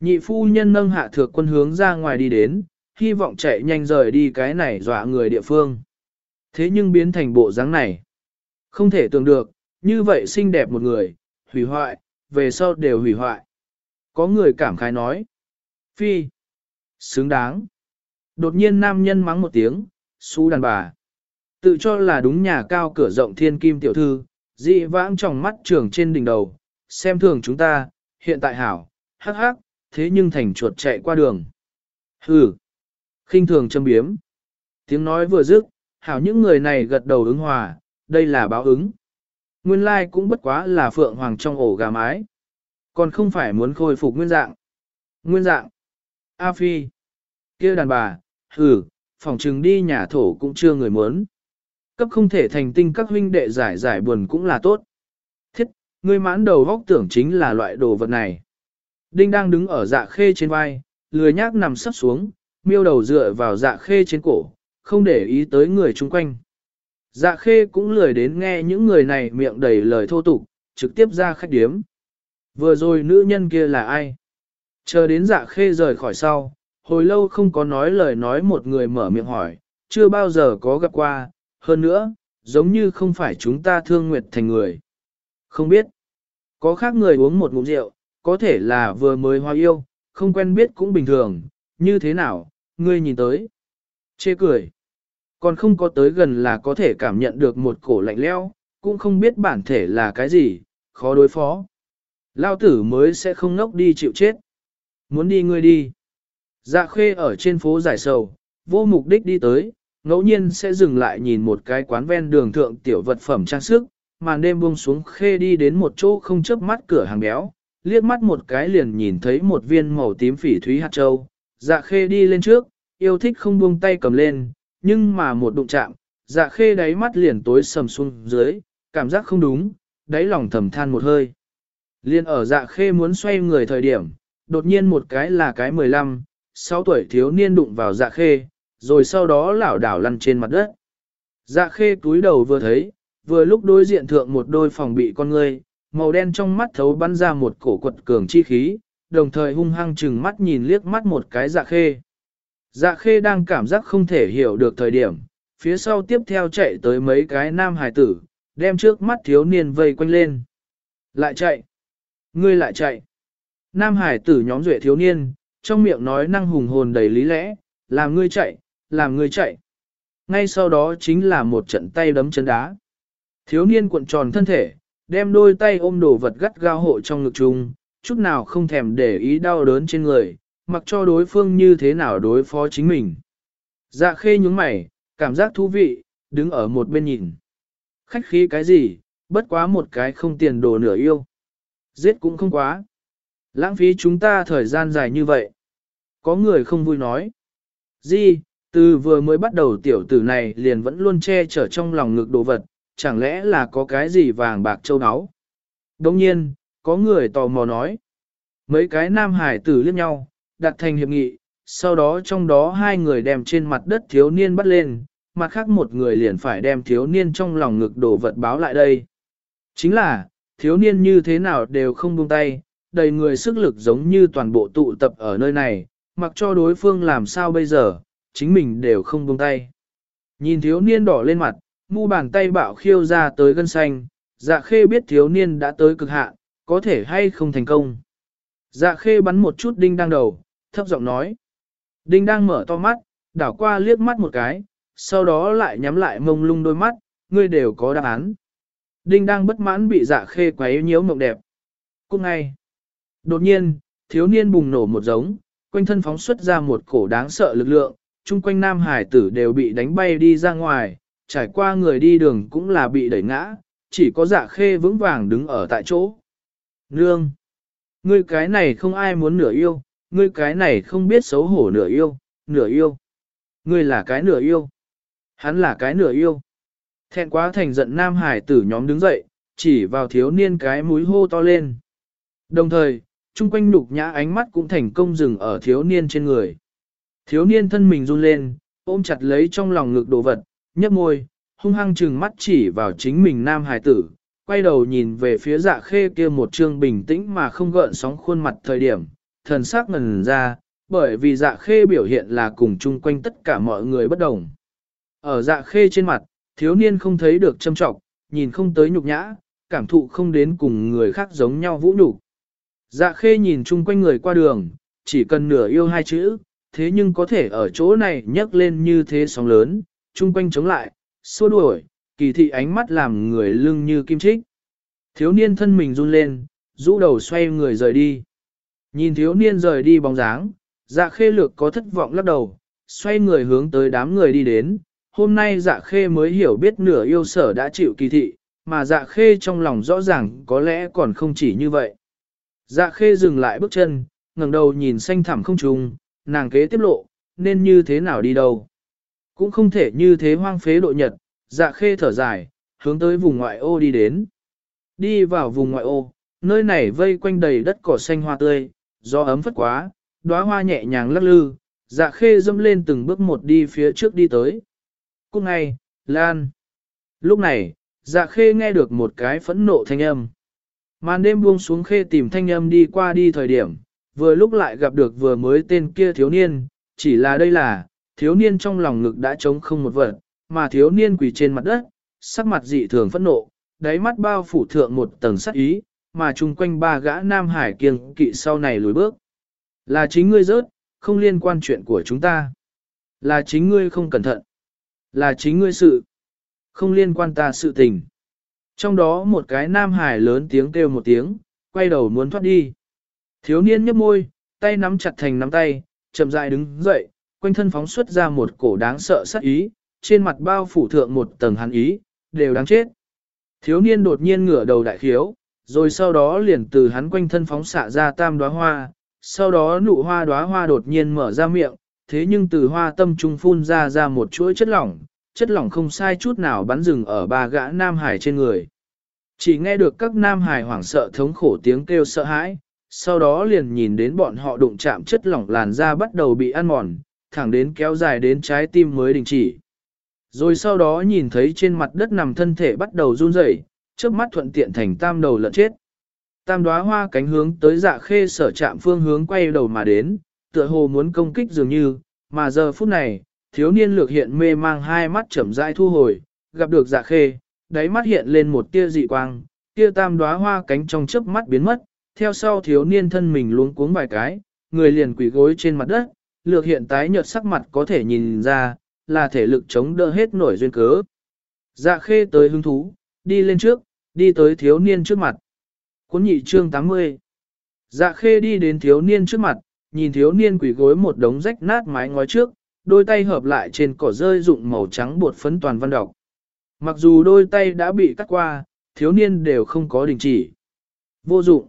Nhị phu nhân nâng hạ thược quân hướng ra ngoài đi đến, hy vọng chạy nhanh rời đi cái này dọa người địa phương. Thế nhưng biến thành bộ dáng này. Không thể tưởng được, như vậy xinh đẹp một người, hủy hoại, về sau đều hủy hoại. Có người cảm khái nói. Phi. Xứng đáng. Đột nhiên nam nhân mắng một tiếng, xú đàn bà. Tự cho là đúng nhà cao cửa rộng thiên kim tiểu thư, dị vãng trong mắt trường trên đỉnh đầu, xem thường chúng ta, hiện tại hảo, hắc hắc, thế nhưng thành chuột chạy qua đường. Hừ, khinh thường châm biếm. Tiếng nói vừa dứt, hảo những người này gật đầu ứng hòa, đây là báo ứng. Nguyên lai cũng bất quá là phượng hoàng trong ổ gà mái. Còn không phải muốn khôi phục nguyên dạng. Nguyên dạng. A Phi. kia đàn bà, hừ, phòng trừng đi nhà thổ cũng chưa người muốn. Cấp không thể thành tinh các huynh đệ giải giải buồn cũng là tốt. Thiết, ngươi mãn đầu góc tưởng chính là loại đồ vật này. Đinh đang đứng ở dạ khê trên vai, lười nhác nằm sắp xuống, miêu đầu dựa vào dạ khê trên cổ, không để ý tới người chung quanh. Dạ khê cũng lười đến nghe những người này miệng đầy lời thô tục, trực tiếp ra khách điếm. Vừa rồi nữ nhân kia là ai? Chờ đến dạ khê rời khỏi sau, hồi lâu không có nói lời nói một người mở miệng hỏi, chưa bao giờ có gặp qua, hơn nữa, giống như không phải chúng ta thương nguyệt thành người. Không biết, có khác người uống một ngụm rượu, có thể là vừa mới hoa yêu, không quen biết cũng bình thường, như thế nào, ngươi nhìn tới. Chê cười, còn không có tới gần là có thể cảm nhận được một cổ lạnh leo, cũng không biết bản thể là cái gì, khó đối phó. Lao tử mới sẽ không ngốc đi chịu chết. Muốn đi ngươi đi. Dạ khê ở trên phố giải sầu, vô mục đích đi tới, ngẫu nhiên sẽ dừng lại nhìn một cái quán ven đường thượng tiểu vật phẩm trang sức, màn đêm buông xuống khê đi đến một chỗ không chớp mắt cửa hàng béo, liếc mắt một cái liền nhìn thấy một viên màu tím phỉ thúy hạt châu. Dạ khê đi lên trước, yêu thích không buông tay cầm lên, nhưng mà một đụng chạm, dạ khê đáy mắt liền tối sầm xuống dưới, cảm giác không đúng, đáy lòng thầm than một hơi. Liên ở dạ khê muốn xoay người thời điểm, đột nhiên một cái là cái 15, 6 tuổi thiếu niên đụng vào dạ khê, rồi sau đó lảo đảo lăn trên mặt đất. Dạ khê túi đầu vừa thấy, vừa lúc đối diện thượng một đôi phòng bị con người màu đen trong mắt thấu bắn ra một cổ quật cường chi khí, đồng thời hung hăng chừng mắt nhìn liếc mắt một cái dạ khê. Dạ khê đang cảm giác không thể hiểu được thời điểm, phía sau tiếp theo chạy tới mấy cái nam hài tử, đem trước mắt thiếu niên vây quanh lên. Lại chạy. Ngươi lại chạy. Nam hải tử nhóm duệ thiếu niên, trong miệng nói năng hùng hồn đầy lý lẽ, làm ngươi chạy, làm ngươi chạy. Ngay sau đó chính là một trận tay đấm chân đá. Thiếu niên cuộn tròn thân thể, đem đôi tay ôm đồ vật gắt gao hộ trong ngực chung, chút nào không thèm để ý đau đớn trên người, mặc cho đối phương như thế nào đối phó chính mình. Dạ khê nhúng mày, cảm giác thú vị, đứng ở một bên nhìn. Khách khí cái gì, bất quá một cái không tiền đồ nửa yêu. Giết cũng không quá. Lãng phí chúng ta thời gian dài như vậy. Có người không vui nói. Di, từ vừa mới bắt đầu tiểu tử này liền vẫn luôn che chở trong lòng ngực đồ vật, chẳng lẽ là có cái gì vàng bạc châu áo? Đồng nhiên, có người tò mò nói. Mấy cái nam hải tử liếc nhau, đặt thành hiệp nghị, sau đó trong đó hai người đem trên mặt đất thiếu niên bắt lên, mặt khác một người liền phải đem thiếu niên trong lòng ngực đổ vật báo lại đây. Chính là, thiếu niên như thế nào đều không buông tay, đầy người sức lực giống như toàn bộ tụ tập ở nơi này, mặc cho đối phương làm sao bây giờ, chính mình đều không buông tay. Nhìn thiếu niên đỏ lên mặt, mu bàn tay bạo khiêu ra tới gân xanh, dạ khê biết thiếu niên đã tới cực hạn, có thể hay không thành công. Dạ khê bắn một chút đinh đang đầu, thấp giọng nói. Đinh đang mở to mắt, đảo qua liếc mắt một cái, sau đó lại nhắm lại mông lung đôi mắt, ngươi đều có đáp án. Đinh đang bất mãn bị dạ khê quấy nhiễu mộng đẹp. Cũng ngay. Đột nhiên, thiếu niên bùng nổ một giống, quanh thân phóng xuất ra một cổ đáng sợ lực lượng, chung quanh nam hải tử đều bị đánh bay đi ra ngoài, trải qua người đi đường cũng là bị đẩy ngã, chỉ có dạ khê vững vàng đứng ở tại chỗ. Nương! Ngươi cái này không ai muốn nửa yêu, ngươi cái này không biết xấu hổ nửa yêu, nửa yêu. Ngươi là cái nửa yêu. Hắn là cái nửa yêu. Thẹn quá thành giận nam hải tử nhóm đứng dậy, chỉ vào thiếu niên cái mũi hô to lên. Đồng thời, chung quanh nhục nhã ánh mắt cũng thành công dừng ở thiếu niên trên người. Thiếu niên thân mình run lên, ôm chặt lấy trong lòng ngực đồ vật, nhấp môi, hung hăng trừng mắt chỉ vào chính mình nam hải tử, quay đầu nhìn về phía dạ khê kia một trương bình tĩnh mà không gợn sóng khuôn mặt thời điểm, thần sắc ngần ra, bởi vì dạ khê biểu hiện là cùng chung quanh tất cả mọi người bất đồng. Ở dạ khê trên mặt, thiếu niên không thấy được châm trọng, nhìn không tới nhục nhã, cảm thụ không đến cùng người khác giống nhau vũ nhục. Dạ khê nhìn chung quanh người qua đường, chỉ cần nửa yêu hai chữ, thế nhưng có thể ở chỗ này nhấc lên như thế sóng lớn, chung quanh chống lại, xua đuổi, kỳ thị ánh mắt làm người lưng như kim trích. Thiếu niên thân mình run lên, rũ đầu xoay người rời đi. Nhìn thiếu niên rời đi bóng dáng, dạ khê lược có thất vọng lắc đầu, xoay người hướng tới đám người đi đến. Hôm nay dạ khê mới hiểu biết nửa yêu sở đã chịu kỳ thị, mà dạ khê trong lòng rõ ràng có lẽ còn không chỉ như vậy. Dạ khê dừng lại bước chân, ngẩng đầu nhìn xanh thẳm không trùng, nàng kế tiếp lộ, nên như thế nào đi đâu. Cũng không thể như thế hoang phế độ nhật, dạ khê thở dài, hướng tới vùng ngoại ô đi đến. Đi vào vùng ngoại ô, nơi này vây quanh đầy đất cỏ xanh hoa tươi, gió ấm phất quá, đóa hoa nhẹ nhàng lắc lư, dạ khê dâm lên từng bước một đi phía trước đi tới. Cùng ngay, Lan. Lúc này, dạ khê nghe được một cái phẫn nộ thanh âm. Màn đêm buông xuống khê tìm thanh âm đi qua đi thời điểm, vừa lúc lại gặp được vừa mới tên kia thiếu niên, chỉ là đây là, thiếu niên trong lòng ngực đã trống không một vật, mà thiếu niên quỳ trên mặt đất, sắc mặt dị thường phẫn nộ, đáy mắt bao phủ thượng một tầng sắc ý, mà chung quanh ba gã nam hải kiêng kỵ sau này lùi bước. Là chính ngươi rớt, không liên quan chuyện của chúng ta. Là chính ngươi không cẩn thận. Là chính ngươi sự. Không liên quan ta sự tình. Trong đó một cái nam hải lớn tiếng kêu một tiếng, quay đầu muốn thoát đi. Thiếu niên nhấp môi, tay nắm chặt thành nắm tay, chậm rãi đứng dậy, quanh thân phóng xuất ra một cổ đáng sợ sát ý, trên mặt bao phủ thượng một tầng hắn ý, đều đáng chết. Thiếu niên đột nhiên ngửa đầu đại khiếu, rồi sau đó liền từ hắn quanh thân phóng xạ ra tam đóa hoa, sau đó nụ hoa đóa hoa đột nhiên mở ra miệng, thế nhưng từ hoa tâm trung phun ra ra một chuỗi chất lỏng, chất lỏng không sai chút nào bắn rừng ở ba gã nam hải trên người. Chỉ nghe được các nam hải hoảng sợ thống khổ tiếng kêu sợ hãi, sau đó liền nhìn đến bọn họ đụng chạm chất lỏng làn da bắt đầu bị ăn mòn, thẳng đến kéo dài đến trái tim mới đình chỉ. Rồi sau đó nhìn thấy trên mặt đất nằm thân thể bắt đầu run rẩy, trước mắt thuận tiện thành tam đầu lợn chết. Tam đóa hoa cánh hướng tới dạ khê sở chạm phương hướng quay đầu mà đến, tựa hồ muốn công kích dường như, mà giờ phút này, thiếu niên lược hiện mê mang hai mắt chậm rãi thu hồi, gặp được dạ khê, đáy mắt hiện lên một tia dị quang, tia tam đóa hoa cánh trong chớp mắt biến mất, theo sau thiếu niên thân mình luống cuống vài cái, người liền quỳ gối trên mặt đất, lược hiện tái nhợt sắc mặt có thể nhìn ra, là thể lực chống đỡ hết nổi duyên cớ. Dạ khê tới hứng thú, đi lên trước, đi tới thiếu niên trước mặt. Cuốn nhị chương 80 Dạ khê đi đến thiếu niên trước mặt, nhìn thiếu niên quỷ gối một đống rách nát mái ngói trước, đôi tay hợp lại trên cỏ rơi dụng màu trắng bột phấn toàn văn đọc. Mặc dù đôi tay đã bị cắt qua, thiếu niên đều không có đình chỉ. Vô dụng.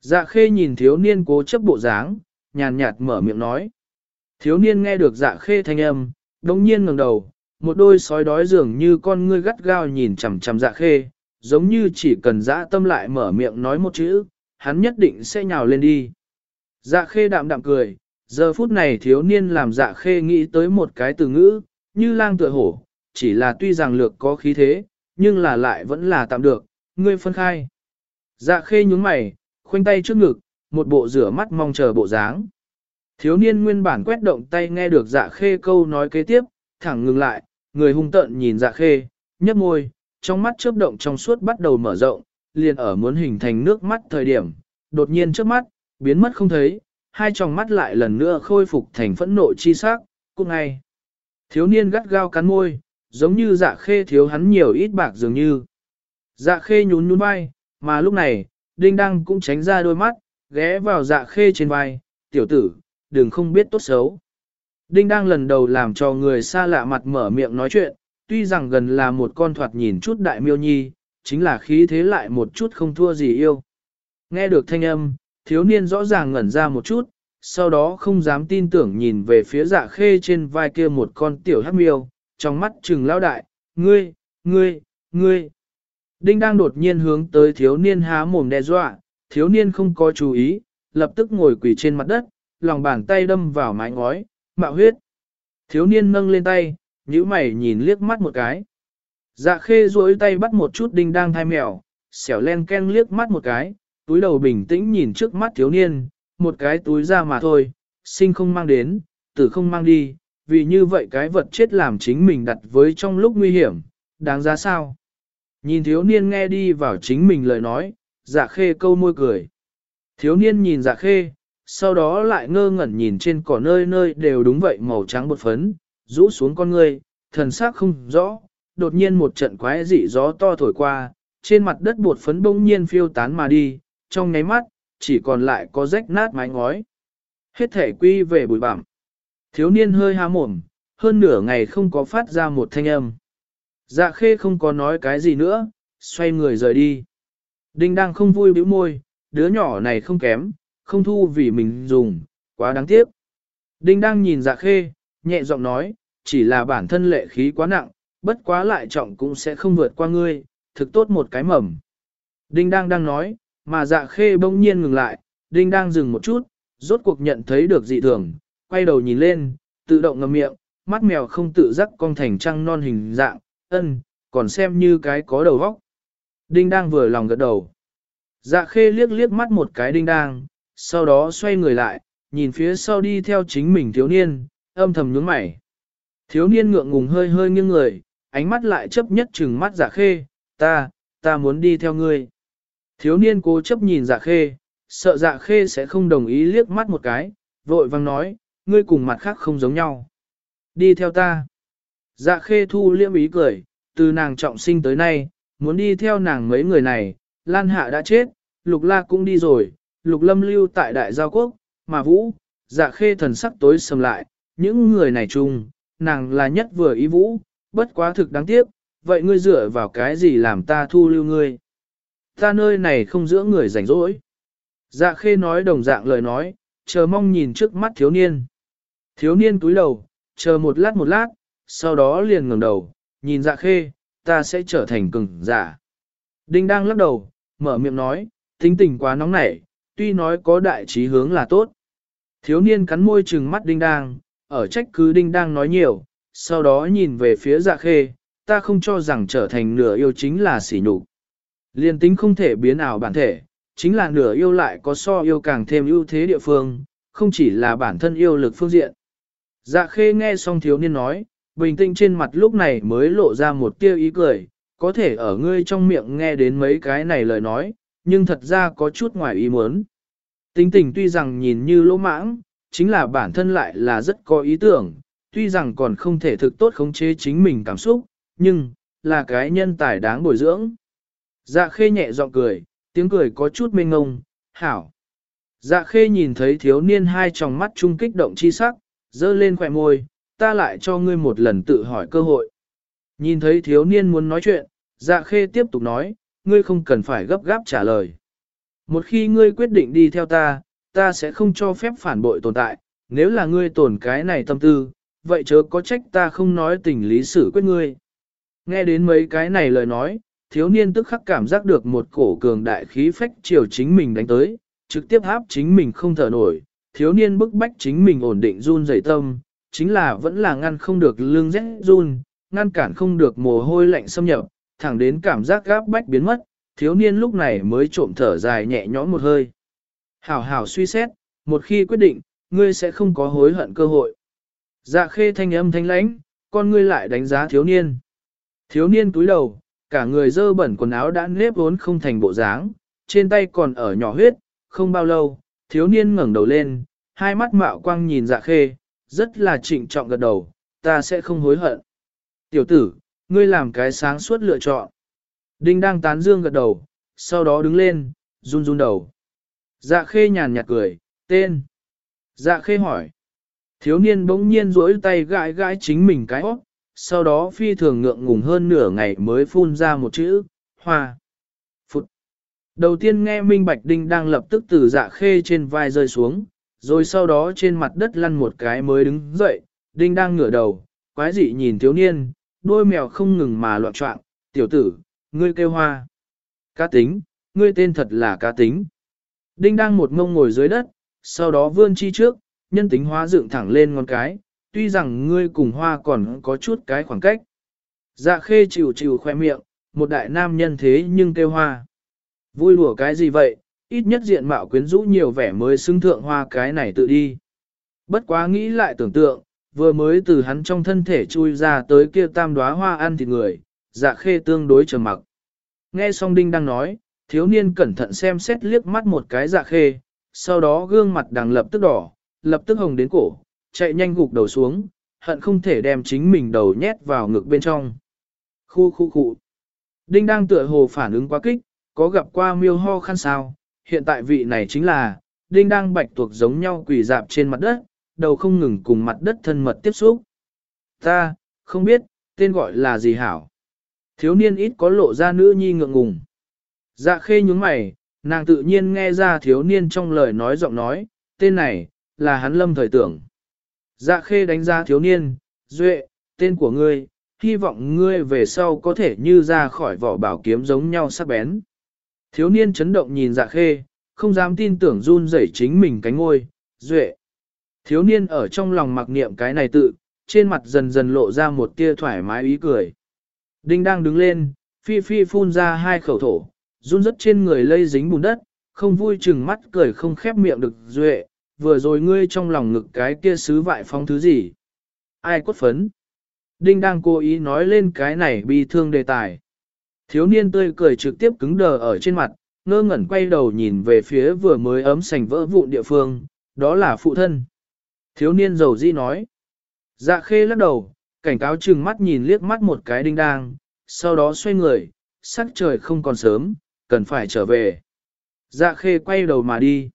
Dạ khê nhìn thiếu niên cố chấp bộ dáng, nhàn nhạt mở miệng nói. Thiếu niên nghe được dạ khê thanh âm, đồng nhiên ngẩng đầu, một đôi sói đói dường như con ngươi gắt gao nhìn chằm chằm dạ khê, giống như chỉ cần dã tâm lại mở miệng nói một chữ, hắn nhất định sẽ nhào lên đi. Dạ khê đạm đạm cười, giờ phút này thiếu niên làm dạ khê nghĩ tới một cái từ ngữ, như lang tựa hổ, chỉ là tuy rằng lược có khí thế, nhưng là lại vẫn là tạm được, ngươi phân khai. Dạ khê nhúng mày, khoanh tay trước ngực, một bộ rửa mắt mong chờ bộ dáng. Thiếu niên nguyên bản quét động tay nghe được dạ khê câu nói kế tiếp, thẳng ngừng lại, người hung tợn nhìn dạ khê, nhấp môi, trong mắt chớp động trong suốt bắt đầu mở rộng, liền ở muốn hình thành nước mắt thời điểm, đột nhiên trước mắt, biến mất không thấy, hai tròng mắt lại lần nữa khôi phục thành phẫn nộ chi sắc, cũng ngay. Thiếu niên gắt gao cắn môi, giống như dạ khê thiếu hắn nhiều ít bạc dường như. Dạ khê nhún nhún vai, mà lúc này, đinh đăng cũng tránh ra đôi mắt, ghé vào dạ khê trên vai, tiểu tử, đừng không biết tốt xấu. Đinh đang lần đầu làm cho người xa lạ mặt mở miệng nói chuyện, tuy rằng gần là một con thoạt nhìn chút đại miêu nhi, chính là khí thế lại một chút không thua gì yêu. Nghe được thanh âm, thiếu niên rõ ràng ngẩn ra một chút, sau đó không dám tin tưởng nhìn về phía dạ khê trên vai kia một con tiểu hắc miêu, trong mắt trừng lao đại, ngươi, ngươi, ngươi. Đinh đang đột nhiên hướng tới thiếu niên há mồm đe dọa, thiếu niên không có chú ý, lập tức ngồi quỳ trên mặt đất, lòng bàn tay đâm vào mái ngói, mạo huyết. Thiếu niên nâng lên tay, nhíu mày nhìn liếc mắt một cái. Dạ khê duỗi tay bắt một chút đinh đang thai mèo, xẻo len ken liếc mắt một cái, túi đầu bình tĩnh nhìn trước mắt thiếu niên, một cái túi ra mà thôi, sinh không mang đến, tử không mang đi, vì như vậy cái vật chết làm chính mình đặt với trong lúc nguy hiểm, đáng giá sao? Nhìn thiếu niên nghe đi vào chính mình lời nói, dạ khê câu môi cười. Thiếu niên nhìn dạ khê, sau đó lại ngơ ngẩn nhìn trên cỏ nơi nơi đều đúng vậy màu trắng bột phấn, rũ xuống con ngươi, thần sắc không rõ, đột nhiên một trận quái dị gió to thổi qua, trên mặt đất bột phấn bỗng nhiên phiêu tán mà đi, trong nháy mắt, chỉ còn lại có rách nát mái ngói. Hết thể quy về bụi bặm. Thiếu niên hơi há mồm, hơn nửa ngày không có phát ra một thanh âm. Dạ khê không có nói cái gì nữa, xoay người rời đi. Đinh đang không vui bĩu môi, đứa nhỏ này không kém, không thu vì mình dùng, quá đáng tiếc. Đinh đang nhìn dạ khê, nhẹ giọng nói, chỉ là bản thân lệ khí quá nặng, bất quá lại trọng cũng sẽ không vượt qua ngươi, thực tốt một cái mầm. Đinh đang đang nói, mà dạ khê bỗng nhiên ngừng lại, đinh đang dừng một chút, rốt cuộc nhận thấy được dị thường, quay đầu nhìn lên, tự động ngậm miệng, mắt mèo không tự giác cong thành trăng non hình dạng, ân, còn xem như cái có đầu vóc. Đinh đang vừa lòng gật đầu. Dạ khê liếc liếc mắt một cái đinh đang, sau đó xoay người lại, nhìn phía sau đi theo chính mình thiếu niên, âm thầm nhướng mày. Thiếu niên ngượng ngùng hơi hơi nghiêng người, ánh mắt lại chấp nhất chừng mắt dạ khê, ta, ta muốn đi theo ngươi. Thiếu niên cố chấp nhìn dạ khê, sợ dạ khê sẽ không đồng ý liếc mắt một cái, vội vang nói, ngươi cùng mặt khác không giống nhau. Đi theo ta. Dạ khê thu liễm ý cười, từ nàng trọng sinh tới nay, muốn đi theo nàng mấy người này, Lan Hạ đã chết, Lục La cũng đi rồi, Lục Lâm lưu tại Đại Giao Quốc, mà Vũ, dạ khê thần sắc tối sầm lại, những người này chung, nàng là nhất vừa ý Vũ, bất quá thực đáng tiếc, vậy ngươi dựa vào cái gì làm ta thu lưu ngươi? Ta nơi này không giữa người rảnh rỗi. Dạ khê nói đồng dạng lời nói, chờ mong nhìn trước mắt thiếu niên. Thiếu niên túi đầu, chờ một lát một lát, sau đó liền ngẩng đầu, nhìn dạ khê, ta sẽ trở thành cường giả. Đinh đang lắc đầu, mở miệng nói, tính tình quá nóng nảy, tuy nói có đại trí hướng là tốt. Thiếu niên cắn môi trừng mắt đinh đang, ở trách cứ đinh đang nói nhiều, sau đó nhìn về phía dạ khê, ta không cho rằng trở thành nửa yêu chính là sỉ nhục. Liên tính không thể biến ảo bản thể, chính là nửa yêu lại có so yêu càng thêm ưu thế địa phương, không chỉ là bản thân yêu lực phương diện. Dạ khê nghe xong thiếu niên nói, bình tĩnh trên mặt lúc này mới lộ ra một tia ý cười, có thể ở ngươi trong miệng nghe đến mấy cái này lời nói, nhưng thật ra có chút ngoài ý muốn. Tính tình tuy rằng nhìn như lỗ mãng, chính là bản thân lại là rất có ý tưởng, tuy rằng còn không thể thực tốt khống chế chính mình cảm xúc, nhưng, là cái nhân tài đáng bồi dưỡng. Dạ khê nhẹ giọng cười, tiếng cười có chút mênh ngông, hảo. Dạ khê nhìn thấy thiếu niên hai tròng mắt trung kích động chi sắc, dơ lên khỏe môi, ta lại cho ngươi một lần tự hỏi cơ hội. Nhìn thấy thiếu niên muốn nói chuyện, dạ khê tiếp tục nói, ngươi không cần phải gấp gáp trả lời. Một khi ngươi quyết định đi theo ta, ta sẽ không cho phép phản bội tồn tại, nếu là ngươi tổn cái này tâm tư, vậy chớ có trách ta không nói tình lý xử quyết ngươi. Nghe đến mấy cái này lời nói, thiếu niên tức khắc cảm giác được một cổ cường đại khí phách chiều chính mình đánh tới, trực tiếp háp chính mình không thở nổi, thiếu niên bức bách chính mình ổn định run dày tâm, chính là vẫn là ngăn không được lương rét run, ngăn cản không được mồ hôi lạnh xâm nhập, thẳng đến cảm giác gáp bách biến mất, thiếu niên lúc này mới trộm thở dài nhẹ nhõm một hơi. Hảo hảo suy xét, một khi quyết định, ngươi sẽ không có hối hận cơ hội. Dạ khê thanh âm thanh lãnh, con ngươi lại đánh giá thiếu niên. Thiếu niên túi đầu, cả người dơ bẩn quần áo đã nếp vốn không thành bộ dáng, trên tay còn ở nhỏ huyết, không bao lâu, thiếu niên ngẩng đầu lên, hai mắt mạo quang nhìn dạ khê, rất là trịnh trọng gật đầu, ta sẽ không hối hận. Tiểu tử, ngươi làm cái sáng suốt lựa chọn. Đinh đang tán dương gật đầu, sau đó đứng lên, run run đầu. Dạ khê nhàn nhạt cười, tên. Dạ khê hỏi. Thiếu niên bỗng nhiên rỗi tay gãi gãi chính mình cái óc, sau đó phi thường ngượng ngùng hơn nửa ngày mới phun ra một chữ, hoa. Phụt. Đầu tiên nghe Minh Bạch Đinh đang lập tức từ dạ khê trên vai rơi xuống, rồi sau đó trên mặt đất lăn một cái mới đứng dậy, Đinh đang ngửa đầu, quái dị nhìn thiếu niên, đôi mèo không ngừng mà loạn trọng, tiểu tử, ngươi kêu hoa. Cá tính, ngươi tên thật là cá tính. Đinh đang một ngông ngồi dưới đất, sau đó vươn chi trước, nhân tính hóa dựng thẳng lên ngón cái, tuy rằng ngươi cùng hoa còn có chút cái khoảng cách. Dạ khê chịu chịu khoe miệng, một đại nam nhân thế nhưng kêu hoa. Vui lùa cái gì vậy, ít nhất diện mạo quyến rũ nhiều vẻ mới xứng thượng hoa cái này tự đi. Bất quá nghĩ lại tưởng tượng, vừa mới từ hắn trong thân thể chui ra tới kia tam đóa hoa ăn thịt người, dạ khê tương đối trầm mặc. Nghe song đinh đang nói, thiếu niên cẩn thận xem xét liếc mắt một cái dạ khê, sau đó gương mặt đằng lập tức đỏ, lập tức hồng đến cổ, chạy nhanh gục đầu xuống, hận không thể đem chính mình đầu nhét vào ngực bên trong. Khu khu khu. Đinh đang tựa hồ phản ứng quá kích, có gặp qua miêu ho khăn sao, hiện tại vị này chính là, đinh đang bạch tuộc giống nhau quỳ dạp trên mặt đất, đầu không ngừng cùng mặt đất thân mật tiếp xúc. Ta, không biết, tên gọi là gì hảo. Thiếu niên ít có lộ ra nữ nhi ngượng ngùng. Dạ khê nhúng mày, nàng tự nhiên nghe ra thiếu niên trong lời nói giọng nói, tên này, là hắn lâm thời tưởng. Dạ khê đánh giá thiếu niên, duệ, tên của ngươi, hy vọng ngươi về sau có thể như ra khỏi vỏ bảo kiếm giống nhau sắc bén. Thiếu niên chấn động nhìn dạ khê, không dám tin tưởng run rẩy chính mình cánh ngôi, duệ. Thiếu niên ở trong lòng mặc niệm cái này tự, trên mặt dần dần lộ ra một tia thoải mái ý cười. Đinh đang đứng lên, phi phi phun ra hai khẩu thổ, run rất trên người lây dính bùn đất, không vui chừng mắt cười không khép miệng được duệ, vừa rồi ngươi trong lòng ngực cái kia sứ vại phong thứ gì? Ai cốt phấn? Đinh đang cố ý nói lên cái này bi thương đề tài. Thiếu niên tươi cười trực tiếp cứng đờ ở trên mặt, ngơ ngẩn quay đầu nhìn về phía vừa mới ấm sành vỡ vụn địa phương, đó là phụ thân. Thiếu niên dầu di nói. Dạ khê lắc đầu, cảnh cáo chừng mắt nhìn liếc mắt một cái đinh đang, sau đó xoay người, sắc trời không còn sớm, cần phải trở về. Dạ khê quay đầu mà đi.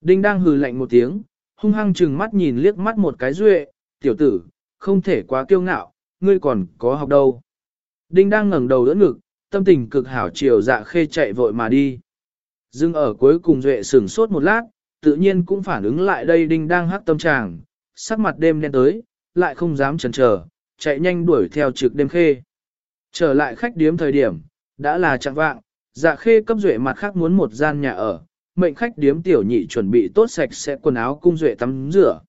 Đinh đang hừ lạnh một tiếng, hung hăng chừng mắt nhìn liếc mắt một cái duệ, tiểu tử, không thể quá kiêu ngạo, ngươi còn có học đâu. Đinh đang ngẩng đầu đỡ ngực, tâm tình cực hảo chiều dạ khê chạy vội mà đi. Dưng ở cuối cùng duệ sửng sốt một lát, tự nhiên cũng phản ứng lại đây đinh đang hắc tâm tràng, sắc mặt đêm đen tới, lại không dám chần chờ, chạy nhanh đuổi theo trực đêm khê. Trở lại khách điếm thời điểm, đã là trạng vạng, dạ khê cấp duệ mặt khác muốn một gian nhà ở, mệnh khách điếm tiểu nhị chuẩn bị tốt sạch sẽ quần áo cung duệ tắm rửa.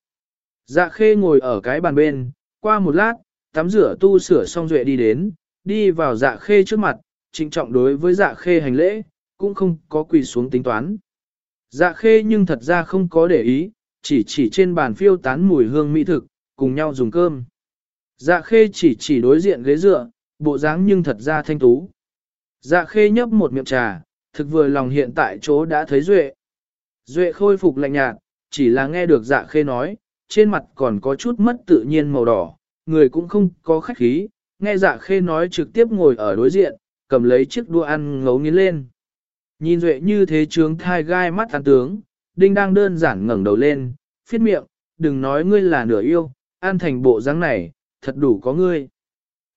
Dạ khê ngồi ở cái bàn bên, qua một lát, tắm rửa tu sửa xong duệ đi đến, đi vào dạ khê trước mặt, trịnh trọng đối với dạ khê hành lễ, cũng không có quỳ xuống tính toán. Dạ khê nhưng thật ra không có để ý, chỉ chỉ trên bàn phiêu tán mùi hương mỹ thực, cùng nhau dùng cơm. Dạ khê chỉ chỉ đối diện ghế dựa, bộ dáng nhưng thật ra thanh tú. Dạ khê nhấp một miệng trà, thực vừa lòng hiện tại chỗ đã thấy Duệ. Duệ khôi phục lạnh nhạt, chỉ là nghe được dạ khê nói, trên mặt còn có chút mất tự nhiên màu đỏ, người cũng không có khách khí, nghe dạ khê nói trực tiếp ngồi ở đối diện, cầm lấy chiếc đũa ăn ngấu nghiến lên. Nhìn Duệ như thế trướng thai gai mắt ăn tướng, đinh đang đơn giản ngẩng đầu lên, phiết miệng, đừng nói ngươi là nửa yêu, an thành bộ dáng này, thật đủ có ngươi.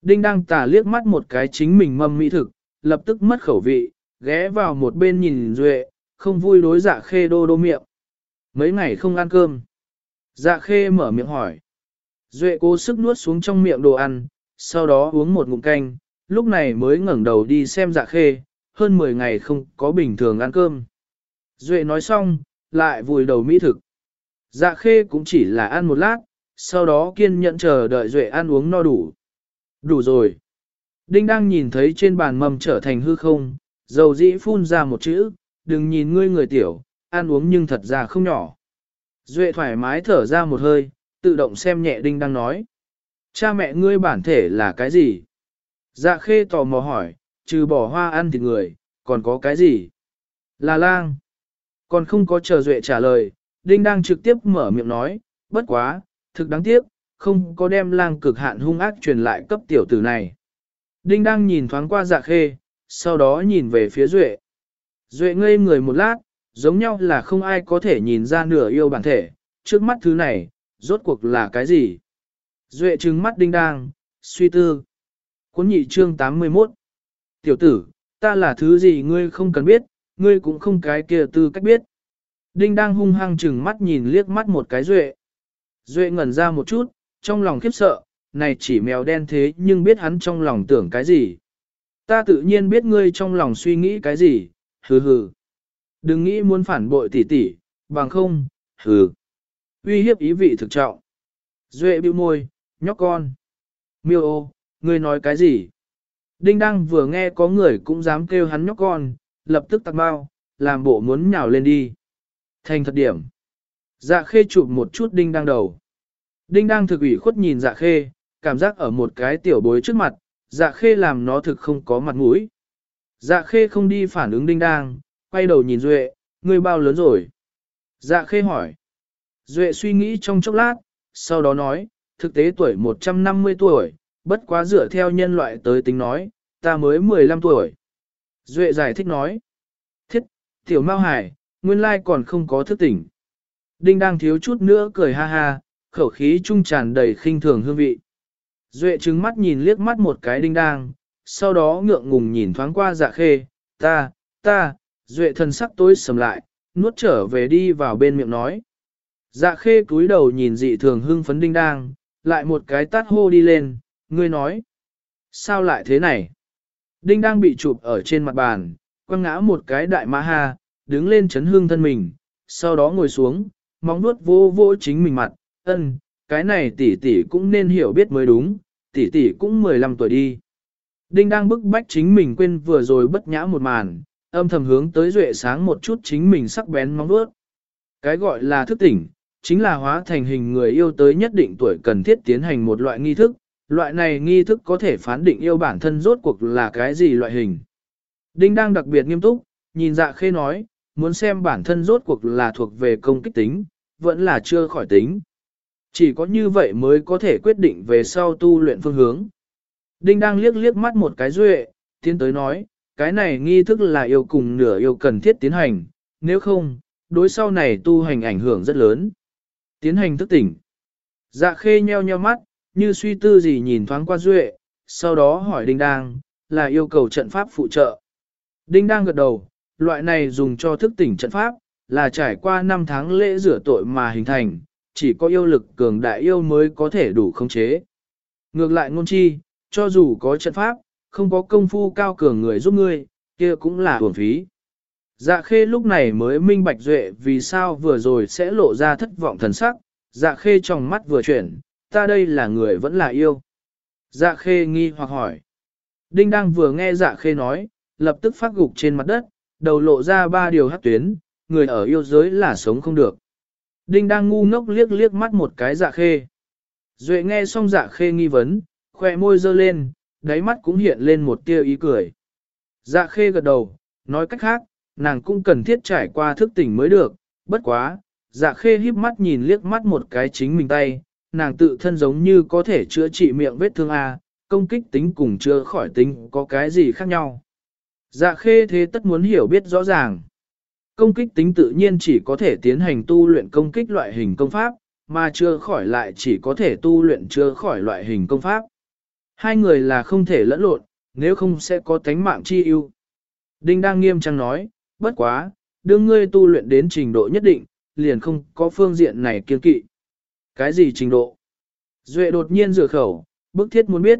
Đinh đang tà liếc mắt một cái chính mình mâm mỹ thực, lập tức mất khẩu vị, ghé vào một bên nhìn Duệ, không vui đối dạ khê đô đô miệng. Mấy ngày không ăn cơm. Dạ khê mở miệng hỏi. Duệ cố sức nuốt xuống trong miệng đồ ăn, sau đó uống một ngụm canh, lúc này mới ngẩng đầu đi xem dạ khê, hơn 10 ngày không có bình thường ăn cơm. Duệ nói xong, lại vùi đầu mỹ thực. Dạ khê cũng chỉ là ăn một lát, sau đó kiên nhẫn chờ đợi Duệ ăn uống no đủ. Đủ rồi. Đinh đang nhìn thấy trên bàn mầm trở thành hư không, dầu dĩ phun ra một chữ, đừng nhìn ngươi người tiểu, ăn uống nhưng thật ra không nhỏ. Duệ thoải mái thở ra một hơi, tự động xem nhẹ đinh đang nói. Cha mẹ ngươi bản thể là cái gì? Dạ khê tò mò hỏi, trừ bỏ hoa ăn thịt người, còn có cái gì? Là lang. Còn không có chờ Duệ trả lời, đinh đang trực tiếp mở miệng nói, bất quá, thực đáng tiếc, không có đem lang cực hạn hung ác truyền lại cấp tiểu tử này. Đinh đang nhìn thoáng qua dạ khê, sau đó nhìn về phía Duệ. Duệ ngây người một lát, giống nhau là không ai có thể nhìn ra nửa yêu bản thể, trước mắt thứ này, rốt cuộc là cái gì? Duệ trừng mắt đinh đang, suy tư. Cuốn nhị chương 81 Tiểu tử, ta là thứ gì ngươi không cần biết, ngươi cũng không cái kia tư cách biết. Đinh đang hung hăng chừng mắt nhìn liếc mắt một cái Duệ. Duệ ngẩn ra một chút, trong lòng khiếp sợ, này chỉ mèo đen thế nhưng biết hắn trong lòng tưởng cái gì. Ta tự nhiên biết ngươi trong lòng suy nghĩ cái gì, hừ hừ. Đừng nghĩ muốn phản bội tỷ tỷ, bằng không, hừ. Uy hiếp ý vị thực trọng. Duệ bĩu môi, nhóc con. Miêu ô, ngươi nói cái gì? Đinh Đăng vừa nghe có người cũng dám kêu hắn nhóc con, lập tức tặc bao, làm bộ muốn nhào lên đi. Thành thật điểm. Dạ khê chụp một chút Đinh Đăng đầu. Đinh Đăng thực ủy khuất nhìn dạ khê, cảm giác ở một cái tiểu bối trước mặt, dạ khê làm nó thực không có mặt mũi. Dạ khê không đi phản ứng đinh đang, quay đầu nhìn Duệ, ngươi bao lớn rồi. Dạ khê hỏi. Duệ suy nghĩ trong chốc lát, sau đó nói, thực tế tuổi 150 tuổi, bất quá dựa theo nhân loại tới tính nói, ta mới 15 tuổi. Duệ giải thích nói, thiết, tiểu mao hải, nguyên lai còn không có thức tỉnh. Đinh đang thiếu chút nữa cười ha ha, khẩu khí trung tràn đầy khinh thường hương vị. Duệ trứng mắt nhìn liếc mắt một cái đinh đang, sau đó ngượng ngùng nhìn thoáng qua dạ khê, ta, ta, Duệ thần sắc tối sầm lại, nuốt trở về đi vào bên miệng nói. Dạ khê cúi đầu nhìn dị thường hưng phấn đinh đang, lại một cái tát hô đi lên, ngươi nói. Sao lại thế này? Đinh đang bị chụp ở trên mặt bàn, quăng ngã một cái đại mã ha, đứng lên chấn hương thân mình, sau đó ngồi xuống, móng nuốt vô vô chính mình mặt, ân, cái này tỷ tỷ cũng nên hiểu biết mới đúng, tỷ tỷ cũng 15 tuổi đi. Đinh đang bức bách chính mình quên vừa rồi bất nhã một màn, âm thầm hướng tới duệ sáng một chút chính mình sắc bén móng nuốt. Cái gọi là thức tỉnh, chính là hóa thành hình người yêu tới nhất định tuổi cần thiết tiến hành một loại nghi thức, loại này nghi thức có thể phán định yêu bản thân rốt cuộc là cái gì loại hình. Đinh đang đặc biệt nghiêm túc, nhìn dạ khê nói, muốn xem bản thân rốt cuộc là thuộc về công kích tính, vẫn là chưa khỏi tính. Chỉ có như vậy mới có thể quyết định về sau tu luyện phương hướng. Đinh đang liếc liếc mắt một cái duệ, tiến tới nói, cái này nghi thức là yêu cùng nửa yêu cần thiết tiến hành, nếu không, đối sau này tu hành ảnh hưởng rất lớn. Tiến hành thức tỉnh. Dạ khê nheo nheo mắt, như suy tư gì nhìn thoáng qua duệ, sau đó hỏi Đinh Đang, là yêu cầu trận pháp phụ trợ. Đinh Đang gật đầu, loại này dùng cho thức tỉnh trận pháp, là trải qua 5 tháng lễ rửa tội mà hình thành, chỉ có yêu lực cường đại yêu mới có thể đủ khống chế. Ngược lại ngôn chi, cho dù có trận pháp, không có công phu cao cường người giúp ngươi, kia cũng là hưởng phí. Dạ khê lúc này mới minh bạch duệ vì sao vừa rồi sẽ lộ ra thất vọng thần sắc, dạ khê trong mắt vừa chuyển, ta đây là người vẫn là yêu. Dạ khê nghi hoặc hỏi. Đinh đang vừa nghe dạ khê nói, lập tức phát gục trên mặt đất, đầu lộ ra ba điều hát tuyến, người ở yêu giới là sống không được. Đinh đang ngu ngốc liếc liếc mắt một cái dạ khê. Duệ nghe xong dạ khê nghi vấn, khoe môi dơ lên, đáy mắt cũng hiện lên một tia ý cười. Dạ khê gật đầu, nói cách khác, nàng cũng cần thiết trải qua thức tỉnh mới được, bất quá, dạ khê híp mắt nhìn liếc mắt một cái chính mình tay, nàng tự thân giống như có thể chữa trị miệng vết thương A, công kích tính cùng chữa khỏi tính có cái gì khác nhau. Dạ khê thế tất muốn hiểu biết rõ ràng. Công kích tính tự nhiên chỉ có thể tiến hành tu luyện công kích loại hình công pháp, mà chưa khỏi lại chỉ có thể tu luyện chưa khỏi loại hình công pháp. Hai người là không thể lẫn lộn, nếu không sẽ có tánh mạng chi ưu. Đinh đang nghiêm trang nói, bất quá, đương ngươi tu luyện đến trình độ nhất định, liền không có phương diện này kiên kỵ. Cái gì trình độ? Duệ đột nhiên rửa khẩu, bức thiết muốn biết.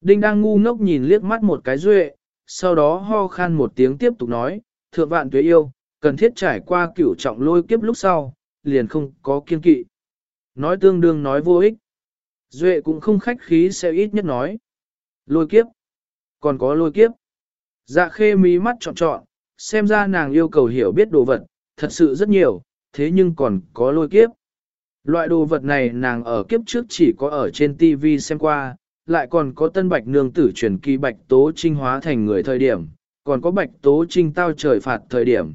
Đinh đang ngu ngốc nhìn liếc mắt một cái Duệ, sau đó ho khan một tiếng tiếp tục nói, thượng vạn tuế yêu, cần thiết trải qua cửu trọng lôi kiếp lúc sau, liền không có kiên kỵ. Nói tương đương nói vô ích. Duệ cũng không khách khí sẽ ít nhất nói. Lôi kiếp. Còn có lôi kiếp. Dạ khê mí mắt trọn trọn, xem ra nàng yêu cầu hiểu biết đồ vật, thật sự rất nhiều, thế nhưng còn có lôi kiếp. Loại đồ vật này nàng ở kiếp trước chỉ có ở trên TV xem qua, lại còn có tân bạch nương tử truyền kỳ bạch tố trinh hóa thành người thời điểm, còn có bạch tố trinh tao trời phạt thời điểm.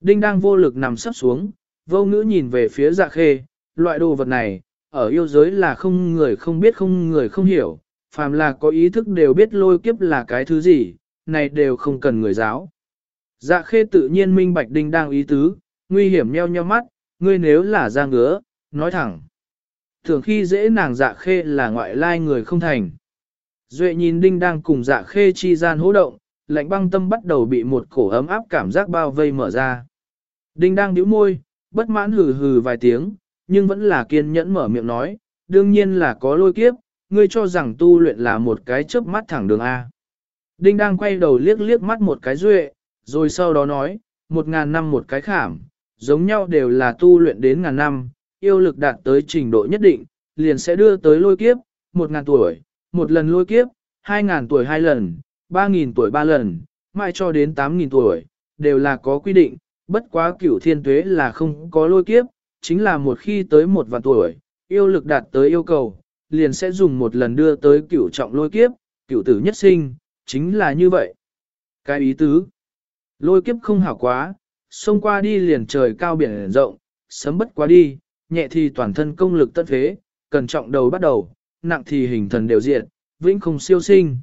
Đinh đang vô lực nằm sắp xuống, vô ngữ nhìn về phía dạ khê, loại đồ vật này, ở yêu giới là không người không biết không người không hiểu, phàm là có ý thức đều biết lôi kiếp là cái thứ gì, này đều không cần người giáo. Dạ khê tự nhiên minh bạch đinh đang ý tứ, nguy hiểm nheo nheo mắt, ngươi nếu là ra ngứa, nói thẳng. Thường khi dễ nàng dạ khê là ngoại lai người không thành. Duệ nhìn đinh đang cùng dạ khê chi gian hỗ động, lạnh băng tâm bắt đầu bị một cổ ấm áp cảm giác bao vây mở ra. Đinh đang nhíu môi, bất mãn hừ hừ vài tiếng, nhưng vẫn là kiên nhẫn mở miệng nói, đương nhiên là có lôi kiếp, ngươi cho rằng tu luyện là một cái chớp mắt thẳng đường A. Đinh đang quay đầu liếc liếc mắt một cái duệ, rồi sau đó nói, một ngàn năm một cái khảm, giống nhau đều là tu luyện đến ngàn năm, yêu lực đạt tới trình độ nhất định, liền sẽ đưa tới lôi kiếp, một ngàn tuổi, một lần lôi kiếp, hai ngàn tuổi hai lần, ba nghìn tuổi ba lần, mãi cho đến tám nghìn tuổi, đều là có quy định, bất quá cửu thiên tuế là không có lôi kiếp, chính là một khi tới một vạn tuổi, yêu lực đạt tới yêu cầu, liền sẽ dùng một lần đưa tới cửu trọng lôi kiếp, cửu tử nhất sinh, chính là như vậy. Cái ý tứ, lôi kiếp không hảo quá, xông qua đi liền trời cao biển rộng, sấm bất quá đi, nhẹ thì toàn thân công lực tất phế, cần trọng đầu bắt đầu, nặng thì hình thần đều diện, vĩnh không siêu sinh.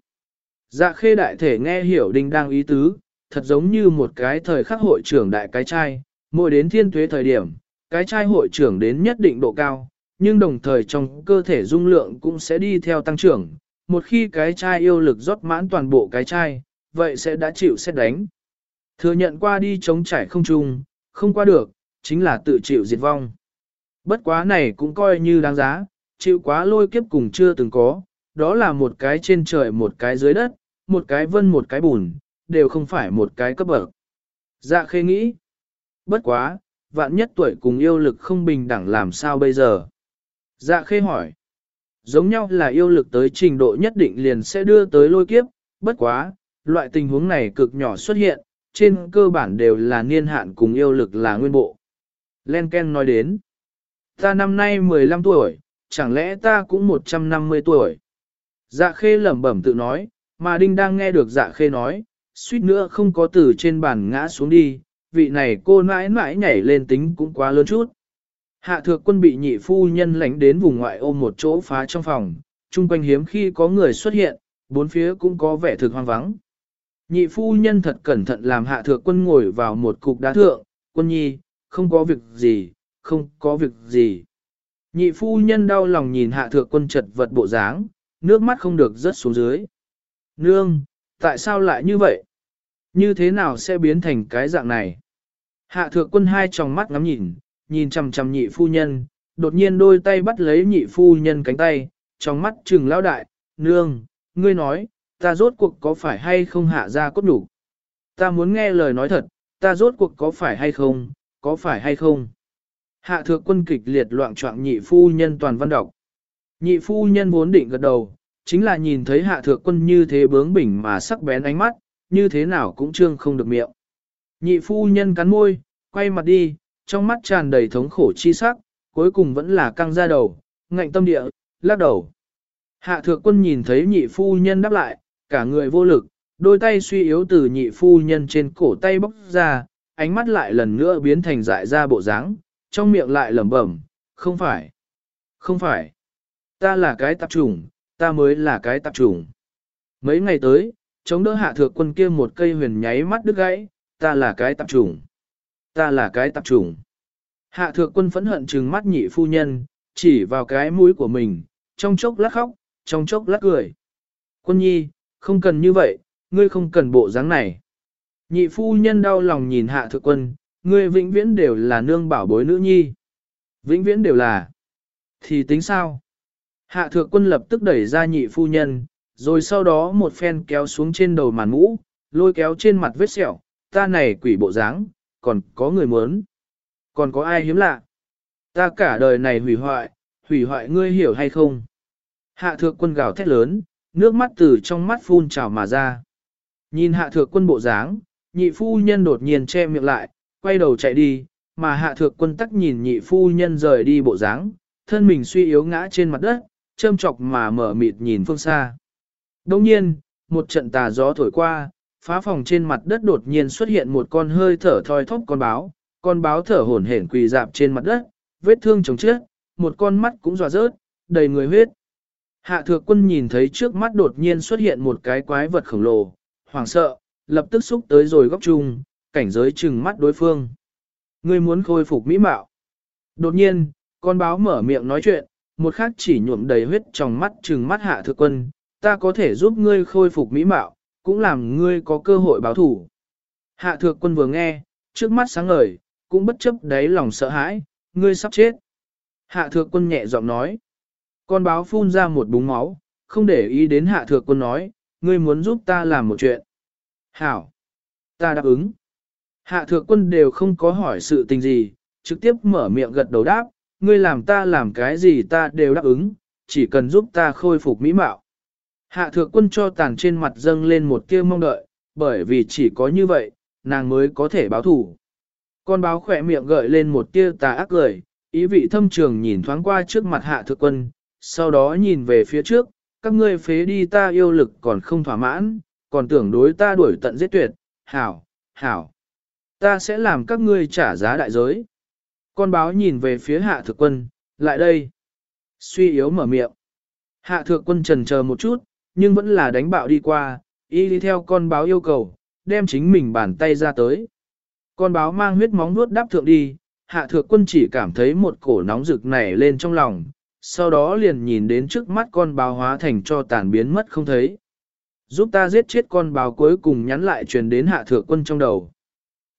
Dạ khê đại thể nghe hiểu đinh đang ý tứ, thật giống như một cái thời khắc hội trưởng đại cái trai, mỗi đến thiên tuế thời điểm, cái trai hội trưởng đến nhất định độ cao, nhưng đồng thời trong cơ thể dung lượng cũng sẽ đi theo tăng trưởng. Một khi cái trai yêu lực rót mãn toàn bộ cái trai, vậy sẽ đã chịu xét đánh. Thừa nhận qua đi chống trải không trùng, không qua được, chính là tự chịu diệt vong. Bất quá này cũng coi như đáng giá, chịu quá lôi kiếp cùng chưa từng có, đó là một cái trên trời một cái dưới đất, một cái vân một cái bùn, đều không phải một cái cấp bậc. Dạ khê nghĩ, bất quá, vạn nhất tuổi cùng yêu lực không bình đẳng làm sao bây giờ? Dạ khê hỏi, giống nhau là yêu lực tới trình độ nhất định liền sẽ đưa tới lôi kiếp, bất quá, loại tình huống này cực nhỏ xuất hiện, trên cơ bản đều là niên hạn cùng yêu lực là nguyên bộ. Len Ken nói đến, ta năm nay 15 tuổi, chẳng lẽ ta cũng 150 tuổi? Dạ khê lẩm bẩm tự nói, mà Đinh đang nghe được dạ khê nói, suýt nữa không có từ trên bàn ngã xuống đi, vị này cô mãi mãi nhảy lên tính cũng quá lớn chút. Hạ thược quân bị nhị phu nhân lánh đến vùng ngoại ôm một chỗ phá trong phòng, chung quanh hiếm khi có người xuất hiện, bốn phía cũng có vẻ thực hoang vắng. Nhị phu nhân thật cẩn thận làm hạ thược quân ngồi vào một cục đá thượng, quân nhi, không có việc gì, không có việc gì. Nhị phu nhân đau lòng nhìn hạ thượng quân chật vật bộ dáng, nước mắt không được rớt xuống dưới. Nương, tại sao lại như vậy? Như thế nào sẽ biến thành cái dạng này? Hạ thượng quân hai tròng mắt ngắm nhìn, nhìn chằm chằm nhị phu nhân, đột nhiên đôi tay bắt lấy nhị phu nhân cánh tay, trong mắt trừng lão đại, nương, ngươi nói, ta rốt cuộc có phải hay không hạ ra cốt đủ? Ta muốn nghe lời nói thật, ta rốt cuộc có phải hay không, có phải hay không? Hạ thượng quân kịch liệt loạn trọng nhị phu nhân toàn văn đọc. Nhị phu nhân vốn định gật đầu, chính là nhìn thấy hạ thượng quân như thế bướng bỉnh mà sắc bén ánh mắt, như thế nào cũng trương không được miệng. Nhị phu nhân cắn môi, quay mặt đi, trong mắt tràn đầy thống khổ chi sắc, cuối cùng vẫn là căng ra đầu, ngạnh tâm địa, lắc đầu. Hạ thượng quân nhìn thấy nhị phu nhân đáp lại, cả người vô lực, đôi tay suy yếu từ nhị phu nhân trên cổ tay bóc ra, ánh mắt lại lần nữa biến thành dại ra bộ dáng, trong miệng lại lẩm bẩm, không phải, không phải, ta là cái tạp trùng, ta mới là cái tạp trùng. Mấy ngày tới, chống đỡ hạ thượng quân kia một cây huyền nháy mắt đứt gãy, ta là cái tạp trùng. Ta là cái tạp trùng. Hạ thượng quân phẫn hận trừng mắt nhị phu nhân, chỉ vào cái mũi của mình, trong chốc lát khóc, trong chốc lát cười. Quân nhi, không cần như vậy, ngươi không cần bộ dáng này. Nhị phu nhân đau lòng nhìn hạ thượng quân, ngươi vĩnh viễn đều là nương bảo bối nữ nhi. Vĩnh viễn đều là. Thì tính sao? Hạ thượng quân lập tức đẩy ra nhị phu nhân, rồi sau đó một phen kéo xuống trên đầu màn mũ, lôi kéo trên mặt vết sẹo, ta này quỷ bộ dáng, còn có người muốn. Còn có ai hiếm lạ? Ta cả đời này hủy hoại, hủy hoại ngươi hiểu hay không? Hạ thượng quân gào thét lớn, nước mắt từ trong mắt phun trào mà ra. Nhìn hạ thượng quân bộ dáng, nhị phu nhân đột nhiên che miệng lại, quay đầu chạy đi, mà hạ thượng quân tắc nhìn nhị phu nhân rời đi bộ dáng, thân mình suy yếu ngã trên mặt đất, châm chọc mà mở mịt nhìn phương xa. Đồng nhiên, một trận tà gió thổi qua, phá phòng trên mặt đất đột nhiên xuất hiện một con hơi thở thoi thóp con báo, con báo thở hổn hển quỳ dạp trên mặt đất, vết thương chồng chết, một con mắt cũng dọa rớt, đầy người huyết. Hạ thược quân nhìn thấy trước mắt đột nhiên xuất hiện một cái quái vật khổng lồ, hoảng sợ, lập tức xúc tới rồi góc chung, cảnh giới chừng mắt đối phương. Ngươi muốn khôi phục mỹ mạo. Đột nhiên, con báo mở miệng nói chuyện, một khắc chỉ nhuộm đầy huyết trong mắt chừng mắt hạ thượng quân, ta có thể giúp ngươi khôi phục mỹ mạo, cũng làm ngươi có cơ hội báo thủ. Hạ thượng quân vừa nghe, trước mắt sáng ngời, cũng bất chấp đáy lòng sợ hãi, ngươi sắp chết. Hạ thượng quân nhẹ giọng nói, con báo phun ra một búng máu, không để ý đến hạ thượng quân nói, ngươi muốn giúp ta làm một chuyện. Hảo, ta đáp ứng. Hạ thượng quân đều không có hỏi sự tình gì, trực tiếp mở miệng gật đầu đáp, ngươi làm ta làm cái gì ta đều đáp ứng, chỉ cần giúp ta khôi phục mỹ mạo. Hạ thượng quân cho tàn trên mặt dâng lên một tia mong đợi, bởi vì chỉ có như vậy, nàng mới có thể báo thủ. Con báo khỏe miệng gợi lên một tia tà ác cười, ý vị thâm trường nhìn thoáng qua trước mặt hạ thượng quân, sau đó nhìn về phía trước, các ngươi phế đi ta yêu lực còn không thỏa mãn, còn tưởng đối ta đuổi tận giết tuyệt, hảo, hảo ta sẽ làm các ngươi trả giá đại giới. Con báo nhìn về phía hạ thực quân, lại đây. Suy yếu mở miệng. Hạ thượng quân trần chờ một chút, nhưng vẫn là đánh bạo đi qua, y đi theo con báo yêu cầu, đem chính mình bàn tay ra tới. Con báo mang huyết móng nuốt đáp thượng đi, hạ thượng quân chỉ cảm thấy một cổ nóng rực nảy lên trong lòng, sau đó liền nhìn đến trước mắt con báo hóa thành cho tàn biến mất không thấy. Giúp ta giết chết con báo cuối cùng nhắn lại truyền đến hạ thượng quân trong đầu.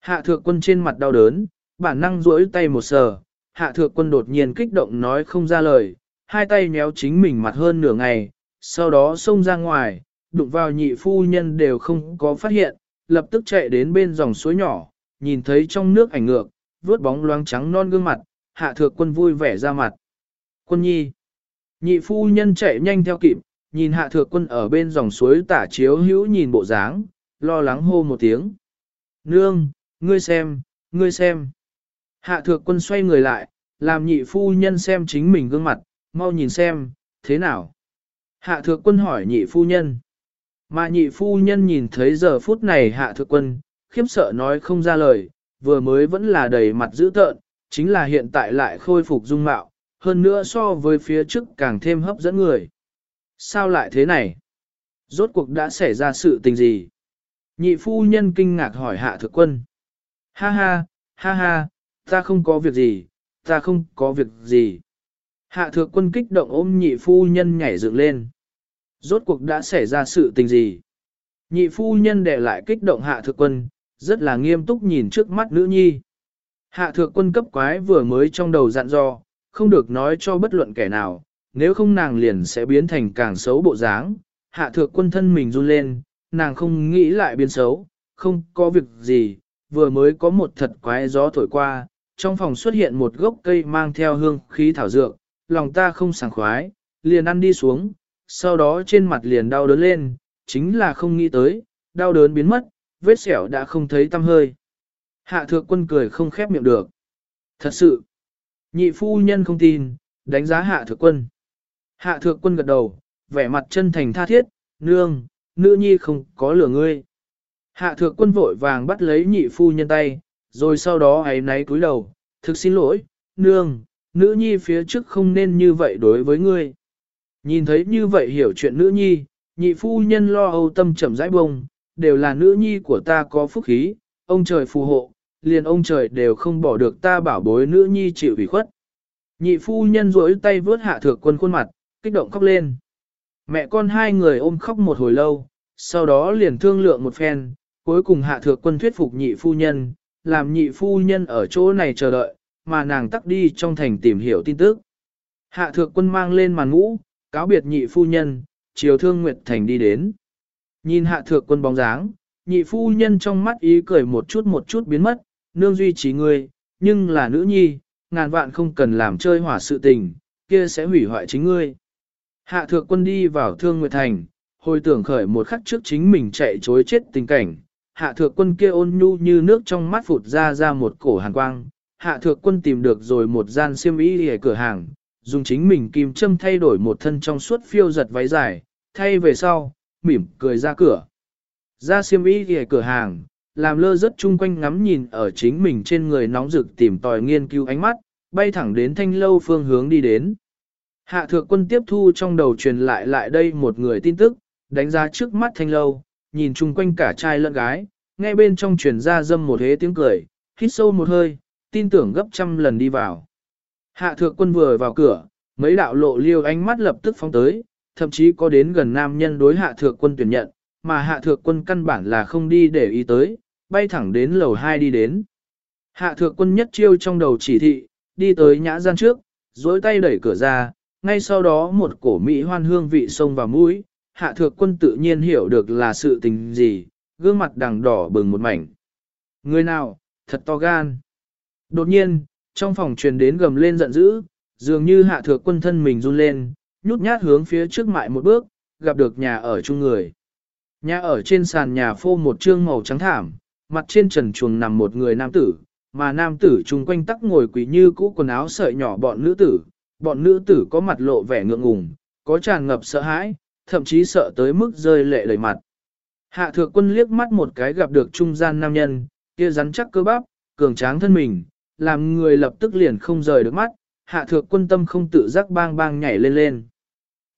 Hạ thượng quân trên mặt đau đớn, bản năng duỗi tay một sờ, hạ thượng quân đột nhiên kích động nói không ra lời, hai tay nhéo chính mình mặt hơn nửa ngày, sau đó xông ra ngoài, đụng vào nhị phu nhân đều không có phát hiện, lập tức chạy đến bên dòng suối nhỏ, nhìn thấy trong nước ảnh ngược, vuốt bóng loáng trắng non gương mặt, hạ thượng quân vui vẻ ra mặt. Quân nhi, nhị phu nhân chạy nhanh theo kịp, nhìn hạ thượng quân ở bên dòng suối tả chiếu hữu nhìn bộ dáng, lo lắng hô một tiếng. Nương, ngươi xem, ngươi xem. Hạ thượng quân xoay người lại, làm nhị phu nhân xem chính mình gương mặt, mau nhìn xem, thế nào? Hạ thượng quân hỏi nhị phu nhân. Mà nhị phu nhân nhìn thấy giờ phút này hạ thượng quân, khiếp sợ nói không ra lời, vừa mới vẫn là đầy mặt dữ tợn, chính là hiện tại lại khôi phục dung mạo, hơn nữa so với phía trước càng thêm hấp dẫn người. Sao lại thế này? Rốt cuộc đã xảy ra sự tình gì? Nhị phu nhân kinh ngạc hỏi hạ thượng quân. Ha ha, ha ha, ta không có việc gì, ta không có việc gì. Hạ thượng quân kích động ôm nhị phu nhân nhảy dựng lên. Rốt cuộc đã xảy ra sự tình gì? Nhị phu nhân để lại kích động hạ thượng quân, rất là nghiêm túc nhìn trước mắt nữ nhi. Hạ thượng quân cấp quái vừa mới trong đầu dặn dò, không được nói cho bất luận kẻ nào, nếu không nàng liền sẽ biến thành càng xấu bộ dáng. Hạ thượng quân thân mình run lên, nàng không nghĩ lại biến xấu, không có việc gì, vừa mới có một thật quái gió thổi qua, trong phòng xuất hiện một gốc cây mang theo hương khí thảo dược, lòng ta không sảng khoái, liền ăn đi xuống, sau đó trên mặt liền đau đớn lên, chính là không nghĩ tới, đau đớn biến mất, vết sẹo đã không thấy tăm hơi. Hạ thượng quân cười không khép miệng được. Thật sự, nhị phu nhân không tin, đánh giá hạ thượng quân. Hạ thượng quân gật đầu, vẻ mặt chân thành tha thiết, nương, nữ nhi không có lửa ngươi. Hạ thượng quân vội vàng bắt lấy nhị phu nhân tay, rồi sau đó ấy náy cúi đầu, thực xin lỗi, nương, nữ nhi phía trước không nên như vậy đối với ngươi. Nhìn thấy như vậy hiểu chuyện nữ nhi, nhị phu nhân lo âu tâm trầm rãi bông, đều là nữ nhi của ta có phúc khí, ông trời phù hộ, liền ông trời đều không bỏ được ta bảo bối nữ nhi chịu ủy khuất. Nhị phu nhân rối tay vớt hạ thượng quân khuôn mặt, kích động khóc lên. Mẹ con hai người ôm khóc một hồi lâu, sau đó liền thương lượng một phen, cuối cùng hạ thượng quân thuyết phục nhị phu nhân, làm nhị phu nhân ở chỗ này chờ đợi, mà nàng tắc đi trong thành tìm hiểu tin tức. Hạ thượng quân mang lên màn ngũ, cáo biệt nhị phu nhân, chiều thương Nguyệt Thành đi đến. Nhìn hạ thượng quân bóng dáng, nhị phu nhân trong mắt ý cười một chút một chút biến mất, nương duy trì ngươi, nhưng là nữ nhi, ngàn vạn không cần làm chơi hỏa sự tình, kia sẽ hủy hoại chính ngươi. Hạ thượng quân đi vào thương Nguyệt Thành, hồi tưởng khởi một khắc trước chính mình chạy chối chết tình cảnh, hạ thượng quân kia ôn nhu như nước trong mắt phụt ra ra một cổ hàn quang, hạ thượng quân tìm được rồi một gian xiêm y ở cửa hàng, dùng chính mình kim châm thay đổi một thân trong suốt phiêu giật váy dài, thay về sau, mỉm cười ra cửa. Ra xiêm y ở cửa hàng, làm lơ rất chung quanh ngắm nhìn ở chính mình trên người nóng rực tìm tòi nghiên cứu ánh mắt, bay thẳng đến thanh lâu phương hướng đi đến. Hạ thượng quân tiếp thu trong đầu truyền lại lại đây một người tin tức, đánh giá trước mắt thanh lâu, nhìn chung quanh cả trai lẫn gái, nghe bên trong truyền ra dâm một hế tiếng cười, hít sâu một hơi, tin tưởng gấp trăm lần đi vào. Hạ thượng quân vừa vào cửa, mấy đạo lộ liêu ánh mắt lập tức phóng tới, thậm chí có đến gần nam nhân đối hạ thượng quân tuyển nhận, mà hạ thượng quân căn bản là không đi để ý tới, bay thẳng đến lầu 2 đi đến. Hạ thượng quân nhất chiêu trong đầu chỉ thị, đi tới nhã gian trước, dối tay đẩy cửa ra, ngay sau đó một cổ mỹ hoan hương vị xông vào mũi, hạ thượng quân tự nhiên hiểu được là sự tình gì, gương mặt đằng đỏ bừng một mảnh. Người nào, thật to gan. Đột nhiên, trong phòng truyền đến gầm lên giận dữ, dường như hạ thượng quân thân mình run lên, nhút nhát hướng phía trước mại một bước, gặp được nhà ở chung người. Nhà ở trên sàn nhà phô một trương màu trắng thảm, mặt trên trần chuồng nằm một người nam tử, mà nam tử chung quanh tắc ngồi quỷ như cũ quần áo sợi nhỏ bọn nữ tử, bọn nữ tử có mặt lộ vẻ ngượng ngùng, có tràn ngập sợ hãi, thậm chí sợ tới mức rơi lệ đầy mặt. Hạ thượng quân liếc mắt một cái gặp được trung gian nam nhân, kia rắn chắc cơ bắp, cường tráng thân mình, làm người lập tức liền không rời được mắt, hạ thượng quân tâm không tự giác bang bang nhảy lên lên.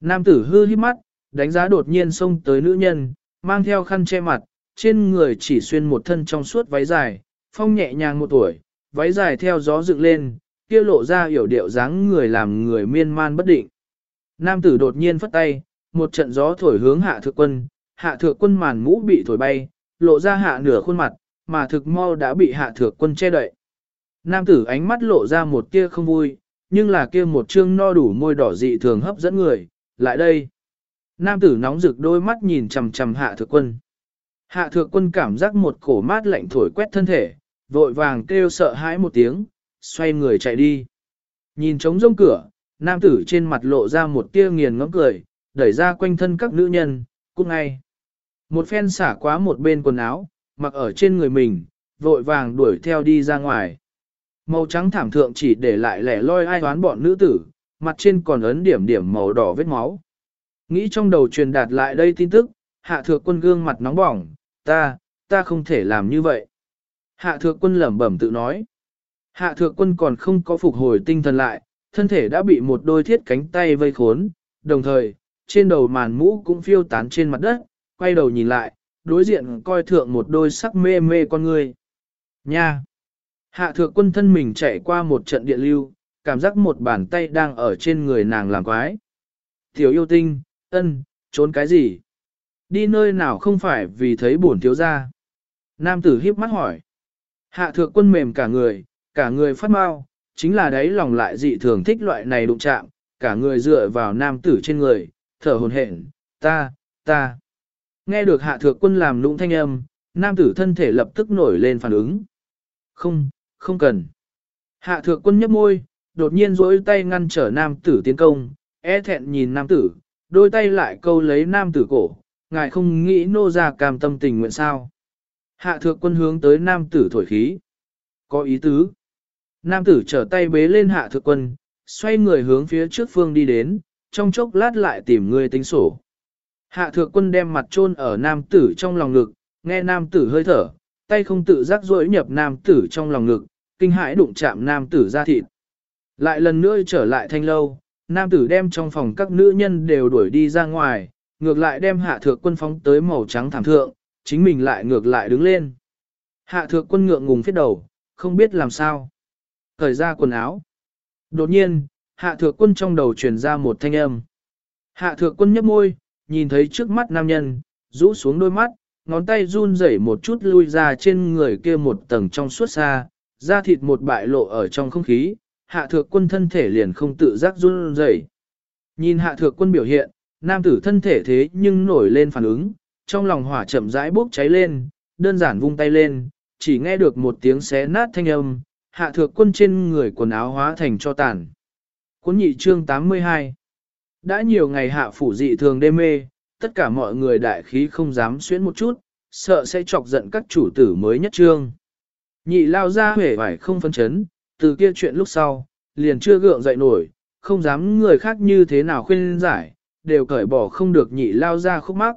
Nam tử hư hít mắt, đánh giá đột nhiên xông tới nữ nhân, mang theo khăn che mặt, trên người chỉ xuyên một thân trong suốt váy dài, phong nhẹ nhàng một tuổi, váy dài theo gió dựng lên, kia lộ ra hiểu điệu dáng người làm người miên man bất định. Nam tử đột nhiên phất tay, một trận gió thổi hướng hạ thượng quân, hạ thượng quân màn mũ bị thổi bay, lộ ra hạ nửa khuôn mặt, mà thực mau đã bị hạ thượng quân che đậy. Nam tử ánh mắt lộ ra một tia không vui, nhưng là kia một trương no đủ môi đỏ dị thường hấp dẫn người, lại đây. Nam tử nóng rực đôi mắt nhìn chằm chằm hạ thượng quân. Hạ thượng quân cảm giác một cổ mát lạnh thổi quét thân thể, vội vàng kêu sợ hãi một tiếng, xoay người chạy đi. Nhìn trống rông cửa, nam tử trên mặt lộ ra một tia nghiền ngẫm cười, đẩy ra quanh thân các nữ nhân, cút ngay. Một phen xả quá một bên quần áo, mặc ở trên người mình, vội vàng đuổi theo đi ra ngoài. Màu trắng thảm thượng chỉ để lại lẻ loi ai toán bọn nữ tử, mặt trên còn ấn điểm điểm màu đỏ vết máu. Nghĩ trong đầu truyền đạt lại đây tin tức, hạ thượng quân gương mặt nóng bỏng, ta, ta không thể làm như vậy. Hạ thượng quân lẩm bẩm tự nói. Hạ thượng quân còn không có phục hồi tinh thần lại, thân thể đã bị một đôi thiết cánh tay vây khốn, đồng thời, trên đầu màn mũ cũng phiêu tán trên mặt đất, quay đầu nhìn lại, đối diện coi thượng một đôi sắc mê mê con người. Nha! Hạ thượng quân thân mình chạy qua một trận điện lưu, cảm giác một bàn tay đang ở trên người nàng làm quái. Tiểu yêu tinh, ân, trốn cái gì? Đi nơi nào không phải vì thấy buồn thiếu ra? Nam tử hiếp mắt hỏi. Hạ thượng quân mềm cả người, cả người phát mau, chính là đấy lòng lại dị thường thích loại này đụng chạm, cả người dựa vào nam tử trên người, thở hồn hển, ta, ta. Nghe được hạ thược quân làm lũng thanh âm, nam tử thân thể lập tức nổi lên phản ứng. Không, không cần. Hạ thược quân nhấp môi, đột nhiên rỗi tay ngăn trở nam tử tiến công, e thẹn nhìn nam tử, đôi tay lại câu lấy nam tử cổ, ngài không nghĩ nô ra cam tâm tình nguyện sao. Hạ thượng quân hướng tới nam tử thổi khí. Có ý tứ. Nam tử trở tay bế lên hạ thượng quân, xoay người hướng phía trước phương đi đến, trong chốc lát lại tìm người tính sổ. Hạ thượng quân đem mặt chôn ở nam tử trong lòng ngực, nghe nam tử hơi thở, tay không tự giác rỗi nhập nam tử trong lòng ngực, kinh hãi đụng chạm nam tử ra thịt. Lại lần nữa trở lại thanh lâu, nam tử đem trong phòng các nữ nhân đều đuổi đi ra ngoài, ngược lại đem hạ thượng quân phóng tới màu trắng thảm thượng, chính mình lại ngược lại đứng lên. Hạ thượng quân ngượng ngùng phía đầu, không biết làm sao. Thời ra quần áo. Đột nhiên, hạ thượng quân trong đầu truyền ra một thanh âm. Hạ thượng quân nhấp môi, nhìn thấy trước mắt nam nhân, rũ xuống đôi mắt, ngón tay run rẩy một chút lui ra trên người kia một tầng trong suốt xa, da thịt một bại lộ ở trong không khí, hạ thượng quân thân thể liền không tự giác run rẩy. Nhìn hạ thượng quân biểu hiện, nam tử thân thể thế nhưng nổi lên phản ứng, trong lòng hỏa chậm rãi bốc cháy lên, đơn giản vung tay lên, chỉ nghe được một tiếng xé nát thanh âm, hạ thượng quân trên người quần áo hóa thành cho tàn. Cuốn nhị chương 82 Đã nhiều ngày hạ phủ dị thường đê mê, tất cả mọi người đại khí không dám xuyến một chút, sợ sẽ chọc giận các chủ tử mới nhất trương. Nhị lao ra hể vải không phân chấn, từ kia chuyện lúc sau, liền chưa gượng dậy nổi, không dám người khác như thế nào khuyên giải, đều cởi bỏ không được nhị lao ra khúc mắc.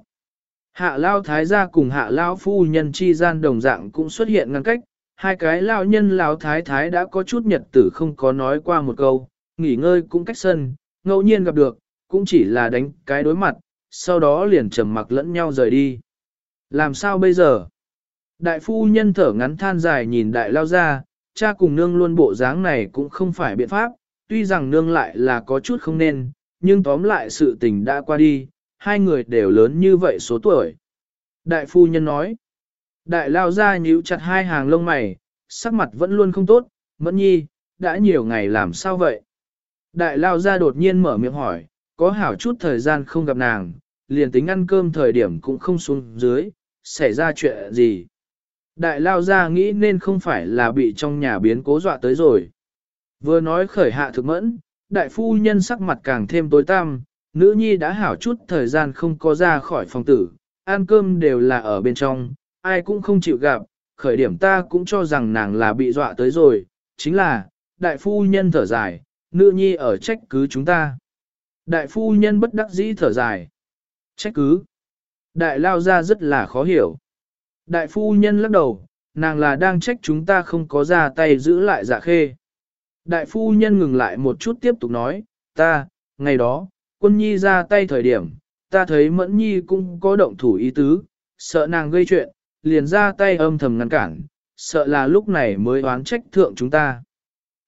Hạ lao thái gia cùng hạ lao phu nhân chi gian đồng dạng cũng xuất hiện ngăn cách, hai cái lao nhân lao thái thái đã có chút nhật tử không có nói qua một câu, nghỉ ngơi cũng cách sân, ngẫu nhiên gặp được, cũng chỉ là đánh cái đối mặt, sau đó liền trầm mặc lẫn nhau rời đi. Làm sao bây giờ? Đại phu nhân thở ngắn than dài nhìn đại lao ra, cha cùng nương luôn bộ dáng này cũng không phải biện pháp, tuy rằng nương lại là có chút không nên, nhưng tóm lại sự tình đã qua đi, hai người đều lớn như vậy số tuổi. Đại phu nhân nói, đại lao ra nhíu chặt hai hàng lông mày, sắc mặt vẫn luôn không tốt, mẫn nhi, đã nhiều ngày làm sao vậy? Đại lao ra đột nhiên mở miệng hỏi, có hảo chút thời gian không gặp nàng, liền tính ăn cơm thời điểm cũng không xuống dưới, xảy ra chuyện gì? Đại lao ra nghĩ nên không phải là bị trong nhà biến cố dọa tới rồi. Vừa nói khởi hạ thực mẫn, đại phu nhân sắc mặt càng thêm tối tăm, nữ nhi đã hảo chút thời gian không có ra khỏi phòng tử, ăn cơm đều là ở bên trong, ai cũng không chịu gặp, khởi điểm ta cũng cho rằng nàng là bị dọa tới rồi, chính là, đại phu nhân thở dài, nữ nhi ở trách cứ chúng ta. Đại phu nhân bất đắc dĩ thở dài. Trách cứ. Đại lao ra rất là khó hiểu. Đại phu nhân lắc đầu, nàng là đang trách chúng ta không có ra tay giữ lại dạ khê. Đại phu nhân ngừng lại một chút tiếp tục nói, ta, ngày đó, quân nhi ra tay thời điểm, ta thấy mẫn nhi cũng có động thủ ý tứ, sợ nàng gây chuyện, liền ra tay âm thầm ngăn cản, sợ là lúc này mới oán trách thượng chúng ta.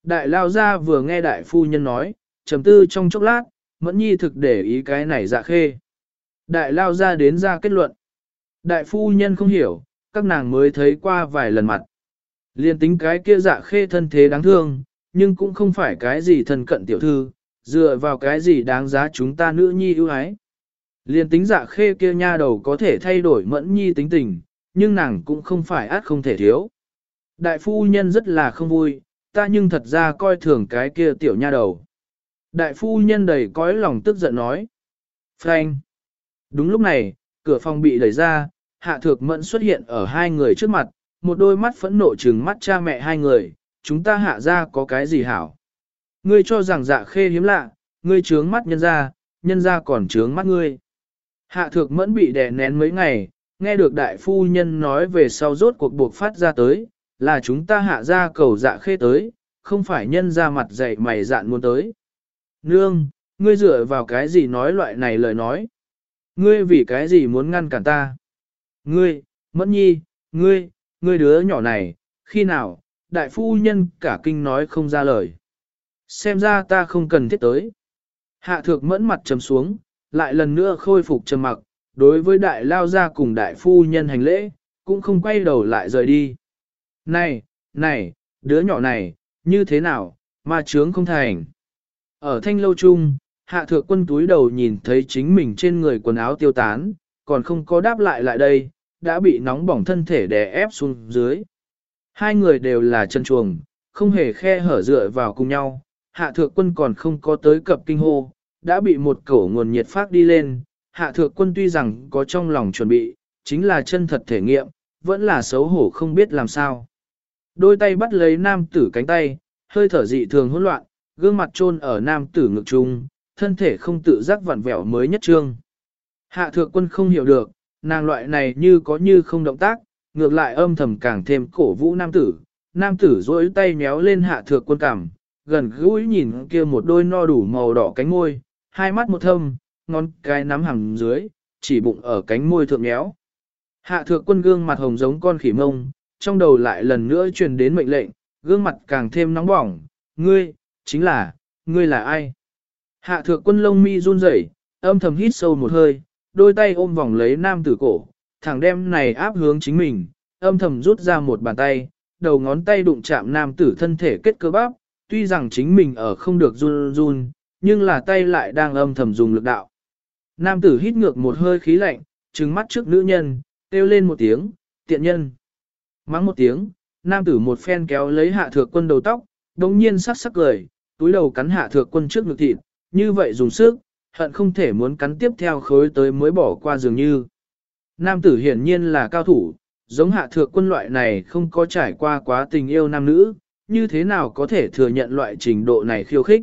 Đại lao ra vừa nghe đại phu nhân nói, trầm tư trong chốc lát, mẫn nhi thực để ý cái này dạ khê. Đại lao ra đến ra kết luận. Đại phu nhân không hiểu, các nàng mới thấy qua vài lần mặt. Liên tính cái kia dạ khê thân thế đáng thương, nhưng cũng không phải cái gì thân cận tiểu thư, dựa vào cái gì đáng giá chúng ta nữ nhi ưu ái. Liên tính dạ khê kia nha đầu có thể thay đổi mẫn nhi tính tình, nhưng nàng cũng không phải át không thể thiếu. Đại phu nhân rất là không vui, ta nhưng thật ra coi thường cái kia tiểu nha đầu. Đại phu nhân đầy cõi lòng tức giận nói. Frank. Đúng lúc này, cửa phòng bị đẩy ra, hạ thược mẫn xuất hiện ở hai người trước mặt, một đôi mắt phẫn nộ trừng mắt cha mẹ hai người, chúng ta hạ ra có cái gì hảo. Ngươi cho rằng dạ khê hiếm lạ, ngươi trướng mắt nhân ra, nhân ra còn trướng mắt ngươi. Hạ thược mẫn bị đè nén mấy ngày, nghe được đại phu nhân nói về sau rốt cuộc buộc phát ra tới, là chúng ta hạ ra cầu dạ khê tới, không phải nhân ra mặt dạy mày dạn muốn tới. Nương, ngươi dựa vào cái gì nói loại này lời nói? Ngươi vì cái gì muốn ngăn cản ta? Ngươi, mẫn nhi, ngươi, ngươi đứa nhỏ này, khi nào, đại phu nhân cả kinh nói không ra lời. Xem ra ta không cần thiết tới. Hạ thược mẫn mặt trầm xuống, lại lần nữa khôi phục trầm mặc, đối với đại lao gia cùng đại phu nhân hành lễ, cũng không quay đầu lại rời đi. Này, này, đứa nhỏ này, như thế nào, mà trướng không thành. Ở thanh lâu chung, hạ thượng quân túi đầu nhìn thấy chính mình trên người quần áo tiêu tán, còn không có đáp lại lại đây, đã bị nóng bỏng thân thể đè ép xuống dưới. Hai người đều là chân chuồng, không hề khe hở dựa vào cùng nhau, hạ thượng quân còn không có tới cập kinh hô, đã bị một cổ nguồn nhiệt phát đi lên, hạ thượng quân tuy rằng có trong lòng chuẩn bị, chính là chân thật thể nghiệm, vẫn là xấu hổ không biết làm sao. Đôi tay bắt lấy nam tử cánh tay, hơi thở dị thường hỗn loạn, gương mặt trôn ở nam tử ngực trung, thân thể không tự giác vặn vẹo mới nhất trương. Hạ thượng quân không hiểu được, nàng loại này như có như không động tác, ngược lại âm thầm càng thêm cổ vũ nam tử. Nam tử duỗi tay méo lên hạ thượng quân cằm, gần gũi nhìn kia một đôi no đủ màu đỏ cánh môi, hai mắt một thâm, ngón cái nắm hằng dưới, chỉ bụng ở cánh môi thượng méo. Hạ thượng quân gương mặt hồng giống con khỉ mông, trong đầu lại lần nữa truyền đến mệnh lệnh, gương mặt càng thêm nóng bỏng, ngươi, chính là, ngươi là ai? Hạ thượng quân lông mi run rẩy, âm thầm hít sâu một hơi, đôi tay ôm vòng lấy nam tử cổ, thẳng đem này áp hướng chính mình, âm thầm rút ra một bàn tay, đầu ngón tay đụng chạm nam tử thân thể kết cơ bắp, tuy rằng chính mình ở không được run run, nhưng là tay lại đang âm thầm dùng lực đạo. Nam tử hít ngược một hơi khí lạnh, trừng mắt trước nữ nhân, kêu lên một tiếng, tiện nhân. Mắng một tiếng, nam tử một phen kéo lấy hạ thượng quân đầu tóc, đồng nhiên sắc sắc cười, túi đầu cắn hạ thượng quân trước ngực thịt, như vậy dùng sức, hận không thể muốn cắn tiếp theo khối tới mới bỏ qua dường như. Nam tử hiển nhiên là cao thủ, giống hạ thượng quân loại này không có trải qua quá tình yêu nam nữ, như thế nào có thể thừa nhận loại trình độ này khiêu khích.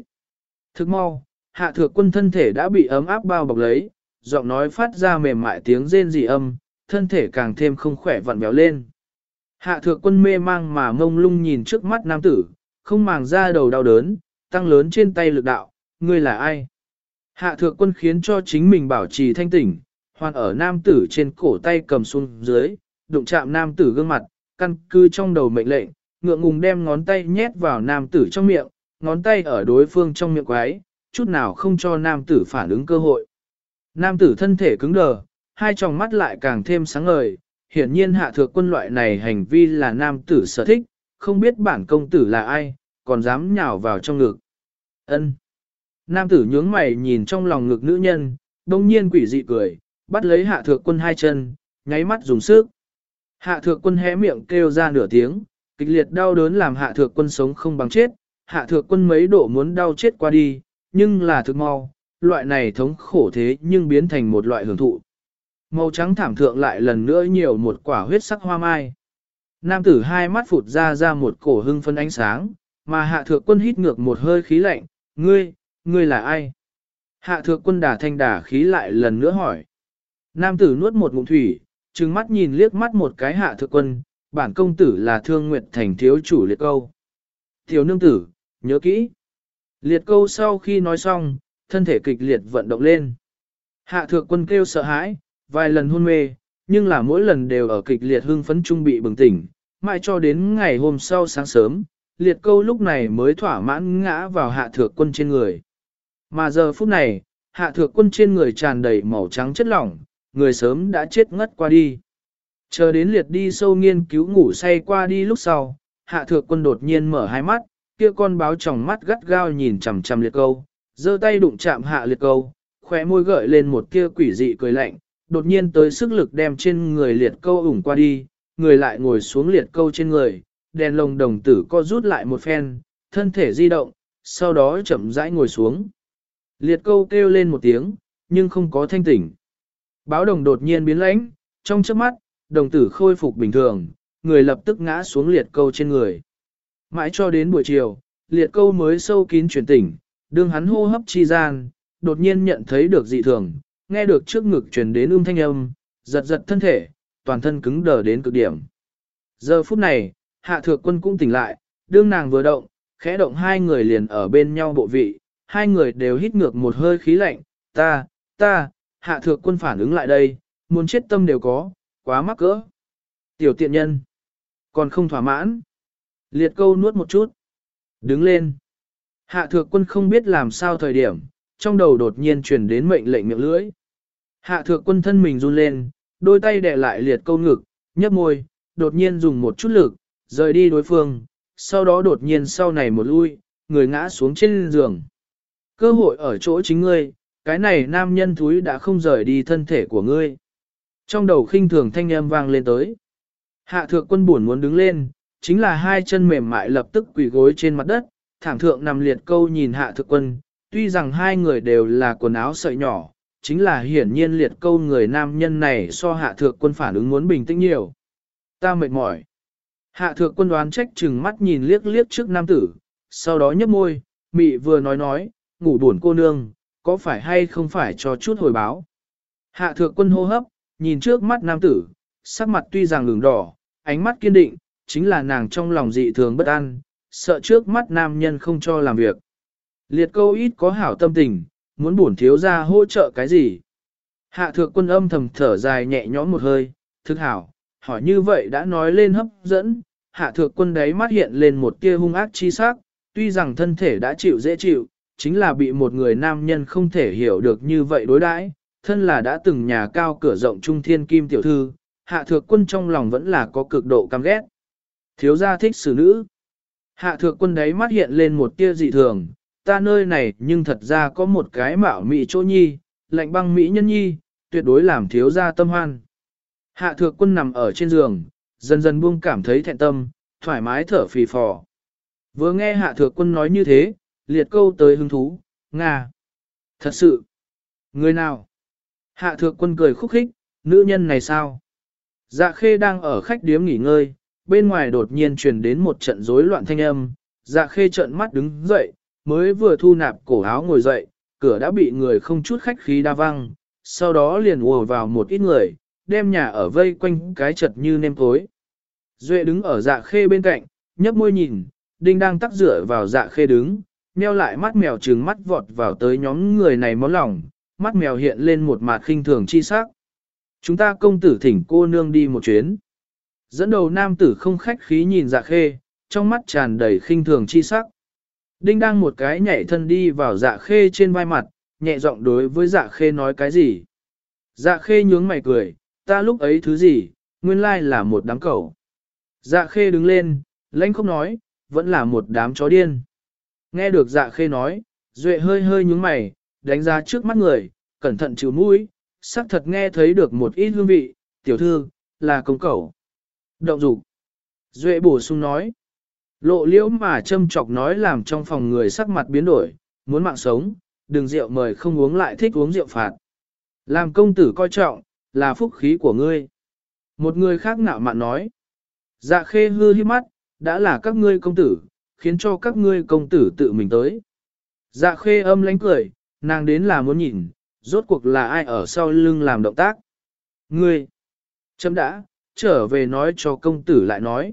Thức mau, hạ thượng quân thân thể đã bị ấm áp bao bọc lấy, giọng nói phát ra mềm mại tiếng rên rỉ âm, thân thể càng thêm không khỏe vặn béo lên. Hạ thượng quân mê mang mà ngông lung nhìn trước mắt nam tử, không màng ra đầu đau đớn, tăng lớn trên tay lực đạo, ngươi là ai? Hạ thượng quân khiến cho chính mình bảo trì thanh tỉnh, hoàn ở nam tử trên cổ tay cầm xuống dưới, đụng chạm nam tử gương mặt, căn cứ trong đầu mệnh lệnh, ngượng ngùng đem ngón tay nhét vào nam tử trong miệng, ngón tay ở đối phương trong miệng quái, chút nào không cho nam tử phản ứng cơ hội. Nam tử thân thể cứng đờ, hai tròng mắt lại càng thêm sáng ngời, hiển nhiên hạ thừa quân loại này hành vi là nam tử sở thích, không biết bản công tử là ai, còn dám nhào vào trong ngực. Ân. Nam tử nhướng mày nhìn trong lòng ngực nữ nhân, đông nhiên quỷ dị cười, bắt lấy hạ thừa quân hai chân, nháy mắt dùng sức. Hạ thừa quân hé miệng kêu ra nửa tiếng, kịch liệt đau đớn làm hạ thừa quân sống không bằng chết, hạ thừa quân mấy độ muốn đau chết qua đi, nhưng là thực mau, loại này thống khổ thế nhưng biến thành một loại hưởng thụ. Màu trắng thảm thượng lại lần nữa nhiều một quả huyết sắc hoa mai. Nam tử hai mắt phụt ra ra một cổ hưng phân ánh sáng, mà hạ thượng quân hít ngược một hơi khí lạnh, ngươi, ngươi là ai? Hạ thượng quân đả thanh đả khí lại lần nữa hỏi. Nam tử nuốt một ngụm thủy, trừng mắt nhìn liếc mắt một cái hạ thượng quân, bản công tử là thương nguyệt thành thiếu chủ liệt câu. thiếu nương tử, nhớ kỹ. Liệt câu sau khi nói xong, thân thể kịch liệt vận động lên. Hạ thượng quân kêu sợ hãi, vài lần hôn mê, nhưng là mỗi lần đều ở kịch liệt hưng phấn trung bị bừng tỉnh, mãi cho đến ngày hôm sau sáng sớm, liệt câu lúc này mới thỏa mãn ngã vào hạ thượng quân trên người. Mà giờ phút này, hạ thượng quân trên người tràn đầy màu trắng chất lỏng, người sớm đã chết ngất qua đi. Chờ đến liệt đi sâu nghiên cứu ngủ say qua đi lúc sau, hạ thượng quân đột nhiên mở hai mắt, kia con báo tròng mắt gắt gao nhìn chằm chằm liệt câu, giơ tay đụng chạm hạ liệt câu, khóe môi gợi lên một kia quỷ dị cười lạnh, đột nhiên tới sức lực đem trên người liệt câu ủng qua đi, người lại ngồi xuống liệt câu trên người, đèn lồng đồng tử co rút lại một phen, thân thể di động, sau đó chậm rãi ngồi xuống. Liệt câu kêu lên một tiếng, nhưng không có thanh tỉnh. Báo đồng đột nhiên biến lãnh, trong chớp mắt, đồng tử khôi phục bình thường, người lập tức ngã xuống liệt câu trên người. Mãi cho đến buổi chiều, liệt câu mới sâu kín chuyển tỉnh, đương hắn hô hấp chi gian, đột nhiên nhận thấy được dị thường, nghe được trước ngực truyền đến ưm thanh âm, giật giật thân thể, toàn thân cứng đờ đến cực điểm. Giờ phút này, hạ thượng quân cũng tỉnh lại, đương nàng vừa động, khẽ động hai người liền ở bên nhau bộ vị, hai người đều hít ngược một hơi khí lạnh, ta, ta, hạ thượng quân phản ứng lại đây, muốn chết tâm đều có, quá mắc cỡ. Tiểu tiện nhân, còn không thỏa mãn. Liệt câu nuốt một chút, đứng lên. Hạ thượng quân không biết làm sao thời điểm, trong đầu đột nhiên truyền đến mệnh lệnh miệng lưỡi. Hạ thượng quân thân mình run lên, đôi tay đè lại liệt câu ngực, nhấp môi, đột nhiên dùng một chút lực, rời đi đối phương, sau đó đột nhiên sau này một lui, người ngã xuống trên giường. Cơ hội ở chỗ chính ngươi, cái này nam nhân thúi đã không rời đi thân thể của ngươi. Trong đầu khinh thường thanh âm vang lên tới. Hạ thượng quân buồn muốn đứng lên, chính là hai chân mềm mại lập tức quỳ gối trên mặt đất, thẳng thượng nằm liệt câu nhìn hạ thượng quân, tuy rằng hai người đều là quần áo sợi nhỏ, chính là hiển nhiên liệt câu người nam nhân này so hạ thượng quân phản ứng muốn bình tĩnh nhiều. Ta mệt mỏi. Hạ thượng quân đoán trách chừng mắt nhìn liếc liếc trước nam tử, sau đó nhấp môi, mị vừa nói nói, ngủ buồn cô nương, có phải hay không phải cho chút hồi báo. Hạ thượng quân hô hấp, nhìn trước mắt nam tử, sắc mặt tuy rằng lường đỏ, ánh mắt kiên định, chính là nàng trong lòng dị thường bất an, sợ trước mắt nam nhân không cho làm việc. Liệt câu ít có hảo tâm tình, muốn bổn thiếu ra hỗ trợ cái gì. Hạ thượng quân âm thầm thở dài nhẹ nhõm một hơi, thức hảo, hỏi như vậy đã nói lên hấp dẫn, hạ thượng quân đấy mắt hiện lên một tia hung ác chi sắc, tuy rằng thân thể đã chịu dễ chịu, chính là bị một người nam nhân không thể hiểu được như vậy đối đãi, thân là đã từng nhà cao cửa rộng trung thiên kim tiểu thư, hạ thượng quân trong lòng vẫn là có cực độ căm ghét. Thiếu gia thích xử nữ. Hạ thượng quân đấy mắt hiện lên một tia dị thường, ta nơi này nhưng thật ra có một cái mạo mỹ chỗ nhi, lạnh băng mỹ nhân nhi, tuyệt đối làm thiếu gia tâm hoan. Hạ thược quân nằm ở trên giường, dần dần buông cảm thấy thẹn tâm, thoải mái thở phì phò. Vừa nghe hạ thược quân nói như thế, liệt câu tới hứng thú, Nga. Thật sự. Người nào? Hạ thược quân cười khúc khích, nữ nhân này sao? Dạ khê đang ở khách điếm nghỉ ngơi, bên ngoài đột nhiên truyền đến một trận rối loạn thanh âm, dạ khê trợn mắt đứng dậy, mới vừa thu nạp cổ áo ngồi dậy, cửa đã bị người không chút khách khí đa văng, sau đó liền ùa vào một ít người, đem nhà ở vây quanh cái chật như nêm tối. Duệ đứng ở dạ khê bên cạnh, nhấp môi nhìn, đinh đang tắc rửa vào dạ khê đứng, meo lại mắt mèo trừng mắt vọt vào tới nhóm người này món lòng, mắt mèo hiện lên một mặt khinh thường chi sắc. Chúng ta công tử thỉnh cô nương đi một chuyến. Dẫn đầu nam tử không khách khí nhìn dạ khê, trong mắt tràn đầy khinh thường chi sắc. Đinh đang một cái nhảy thân đi vào dạ khê trên vai mặt, nhẹ giọng đối với dạ khê nói cái gì. Dạ khê nhướng mày cười, ta lúc ấy thứ gì, nguyên lai là một đám cẩu. Dạ khê đứng lên, lãnh không nói, vẫn là một đám chó điên. Nghe được dạ khê nói, Duệ hơi hơi nhướng mày, đánh giá trước mắt người, cẩn thận chịu mũi, sắc thật nghe thấy được một ít hương vị, tiểu thư, là công cẩu. Động dục. Duệ bổ sung nói. Lộ liễu mà châm chọc nói làm trong phòng người sắc mặt biến đổi, muốn mạng sống, đừng rượu mời không uống lại thích uống rượu phạt. Làm công tử coi trọng, là phúc khí của ngươi. Một người khác ngạo mạn nói. Dạ khê hư hiếp mắt, đã là các ngươi công tử, khiến cho các ngươi công tử tự mình tới. Dạ khê âm lánh cười, nàng đến là muốn nhìn, rốt cuộc là ai ở sau lưng làm động tác. Ngươi, chấm đã, trở về nói cho công tử lại nói.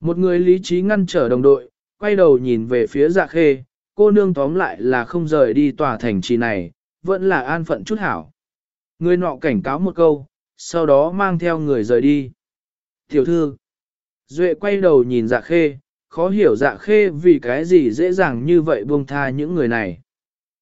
Một người lý trí ngăn trở đồng đội, quay đầu nhìn về phía dạ khê, cô nương tóm lại là không rời đi tòa thành trì này, vẫn là an phận chút hảo. Người nọ cảnh cáo một câu, sau đó mang theo người rời đi. Tiểu thư, Duệ quay đầu nhìn dạ khê, khó hiểu dạ khê vì cái gì dễ dàng như vậy buông tha những người này.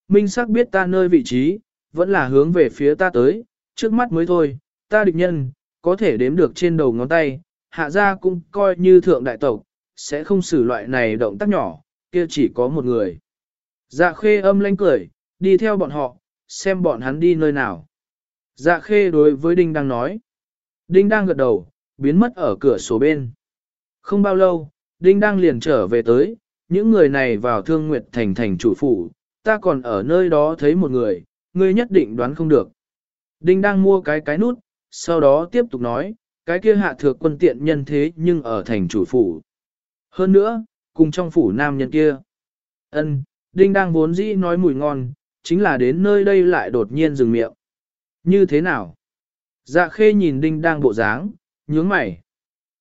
Minh sắc biết ta nơi vị trí, vẫn là hướng về phía ta tới, trước mắt mới thôi, ta địch nhân, có thể đếm được trên đầu ngón tay, hạ gia cũng coi như thượng đại tộc, sẽ không xử loại này động tác nhỏ, kia chỉ có một người. Dạ khê âm lanh cười, đi theo bọn họ, xem bọn hắn đi nơi nào. Dạ khê đối với Đinh đang nói. Đinh đang gật đầu, biến mất ở cửa sổ bên. Không bao lâu, Đinh đang liền trở về tới, những người này vào thương nguyệt thành thành chủ phủ, ta còn ở nơi đó thấy một người, ngươi nhất định đoán không được. Đinh đang mua cái cái nút, sau đó tiếp tục nói, cái kia hạ thược quân tiện nhân thế nhưng ở thành chủ phủ. Hơn nữa, cùng trong phủ nam nhân kia. ân Đinh đang vốn dĩ nói mùi ngon, chính là đến nơi đây lại đột nhiên dừng miệng. Như thế nào? Dạ khê nhìn Đinh đang bộ dáng, nhướng mày.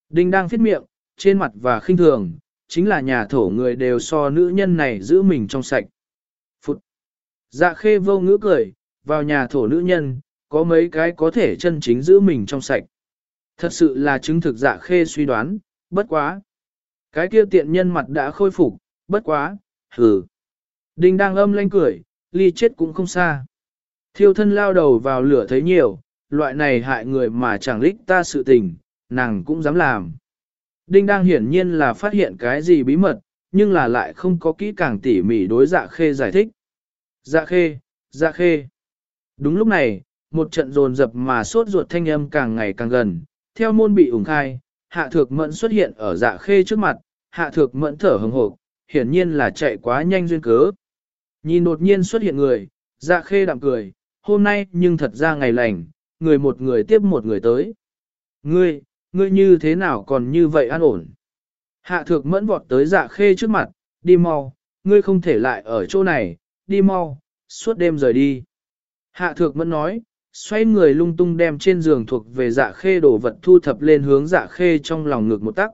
Đinh đang phiết miệng, trên mặt và khinh thường, chính là nhà thổ người đều so nữ nhân này giữ mình trong sạch. Phụt! Dạ khê vô ngữ cười, vào nhà thổ nữ nhân, có mấy cái có thể chân chính giữ mình trong sạch. Thật sự là chứng thực dạ khê suy đoán, bất quá. Cái kia tiện nhân mặt đã khôi phục, bất quá, hừ. Đinh đang âm lanh cười, ly chết cũng không xa. Thiêu thân lao đầu vào lửa thấy nhiều, loại này hại người mà chẳng lích ta sự tình, nàng cũng dám làm. Đinh đang hiển nhiên là phát hiện cái gì bí mật, nhưng là lại không có kỹ càng tỉ mỉ đối dạ khê giải thích. Dạ khê, dạ khê. Đúng lúc này, một trận dồn dập mà sốt ruột thanh âm càng ngày càng gần, theo môn bị ủng khai, hạ thược mẫn xuất hiện ở dạ khê trước mặt, hạ thược mẫn thở hừng hộp, hiển nhiên là chạy quá nhanh duyên cớ. Nhìn đột nhiên xuất hiện người, dạ khê đạm cười, hôm nay nhưng thật ra ngày lành, người một người tiếp một người tới. Ngươi, ngươi như thế nào còn như vậy an ổn? Hạ thược mẫn vọt tới dạ khê trước mặt, đi mau, ngươi không thể lại ở chỗ này, đi mau, suốt đêm rời đi. Hạ thược mẫn nói, xoay người lung tung đem trên giường thuộc về dạ khê đổ vật thu thập lên hướng dạ khê trong lòng ngực một tắc.